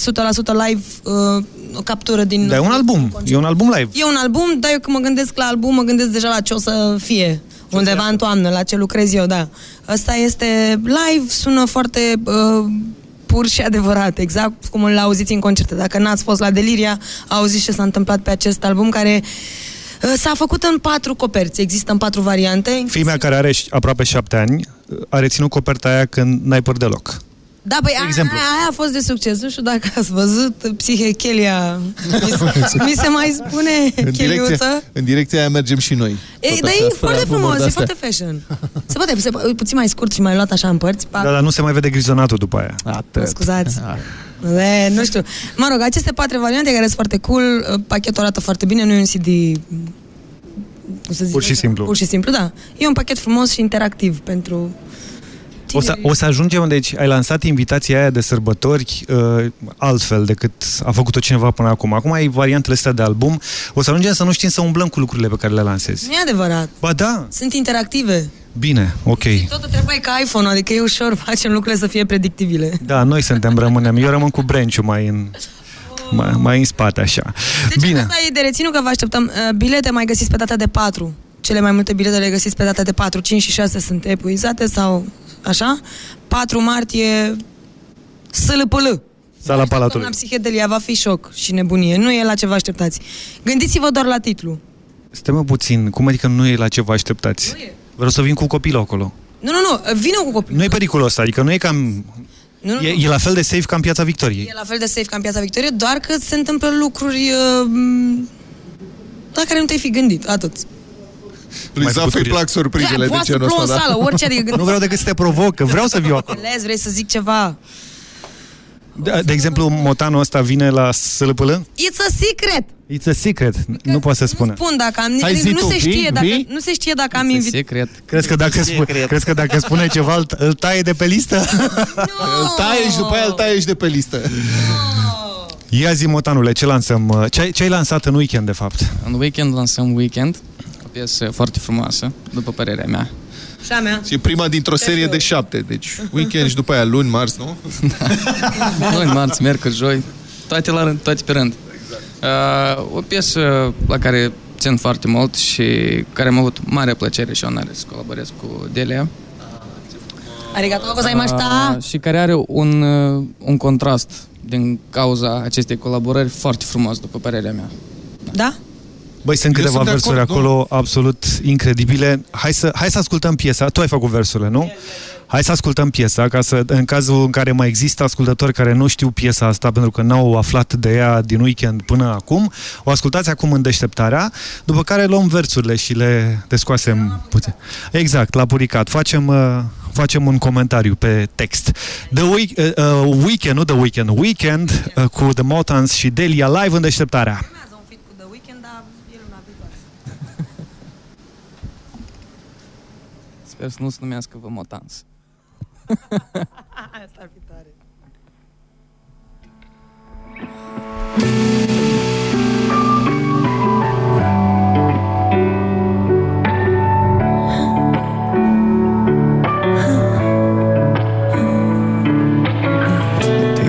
live, uh, o captură din... Dar e un album, e un album live. E un album, dar eu când mă gândesc la album, mă gândesc deja la ce o să fie. Undeva în toamnă, la ce lucrez eu, da. Ăsta este live, sună foarte uh, pur și adevărat, exact cum îl auziți în concerte. Dacă n-ați fost la Deliria, auziți ce s-a întâmplat pe acest album care uh, s-a făcut în patru coperți, există în patru variante. Fimea care are ș- aproape șapte ani uh, a reținut coperta aia când n-ai păr deloc. Da, băi, aia, exemplu. aia a fost de succes. Nu știu dacă ați văzut Psihechelia. Mi, se- mi se mai spune În direcția, cheliuță. în direcția aia mergem și noi. E, Tot dar așa, e spre foarte albumuri frumos, e de-astea. foarte fashion. Se poate, se, poate- puțin mai scurt și mai luat așa în părți. Pa, Da, dar nu se mai vede grizonatul după aia. Atât. Mă scuzați. Le, nu știu. Mă rog, aceste patru variante care sunt foarte cool, pachetul arată foarte bine, nu e un CD cum să zic, Pur și simplu. Pur și simplu, da. E un pachet frumos și interactiv pentru O să, o să ajungem, deci ai lansat invitația aia de sărbători uh, altfel decât a făcut-o cineva până acum. Acum ai variantele astea de album. O să ajungem să nu știm să umblăm cu lucrurile pe care le lansezi. Nu e adevărat. Ba da, Sunt interactive. bine, ok. Totul trebuie ca iPhone, adică e ușor, [LAUGHS] facem lucrurile să fie predictibile. Da, noi suntem, rămânem. Eu rămân cu Brenciu mai în, mai, mai în spate, așa. Bine. Asta e de reținut că vă așteptăm. Uh, Bilete mai găsiți pe data de 4. Cele mai multe bilete le găsiți pe data de 4. 5 și 6 sunt epuizate sau așa. 4 martie SLPL. Sala Palatului. La psihedelia va fi șoc și nebunie. Nu e la ce vă așteptați. Gândiți-vă doar la titlu. Stai puțin, cum adică nu e la ce vă așteptați? Vreau să vin cu copilul acolo. Nu, nu, nu, vină cu copilul. Nu e periculos, adică nu e cam... Nu, nu, E, nu. e la fel de safe ca în Piața Victoriei. E la fel de safe ca în Piața Victorie, doar că se întâmplă lucruri uh, la care nu te-ai fi gândit, atât. Lui Zaf îi plac surprizele Da, de poate să genul plouă ăsta, în sală, da? orice, adică Nu vreau decât să te provoc, că vreau să viu acolo. Înțeles, vrei să zic ceva. De, de exemplu, motanul ăsta vine la SLPL? It's a secret! It's a secret. Nu poate să spună. Spun dacă am... Hai zi nu, tu, se vii? știe dacă, Vii? nu se știe dacă am invitat... Secret. Crezi că dacă, spune, crezi că dacă spune ceva, îl, îl taie de pe listă? [LAUGHS] [LAUGHS] Îl taie și după aia îl taie și de pe listă. Ia zi, motanule, ce lansăm? Ce ai, ce ai lansat în weekend, de fapt? În weekend lansăm Weekend, o piesă foarte frumoasă, după părerea mea. Și a mea. Și prima dintr-o serie de șapte. Deci weekend și după aia luni, marți, nu? Luni, marți, miercuri, joi, toate la rând, toate pe rând. Uh, o piesă la care țin foarte mult și care am avut mare plăcere și onoare să colaborez cu Delia. Arigato gozaimashita! Uh, și care are un, uh, un contrast din cauza acestei colaborări foarte frumos, după părerea mea. Da? Băi, sunt Eu câteva sunt de versuri acord, acolo absolut incredibile. Hai să, hai să ascultăm piesa. Tu ai făcut versurile, nu? Hai să ascultăm piesa, ca să, în cazul în care mai există ascultători care nu știu piesa asta pentru că n-au aflat de ea din weekend până acum, o ascultați acum în deșteptarea, după care luăm versurile și le descoasem puțin. Exact, la puricat. Facem, uh, facem un comentariu pe text. The week, uh, uh, weekend, nu The Weekend, Weekend uh, cu The Motans și Delia live în deșteptarea. Sper să nu se numească Vă Motans. [LAUGHS] Asta ar fi tare.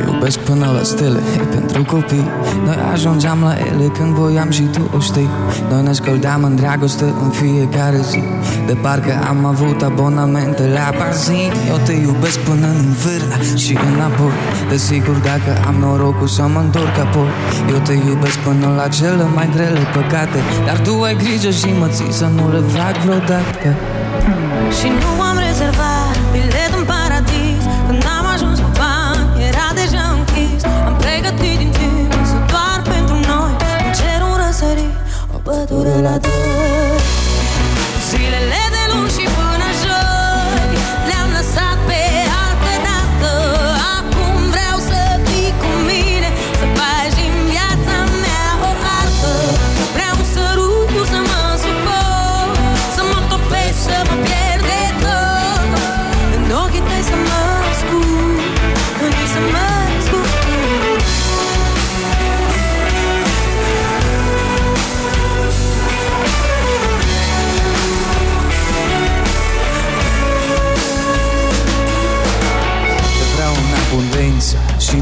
iubesc până la stele E pentru copii Noi ajungeam la ele când voiam și tu o știi. Noi ne scăldeam în dragoste în fiecare zi. De parcă am avut abonamente la bazin Eu te iubesc până în vârla și înapoi. Desigur dacă am norocul să mă întorc apoi. Eu te iubesc până la cele mai grele păcate. Dar tu ai grijă și mă ții să nu le fac vreodată. Și nu am rezervat o pădure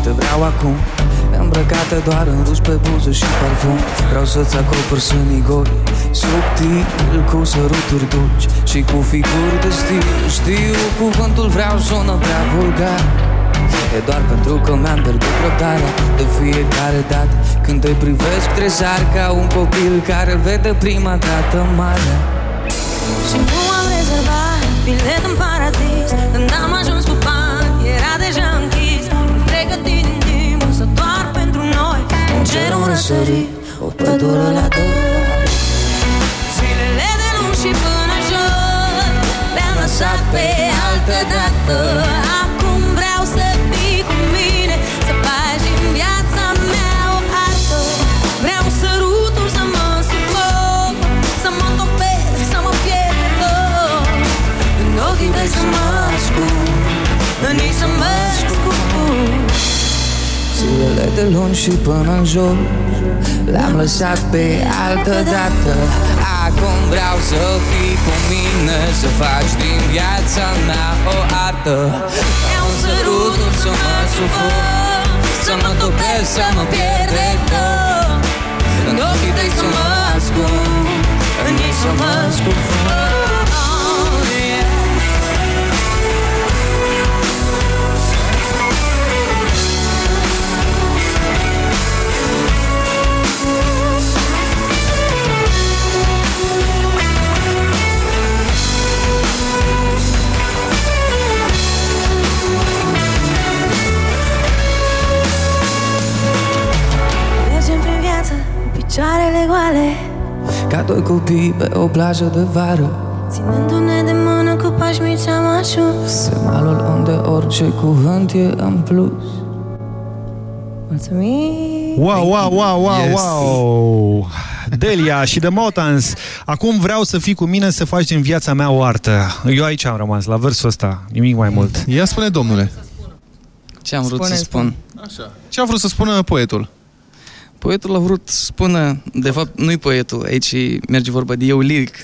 te vreau acum. Îmbrăcată doar în ruși pe buză și parfum. Vreau să-ți acopăr sânii goi Subtil, cu săruturi dulci Și cu figuri de stil. Știu, cuvântul vreau sună prea vulgar E doar pentru că mi-am pierdut răbdarea. De fiecare dată când te privesc Trezar ca un copil care vede prima dată marea. Și nu am rezervat bilet în paradis Când am ajuns Un cerul răsărit, o pădure la doi. Zilele de luni și până joi Le-am lăsat pe altă dată Zilele de luni și până în jur Le-am lăsat pe altă dată. Acum vreau să fii cu mine Să faci din viața mea o artă. Vreau sărutul să mă sufort Să mă topesc, să mă pierd de tot. În ochii tăi să mă ascund În ei să mă ascund picioarele goale Ca doi copii pe o plajă de vară Ținându-ne de mână cu pași mici am ajuns Semnalul unde orice cuvânt e în plus Mulțumim Wow, wow, wow, wow, Yes. wow! Delia și The Motans. Acum vreau să fii cu mine să faci din viața mea o artă. Eu aici am rămas, la versul ăsta, nimic mai mult. Ia spune, domnule. Ce am vrut Spune, să spun? Așa. Ce a vrut să spună poetul? Poetul a vrut să spună, de fapt nu-i poetul, aici merge vorba de eu liric.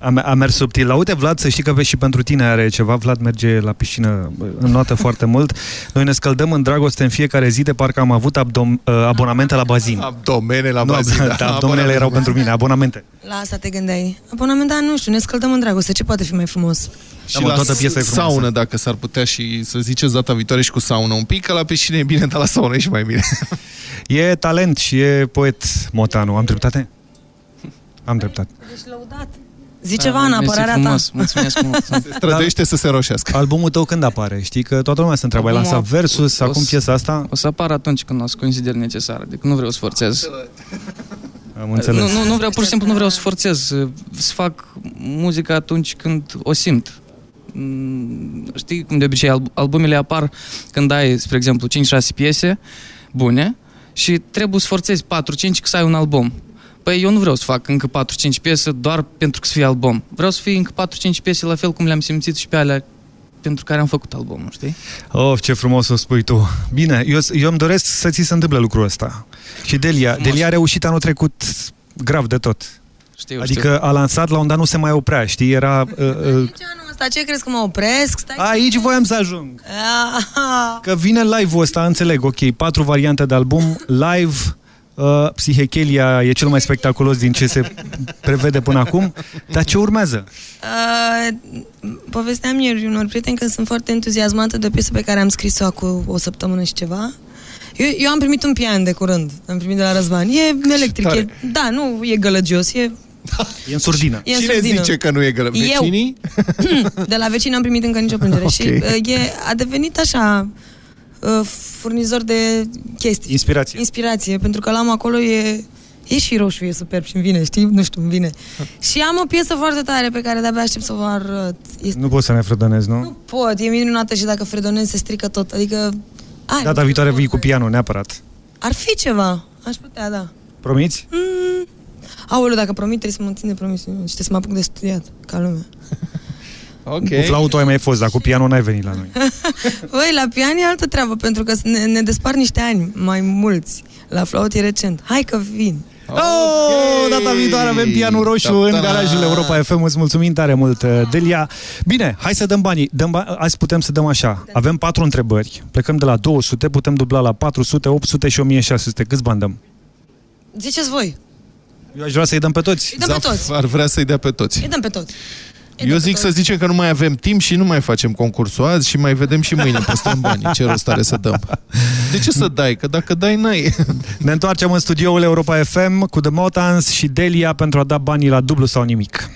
A, a mers subtil. Uite, Vlad, să știi că pe și pentru tine are ceva. Vlad merge la piscină în notă foarte mult. Noi ne scăldăm în dragoste în fiecare zi de parcă am avut abdom, uh, abonamente la bazin. Abdomene la Nu, bazin. da, abdomenele erau pentru mine, abonamente. La asta te gândeai. Abonament, dar nu știu, ne scăldăm în dragoste. Ce poate fi mai frumos? Și la toată piesa saună, dacă s-ar putea și să ziceți data viitoare și cu saună un pic, că la piscină e bine, dar la saună e și mai bine. [LAUGHS] E talent și e poet Motanu. Am dreptate? Am dreptate. Ești lăudat. Zi ceva în apărarea ta. mulțumesc mult. [LAUGHS] Se străduiește să se roșească. Albumul tău când apare? Știi că toată lumea se întreabă. Ai Albumul lansat versus, o acum să- piesa asta? O să apară atunci când o să consider necesar, adică nu vreau să forțez. Am înțeles. Nu, nu, nu vreau, pur și simplu nu vreau să forțez, să fac muzică atunci când o simt. Mm, Știi cum de obicei alb- albumele apar când ai, spre exemplu, 5-6 piese bune și trebuie să forțezi 4-5 ca să ai un album. Păi eu nu vreau să fac încă 4-5 piese doar pentru că să fie album. Vreau să fie încă 4-5 piese la fel cum le-am simțit și pe alea pentru care am făcut albumul, știi? Oh, ce frumos o spui tu. Bine, eu, eu îmi doresc să ți se întâmple lucrul ăsta. Și Delia, Delia a reușit anul trecut grav de tot. Știu, adică a lansat la un dat nu se mai oprea, știi? Era... Uh, uh, asta, ce crezi că mă opresc? Stai Aici voiam să ajung. Ah, Că vine live-ul ăsta, înțeleg, ok, patru variante de album, live, uh, Psihechelia e cel mai spectaculos din ce se prevede până acum, dar ce urmează? Uh, povesteam ieri unor prieteni că sunt foarte entuziasmată de o piesă pe care am scris-o acum o săptămână și ceva. Eu, eu am primit un pian de curând, am primit de la Răzvan. E electric, Tare. e, da, nu e gălăgios, e E în surdină. E în Cine surdină. zice că nu e greu? Eu. Vecinii? de la vecini n-am primit încă nicio plângere [LAUGHS] Ok. și uh, e, a devenit așa uh, furnizor de chestii. Inspirație. Inspirație, pentru că l-am acolo, e, e și roșu, e superb și îmi vine, știi? Nu știu, îmi vine. și am o piesă foarte tare pe care de-abia aștept să o arăt. Este Nu poți să ne frădănezi, nu? pot, e minunată și dacă fredonez se strică tot, adică... Ai, Data viitoare vii cu pianul, neapărat. Ar fi ceva, aș putea, da. Promiți? Mm. Aoleu, dacă promit, trebuie să mă țin de promisiune și trebuie să mă apuc de studiat, ca lumea. Ok. Cu flautul ai mai fost, dar cu pianul n-ai venit la noi. [LAUGHS] Băi, la pian e altă treabă, pentru că ne, ne despar niște ani mai mulți. La flaut e recent. Hai că vin. Oh, data viitoare avem pianul roșu în Ta-ta! garajul Europa FM. Îți mulțumim tare mult, uh, Delia. Bine, hai să dăm banii. Dăm ba- Azi putem să dăm așa. Avem patru întrebări. Plecăm de la 200, putem dubla la 400, 800 și 1600. Câți bani dăm? Ziceți voi. Eu aș vrea să-i dăm pe toți. Îi dăm pe toți. ar vrea să-i dea pe toți. Îi dăm pe toți. Eu zic să zicem că nu mai avem timp și nu mai facem concursul azi și mai vedem și mâine, păstrăm banii. Ce rost are să dăm? De ce să dai? Că dacă dai, n-ai. Ne întoarcem în studioul Europa FM cu The Motans și Delia pentru a da banii la dublu sau nimic.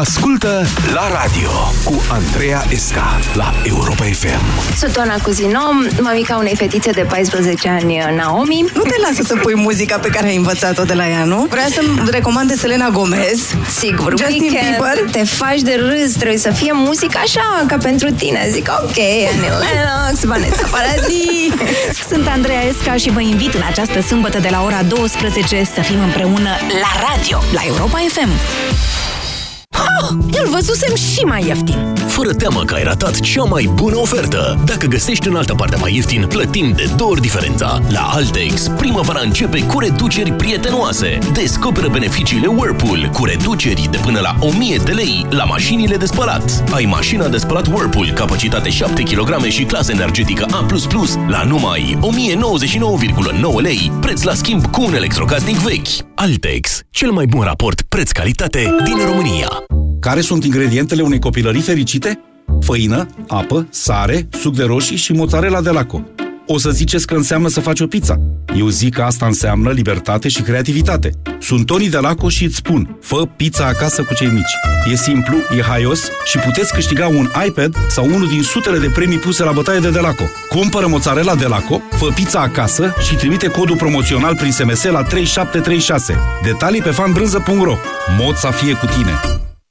Ascultă la radio cu Andreea Esca la Europa FM. Sunt Oana Cuzino, mamica unei fetițe de 14 ani, Naomi. Nu te lasă să pui muzica pe care ai învățat-o de la ea, nu? Vrea să-mi recomande Selena Gomez. Sigur, Justin weekend, Bieber. te faci de râs, trebuie să fie muzică așa, ca pentru tine. Zic, ok, Annie Lennox, Vanessa Paradis. [LAUGHS] Sunt Andreea Esca și vă invit în această sâmbătă de la ora 12 să fim împreună la radio, la Europa FM. Oh, îl văzusem și mai ieftin. Fără teamă că ai ratat cea mai bună ofertă. Dacă găsești în altă parte mai ieftin, plătim de două ori diferența. La Altex, primăvara începe cu reduceri prietenoase. Descoperă beneficiile Whirlpool cu reduceri de până la 1000 de lei la mașinile de spălat. Ai mașina de spălat Whirlpool, capacitate 7 kg și clasă energetică A++ la numai 1099,9 lei, preț la schimb cu un electrocasnic vechi. Altex, cel mai bun raport preț-calitate din România. Care sunt ingredientele unei copilării fericite? Făină, apă, sare, suc de roșii și mozzarella de laco. O să ziceți că înseamnă să faci o pizza. Eu zic că asta înseamnă libertate și creativitate. Sunt Toni de Laco și îți spun, fă pizza acasă cu cei mici. E simplu, e haios și puteți câștiga un iPad sau unul din sutele de premii puse la bătaie de Delaco. Cumpără mozzarella de Laco, fă pizza acasă și trimite codul promoțional prin SMS la 3736. Detalii pe fanbrânză.ro Mod să fie cu tine.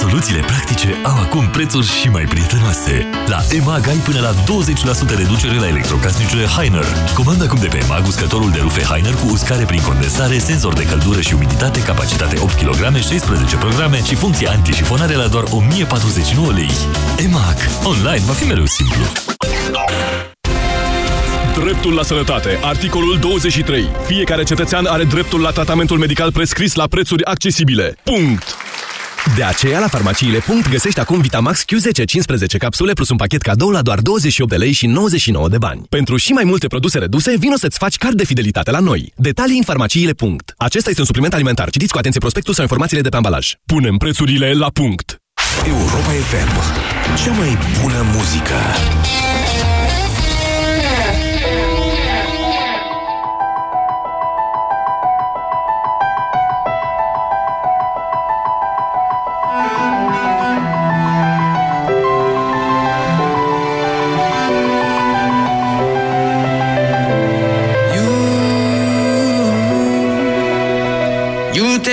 Soluțiile practice au acum prețuri și mai prietenoase. La EMAG ai până la 20% reducere la electrocasnicele Heiner. Comanda acum de pe EMAG uscătorul de rufe Heiner cu uscare prin condensare, senzor de căldură și umiditate, capacitate 8 kg, 16 programe și funcție antișifonare la doar 1049 lei. EMAG. Online va fi mereu simplu. Dreptul la sănătate. Articolul 23. Fiecare cetățean are dreptul la tratamentul medical prescris la prețuri accesibile. Punct! De aceea, la farmaciile. găsești acum Vitamax Q10 15 capsule plus un pachet cadou la doar 28 de lei și 99 de bani. Pentru și mai multe produse reduse, vino să-ți faci card de fidelitate la noi. Detalii în farmaciile. Acesta este un supliment alimentar. Citiți cu atenție prospectul sau informațiile de pe ambalaj. Punem prețurile la punct! Europa FM. Cea mai bună muzică.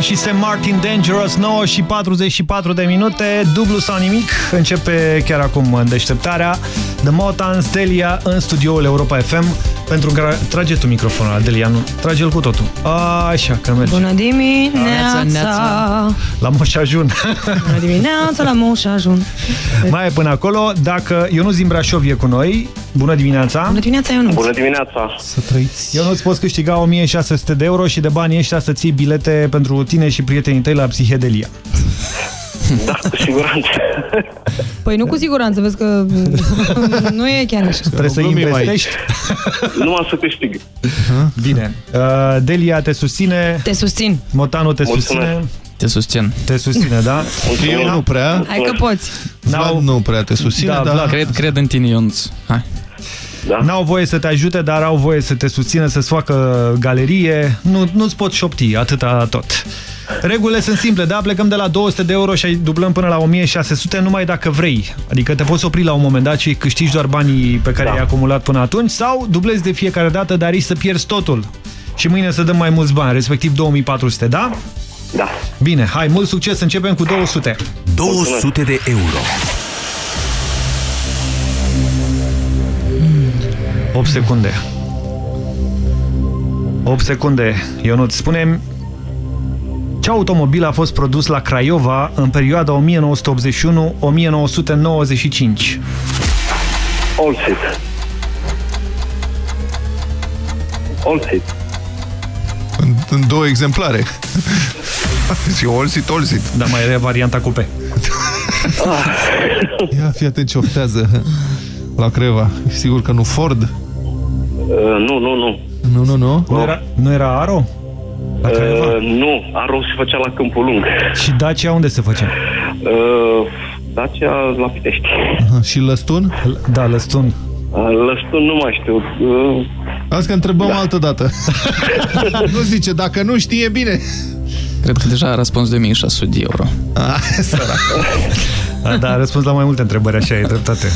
Gheta și St. Martin Dangerous 9 și 44 de minute Dublu sau nimic Începe chiar acum în deșteptarea The Motans, Delia în studioul Europa FM Pentru că trage tu microfonul Delia, nu? Trage-l cu totul Așa, că merge Bună dimineața! La Moș Ajun Bună dimineața la Moș Ajun! Mai e până acolo Dacă Ionuț din Brașov e cu noi Bună dimineața! Bună dimineața, Ionuț! Bună dimineața! Să trăiți! Ionuț, poți câștiga 1600 de euro și de banii ăștia să ții bilete pentru tine și prietenii tăi la Psihedelia. Da, cu siguranță. [LAUGHS] Păi nu cu siguranță, vezi că [LAUGHS] nu e chiar așa. Trebuie să investești. [LAUGHS] Numai să câștig. Bine. Uh, Delia te susține. Te susțin. Motanu te Mulțumesc. susține. Te susțin. Te susține, da? Eu nu prea. Hai că poți. Vlad nu prea te susține, Da, dar... Vlad. Cred, cred în tine, Ionuț. Hai. Da. N-au voie să te ajute, dar au voie să te susțină, să-ți facă galerie. Nu, nu-ți pot șopti, atâta tot. Regulile sunt simple, da? Plecăm de la 200 de euro și dublăm până la 1600 numai dacă vrei. Adică te poți opri la un moment dat și câștigi doar banii pe care Da. i-ai acumulat până atunci sau dublezi de fiecare dată, dar risci să pierzi totul. Și mâine să dăm mai mulți bani, respectiv 2400, da? Da. Bine, hai, mult succes, începem cu 200. 200 de euro. 8 secunde. 8 secunde. Ionut, spune ce automobil a fost produs la Craiova în perioada 1981-1995? Olsit. Olsit. În, în două exemplare. [LAUGHS] și olsit, olsit. Dar mai era varianta cupe. [LAUGHS] Ia, fii atent ce oftează la Creva. E sigur că nu Ford? Uh, nu, nu, nu. Nu, nu, nu. Nu era, nu era Aro? La Craiova? Uh, nu, Aro se făcea la Câmpul Lung. Și Dacia unde se făcea? Uh, Dacia la Pitești. Aha, și Lăstun? Da, Lăstun. Uh, Lăstun nu mai știu. Uh, Azi că întrebăm da. altă dată. [LAUGHS] nu zice, dacă nu știe, bine. Cred că deja a răspuns de 1600 de euro. Da, [LAUGHS] da, a răspuns la mai multe întrebări, așa e dreptate.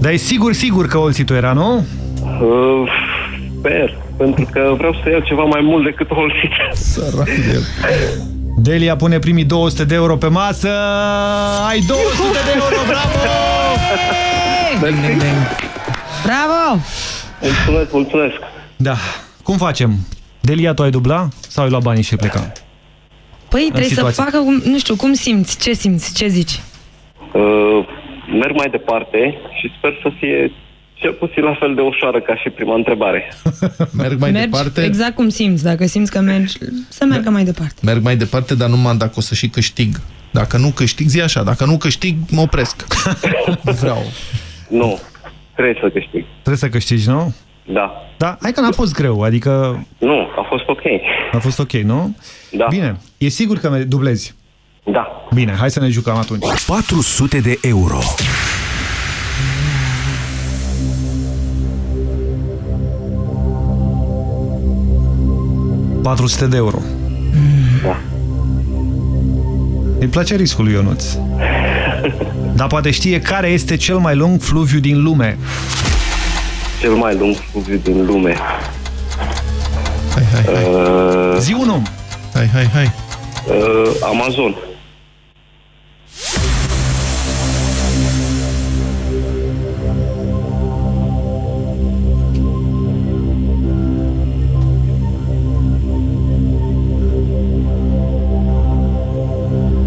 Dar e sigur, sigur că Olsitu era, nu? uh, sper, pentru că vreau să iau ceva mai mult decât Olsit. Sărac de el. Delia pune primii 200 de euro pe masă. Ai 200 de euro, bravo! Ding, ding, ding. Bravo! Mulțumesc, mulțumesc. Da. Cum facem? Delia, tu ai dubla sau ai luat banii și ai pleca? Păi trebuie să situație. facă, cum- nu știu, cum simți, ce simți, ce zici? Uh, merg mai departe și sper să fie cel puțin la fel de ușoară ca și prima întrebare. [LAUGHS] Merg mai mergi departe. exact cum simți, dacă simți că mergi, să meargă mai departe. Merg mai departe, dar numai dacă o să și câștig. Dacă nu câștig, zi așa. Dacă nu câștig, mă opresc. Nu [LAUGHS] vreau. Nu, trebuie să câștig. Trebuie să câștigi, nu? Da. Da, hai că n-a fost greu, adică Nu, a fost ok. a fost ok, nu? Da. Bine, e sigur că dublezi. Da. Bine, hai să ne jucăm atunci. 400 de euro. 400 de euro. Da. Îi place riscul lui Ionuț. [LAUGHS] Dar poate știe care este cel mai lung fluviu din lume. Cel mai lung fluviu din lume. Hai, hai, hai. Uh, Zi unul. Hai, hai, hai. uh, Amazon.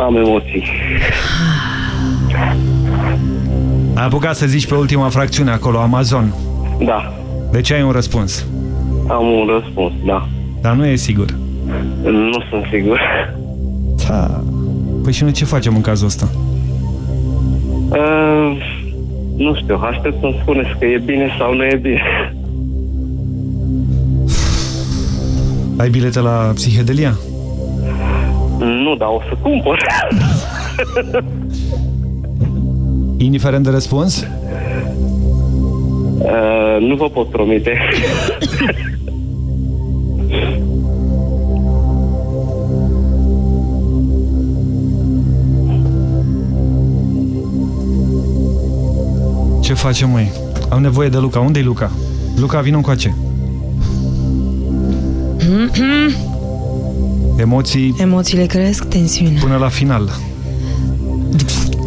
Am emoții. Ai apucat să zici pe ultima fracțiune acolo, Amazon. Da, Deci ai un răspuns. am un răspuns, da. Dar nu e sigur. Nu sunt sigur. Da. Păi și noi ce facem în cazul ăsta? Uh, nu știu, aștept să-mi spuneți că e bine sau nu e bine. Ai bilete la psihedelia? Nu, dar o să cumpăr. Indiferent de răspuns? [LAUGHS] Uh, nu vă pot promite. [LAUGHS] Ce facem, măi? Am nevoie de Luca. Unde-i Luca? Luca, vină încoace. Emoții Emoțiile cresc, tensiune. până la final.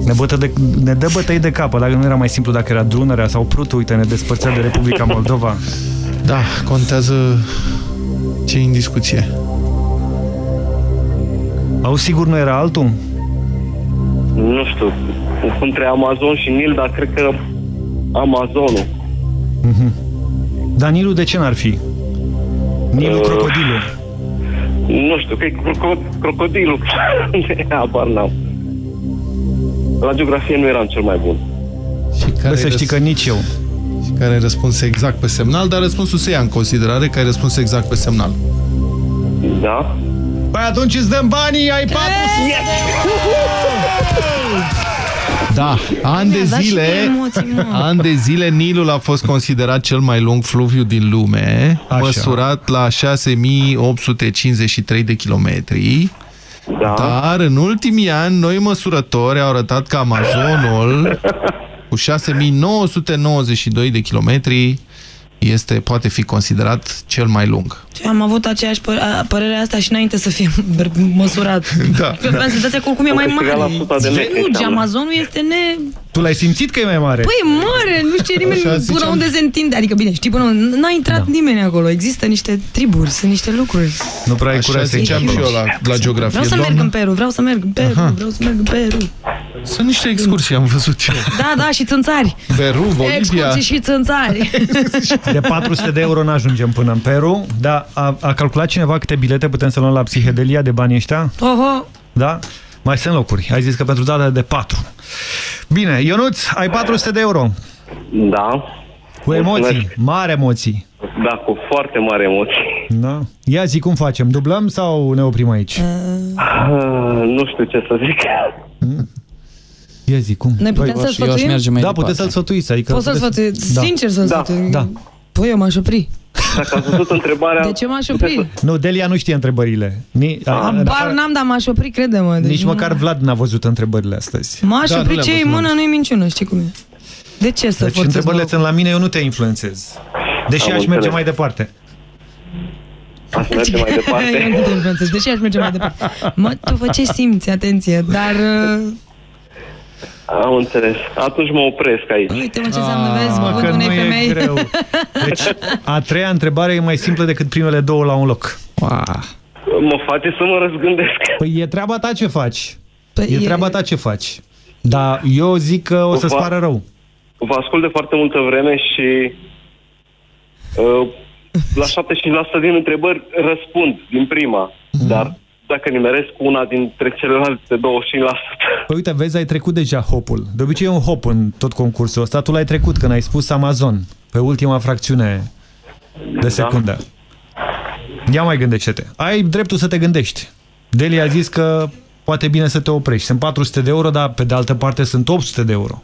Ne, bătă de, ne dă bătăi de cap, dacă nu era mai simplu dacă era Dunărea sau Prutul, uite, ne despărțea de Republica Moldova. Da, contează ce e în discuție. Au sigur nu era altul? nu știu, între Amazon și Nil, dar cred că Amazonul. Mhm. Danilul de ce n-ar fi? Nilul Uh. crocodilul. Nu știu, că e croco crocodilul. [LAUGHS] Habar n-am. La geografie nu eram cel mai bun. Și care Bă, să știi că nici eu. Și care ai răspuns exact pe semnal, dar răspunsul se ia în considerare că ai răspuns exact pe semnal. Da? Păi atunci îți dăm banii, ai 400 Da, ani de Mi-a dat și zile, mie emoții, mă. ani de zile Nilul a fost considerat cel mai lung fluviu din lume, Așa. măsurat la 6853 de kilometri. Da. Dar în ultimii ani, noi măsurători au arătat că Amazonul, [LAUGHS] cu 6992 de kilometri, este, poate fi considerat cel mai lung. Am avut aceeași pă a- părere asta și înainte să fie [LAUGHS] măsurat. Da, Pe da. da. senzația că oricum e Am mai câștigat la mare. suta de metri, Nu, înseamnă. Amazonul este ne... Tu l-ai simțit că e mai mare? Păi e mare, nu știe nimeni Așa până ziceam. unde se întinde. Adică bine, știi până unde... N-a intrat da. nimeni acolo. Există niște triburi, sunt niște lucruri. Nu prea ai Așa curaj să ziceam intri și acolo. eu la, la geografie. Vreau să merg doamnă. în Peru, vreau să merg în Peru, Aha. vreau să merg în Peru. Sunt niște excursii, am văzut eu. Da, da, și țânțari. Peru, Bolivia. Excursii și țânțari. De 400 de euro n-ajungem până în Peru, dar a, a calculat cineva câte bilete putem să luăm la psihedelia de banii ăștia? Oho, Da? Mai sunt locuri. Ai zis că pentru data de 4. Bine, Ionuț, ai 400 de euro. Da. Cu emoții, Mulțumesc. mari emoții. Da, cu foarte mare emoții. Da. Ia zi, cum facem? Dublăm sau ne oprim aici? Uh, nu știu ce să zic. Ia zi, cum? Noi putem să-l sfătuim? Da, puteți să-l sfătuiți. Adică Poți să-l puteți- sfătui? Da. Sincer să-l Da. sfătui. Da. Păi eu m-aș opri. Dacă ați văzut întrebarea... De ce m-aș opri? Nu, Delia nu știe întrebările. Ni, Bar n-am, dar m-aș opri, crede-mă. Deci nici nu- măcar Vlad n-a văzut întrebările astăzi. M-aș Da, nu opri le-am ce e în văzut, mână, nu. nu-i minciună, știi cum e. De ce să Deci forțez întrebările mă? sunt la mine, eu nu te influențez. Deși Am aș merge înțeles. mai departe. Ați merge mai [LAUGHS] Eu departe. nu te influențez, deși aș merge mai departe. Mă, tu fă ce simți, atenție, dar... [LAUGHS] uh, Am înțeles. Atunci mă opresc aici. Uite mă ce înseamnă, vezi, mă, cuvântul că unei nu e femei. greu. Deci, a treia întrebare e mai simplă decât primele două la un loc. Mă face să mă răzgândesc. Păi e treaba ta ce faci. Păi e e- treaba ta ce faci. Dar eu zic că o să-ți Va- pară rău. Vă ascult de foarte multă vreme și uh, la 75% din întrebări răspund din prima. Mhm. Dar dacă nimeresc una dintre celelalte 25%, Păi uite, vezi, ai trecut deja hopul. De obicei e un hop în tot concursul ăsta. Tu l-ai trecut când ai spus Amazon, pe ultima fracțiune de secundă. Ia mai gândește-te. Ai dreptul să te gândești. Deli a zis că poate bine să te oprești. Sunt 400 de euro, dar pe de altă parte sunt 800 de euro.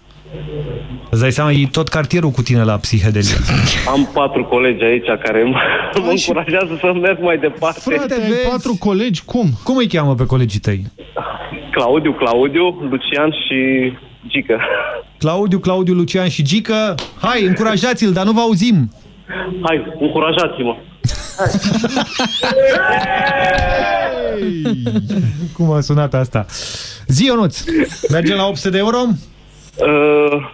Îți dai seama, e tot cartierul cu tine la psihedelia. [LAUGHS] am patru colegi aici care mă, mă încurajează să merg mai departe. Frate, ai patru colegi? Cum? Cum îi cheamă pe colegii tăi? Claudiu, Claudiu, Lucian și Gică. Claudiu, Claudiu, Lucian și Gică. Hai, încurajați-l, dar nu vă auzim. Hai, încurajați-mă. Cum a sunat asta? Zi, Ionuț, mergem la 800 de euro? Uh,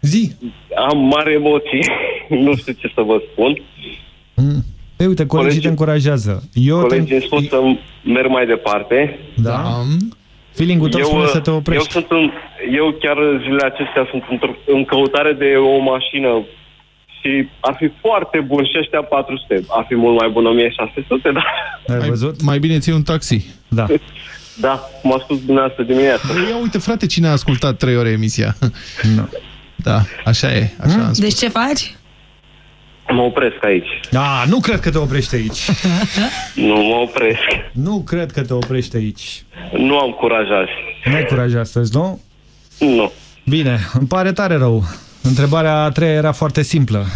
Zi. Am mari emoții. [LAUGHS] nu știu ce să vă spun. Ei, uite, colegii Colegii- te încurajează. Eu Colegii te... îmi spun să merg mai departe. Da. Feeling-ul tău spune uh, să te oprești. Eu, sunt în, eu chiar zilele acestea sunt într- în căutare de o mașină și ar fi foarte bun și ăștia 400. Ar fi mult mai bun 1600, dar... Ai văzut? Mai bine ții un taxi. Da. [LAUGHS] Da, cum a spus dumneavoastră dimineața. Ia uite, frate, cine a ascultat trei ore emisia? Nu. Da, așa e. Așa am spus. Deci ce faci? Mă opresc aici. Da, nu cred că te oprești aici. [LAUGHS] Nu mă opresc. Nu cred că te oprești aici. Nu am curaj azi. Nu ai curaj astăzi, nu? Nu. Bine, îmi pare tare rău. Întrebarea a treia era foarte simplă.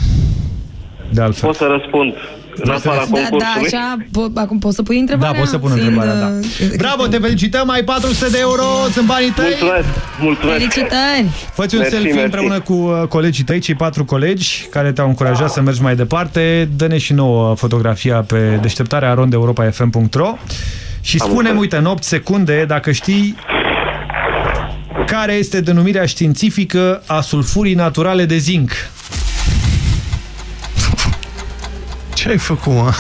De altfel. Pot să răspund în afara Da, da, concursului? așa, po- acum poți să pui întrebarea? Da, poți să pun Fiind, întrebarea, da. uh, Bravo, te felicităm, ai 400 de euro, sunt banii tăi. Mulțumesc, mulțumesc. Felicitări! Fă-ți un Mersi, selfie mersi. împreună cu uh, colegii tăi, cei patru colegi care te-au încurajat să mergi mai departe. Dă-ne și nouă fotografia pe deșteptarea rondeuropa.fm.ro și Am spune înțeles. uite, în 8 secunde, dacă știi care este denumirea științifică a sulfurii naturale de zinc. Ce ai făcut, mă?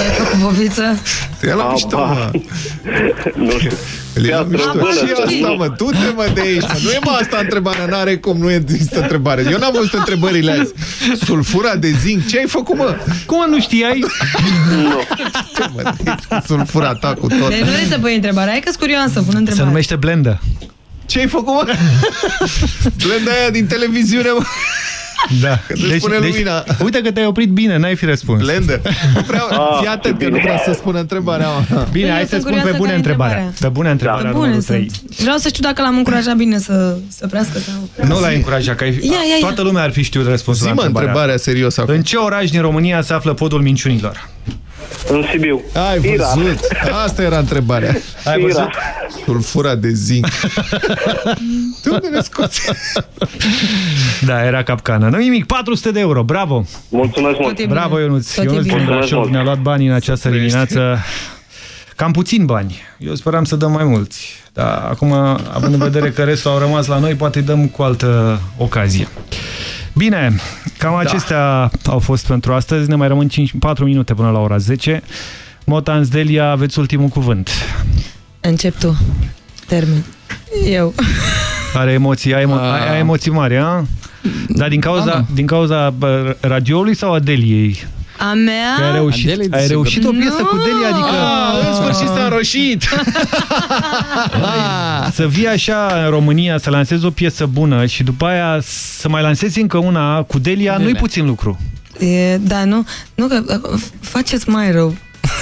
Ai făcut bobiță? E la mișto, mă. Nu știu. E la mișto. Habar Și nu știi. asta, mă, tu te mă de aici, mă. Nu e mă asta întrebarea, n-are cum, nu există întrebare. Eu n-am văzut întrebările azi. Sulfura de zinc, ce ai făcut, mă? Cum mă, nu știai? [LAUGHS] Ce, mă, deci, cu sulfura ta, cu tot. Deci nu vrei să pui întrebarea, hai că-s curioasă, pun Se întrebarea. numește blendă. Ce ai făcut, mă? Blenda aia din televiziune, mă. Da. Deci, spune lumina. uite că te-ai oprit bine, n-ai fi răspuns. Blender. Nu vreau, Ah, fii atent ce că nu bine. vreau să spun întrebarea, mă. Bine, Eu hai să sunt spun pe curioasă bune care e întrebarea. întrebarea. Pe bune întrebarea Da, numărul bune 3. sunt. Vreau să știu dacă l-am încurajat bine să, să prească sau... Nu l-ai încurajat, că ai... Ia, ia, ia. toată lumea ar fi știut răspunsul la Zi-mă întrebarea. întrebarea serios acum. În ce oraș din România se află podul minciunilor? În Sibiu. Ai Ira. văzut? Asta era întrebarea. Ai Ira. văzut? Sulfura de zinc. [LAUGHS] Tu unde le scoți? [LAUGHS] Da, era capcană. Nu nimic, 400 de euro, bravo! Mulțumesc mult. Tot e bine. Bravo, Ionuț! Tot e Ionuț bine. din Mulțumesc Brașov mult. ne-a luat banii în această dimineață. Cam puțin bani. Eu speram să dăm mai mulți. Dar acum, având în vedere că restul au rămas la noi, poate îi dăm cu altă ocazie. Bine, cam Da. acestea au fost pentru astăzi. Ne mai rămân 5, 4 minute până la ora 10. Motans Delia, aveți ultimul cuvânt. Încep tu. Termin. Eu. Are emoții, ai, emo Ah. ai, ai emoții mari, a? Dar din cauza, Da, da. din cauza bă, radioului sau a Deliei? A mea... Că ai reușit, Adelei, ai desigur. reușit o piesă cu Delia, adică... Ah, în sfârșit s-a înroșit. [LAUGHS] Să vii așa în România, să lansezi o piesă bună și după aia să mai lansezi încă una cu Delia, Delia. nu-i puțin lucru. E, da, nu? Nu că uh, faceți mai rău.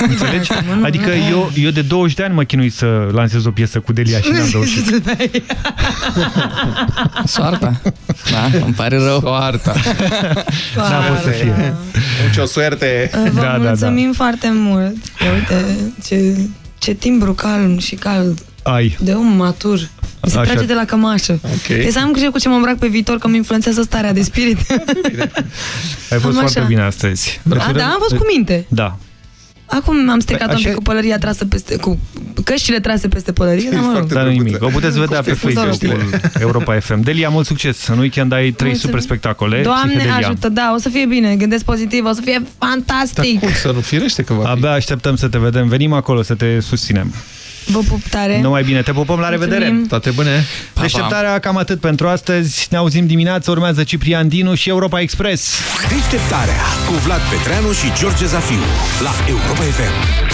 Înțelegi? Adică eu, eu de 20 de ani mă chinui să lansez o piesă cu Delia și n-am reușit. [LAUGHS] Soarta. Da, îmi pare rău. Soarta. N-a fost să fie. Mucho suerte. Uh, Vă Da, da, mulțumim foarte mult. Că, uite, ce, ce timbru calm și cald. Ai. De om matur. Mi se Așa. trage de la cămașă. Ok. Deci să am grijă cu ce mă îmbrac pe viitor, că mi influențează starea de spirit. Ai fost Am foarte așa. bine astăzi. A, da, am fost cu minte. Da. Acum am stricat Păi, un pic așa- cu pălăria trasă peste... cu căștile trase peste pălărie, dar mă rog. Dar nu nimic. O puteți vedea pe Foarte Facebook-ul Europa FM. Delia, mult succes. În weekend ai trei Mulțumim. super spectacole. Doamne Psihedelia. ajută, da, o să fie bine, gândesc pozitiv, o să fie fantastic. Cum să nu firește că va Abia așteptăm să te vedem. Venim acolo să te susținem. Vă pup tare. Numai bine. Te pupăm, la Mulțumim. revedere. Toate bune. Deșteptarea cam atât pentru astăzi. Ne auzim dimineața. Urmează Ciprian Dinu și Europa Express. Deșteptarea cu Vlad Petreanu și George Zafiu la Europa FM.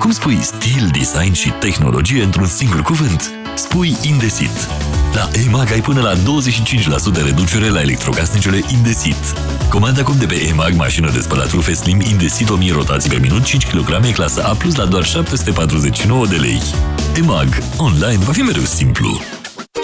Cum spui stil, design și tehnologie într-un singur cuvânt? Spui Indesit. La EMAG ai până la 25% reducere la electrocasnicele Indesit. Comanda acum de pe EMAG mașină de spălat rufe Slim Indesit 1000 rotații pe minut, 5 kg, clasă A+, la doar 749 de lei. EMAG. Online va fi mereu simplu.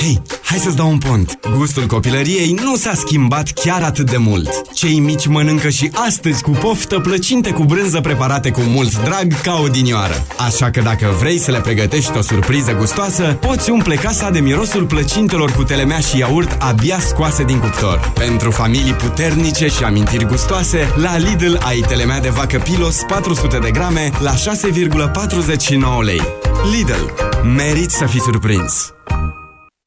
Hei, hai să-ți dau un pont. Gustul copilăriei nu s-a schimbat chiar atât de mult. Cei mici mănâncă și astăzi cu poftă plăcinte cu brânză preparate cu mult drag ca odinioară. Așa că dacă vrei să le pregătești o surpriză gustoasă, poți umple casa de mirosul plăcintelor cu telemea și iaurt abia scoase din cuptor. Pentru familii puternice și amintiri gustoase, la Lidl ai telemea de vacă Pilos 400 de grame la 6,49 lei. Lidl. Meriți să fii surprins!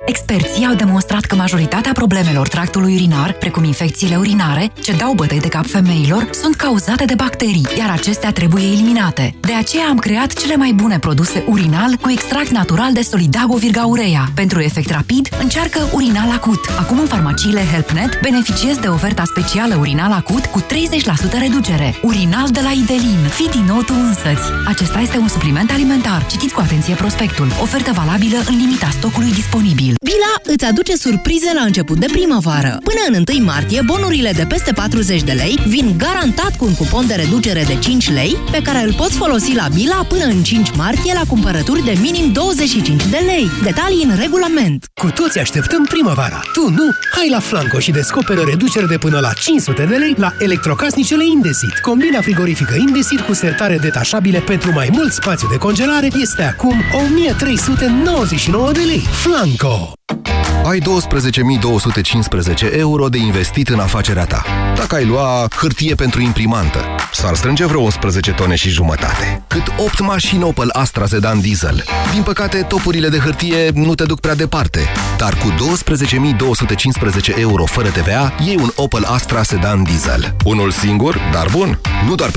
Experții au demonstrat că majoritatea problemelor tractului urinar, precum infecțiile urinare, ce dau bătăi de cap femeilor, sunt cauzate de bacterii, iar acestea trebuie eliminate. De aceea am creat cele mai bune produse urinal cu extract natural de Solidago Virgaurea. Pentru efect rapid, încearcă urinal acut. Acum în farmaciile HelpNet beneficiezi de oferta specială urinal acut cu 30% reducere. Urinal de la Idelin. Fii din nou tu însăți. Acesta este un supliment alimentar. Citiți cu atenție prospectul. Ofertă valabilă în limita stocului disponibil. Bila îți aduce surprize la început de primăvară. Până în 1 martie, bonurile de peste 40 de lei vin garantat cu un cupon de reducere de 5 lei, pe care îl poți folosi la Bila până în 5 martie la cumpărături de minim 25 de lei. Detalii în regulament. Cu toți așteptăm primăvara. Tu nu? Hai la Flanco și descoperă reducere de până la 500 de lei la electrocasnicele Indesit. Combina frigorifică Indesit cu sertare detașabile pentru mai mult spațiu de congelare este acum 1399 de lei. Flanco! Ai 12.215 euro de investit în afacerea ta. Dacă ai lua hârtie pentru imprimantă, s-ar strânge vreo 11 tone și jumătate. Cât 8 mașini Opel Astra sedan diesel. Din păcate, topurile de hârtie nu te duc prea departe. Dar cu 12.215 euro fără TVA, iei un Opel Astra sedan diesel. Unul singur, dar bun. Nu doar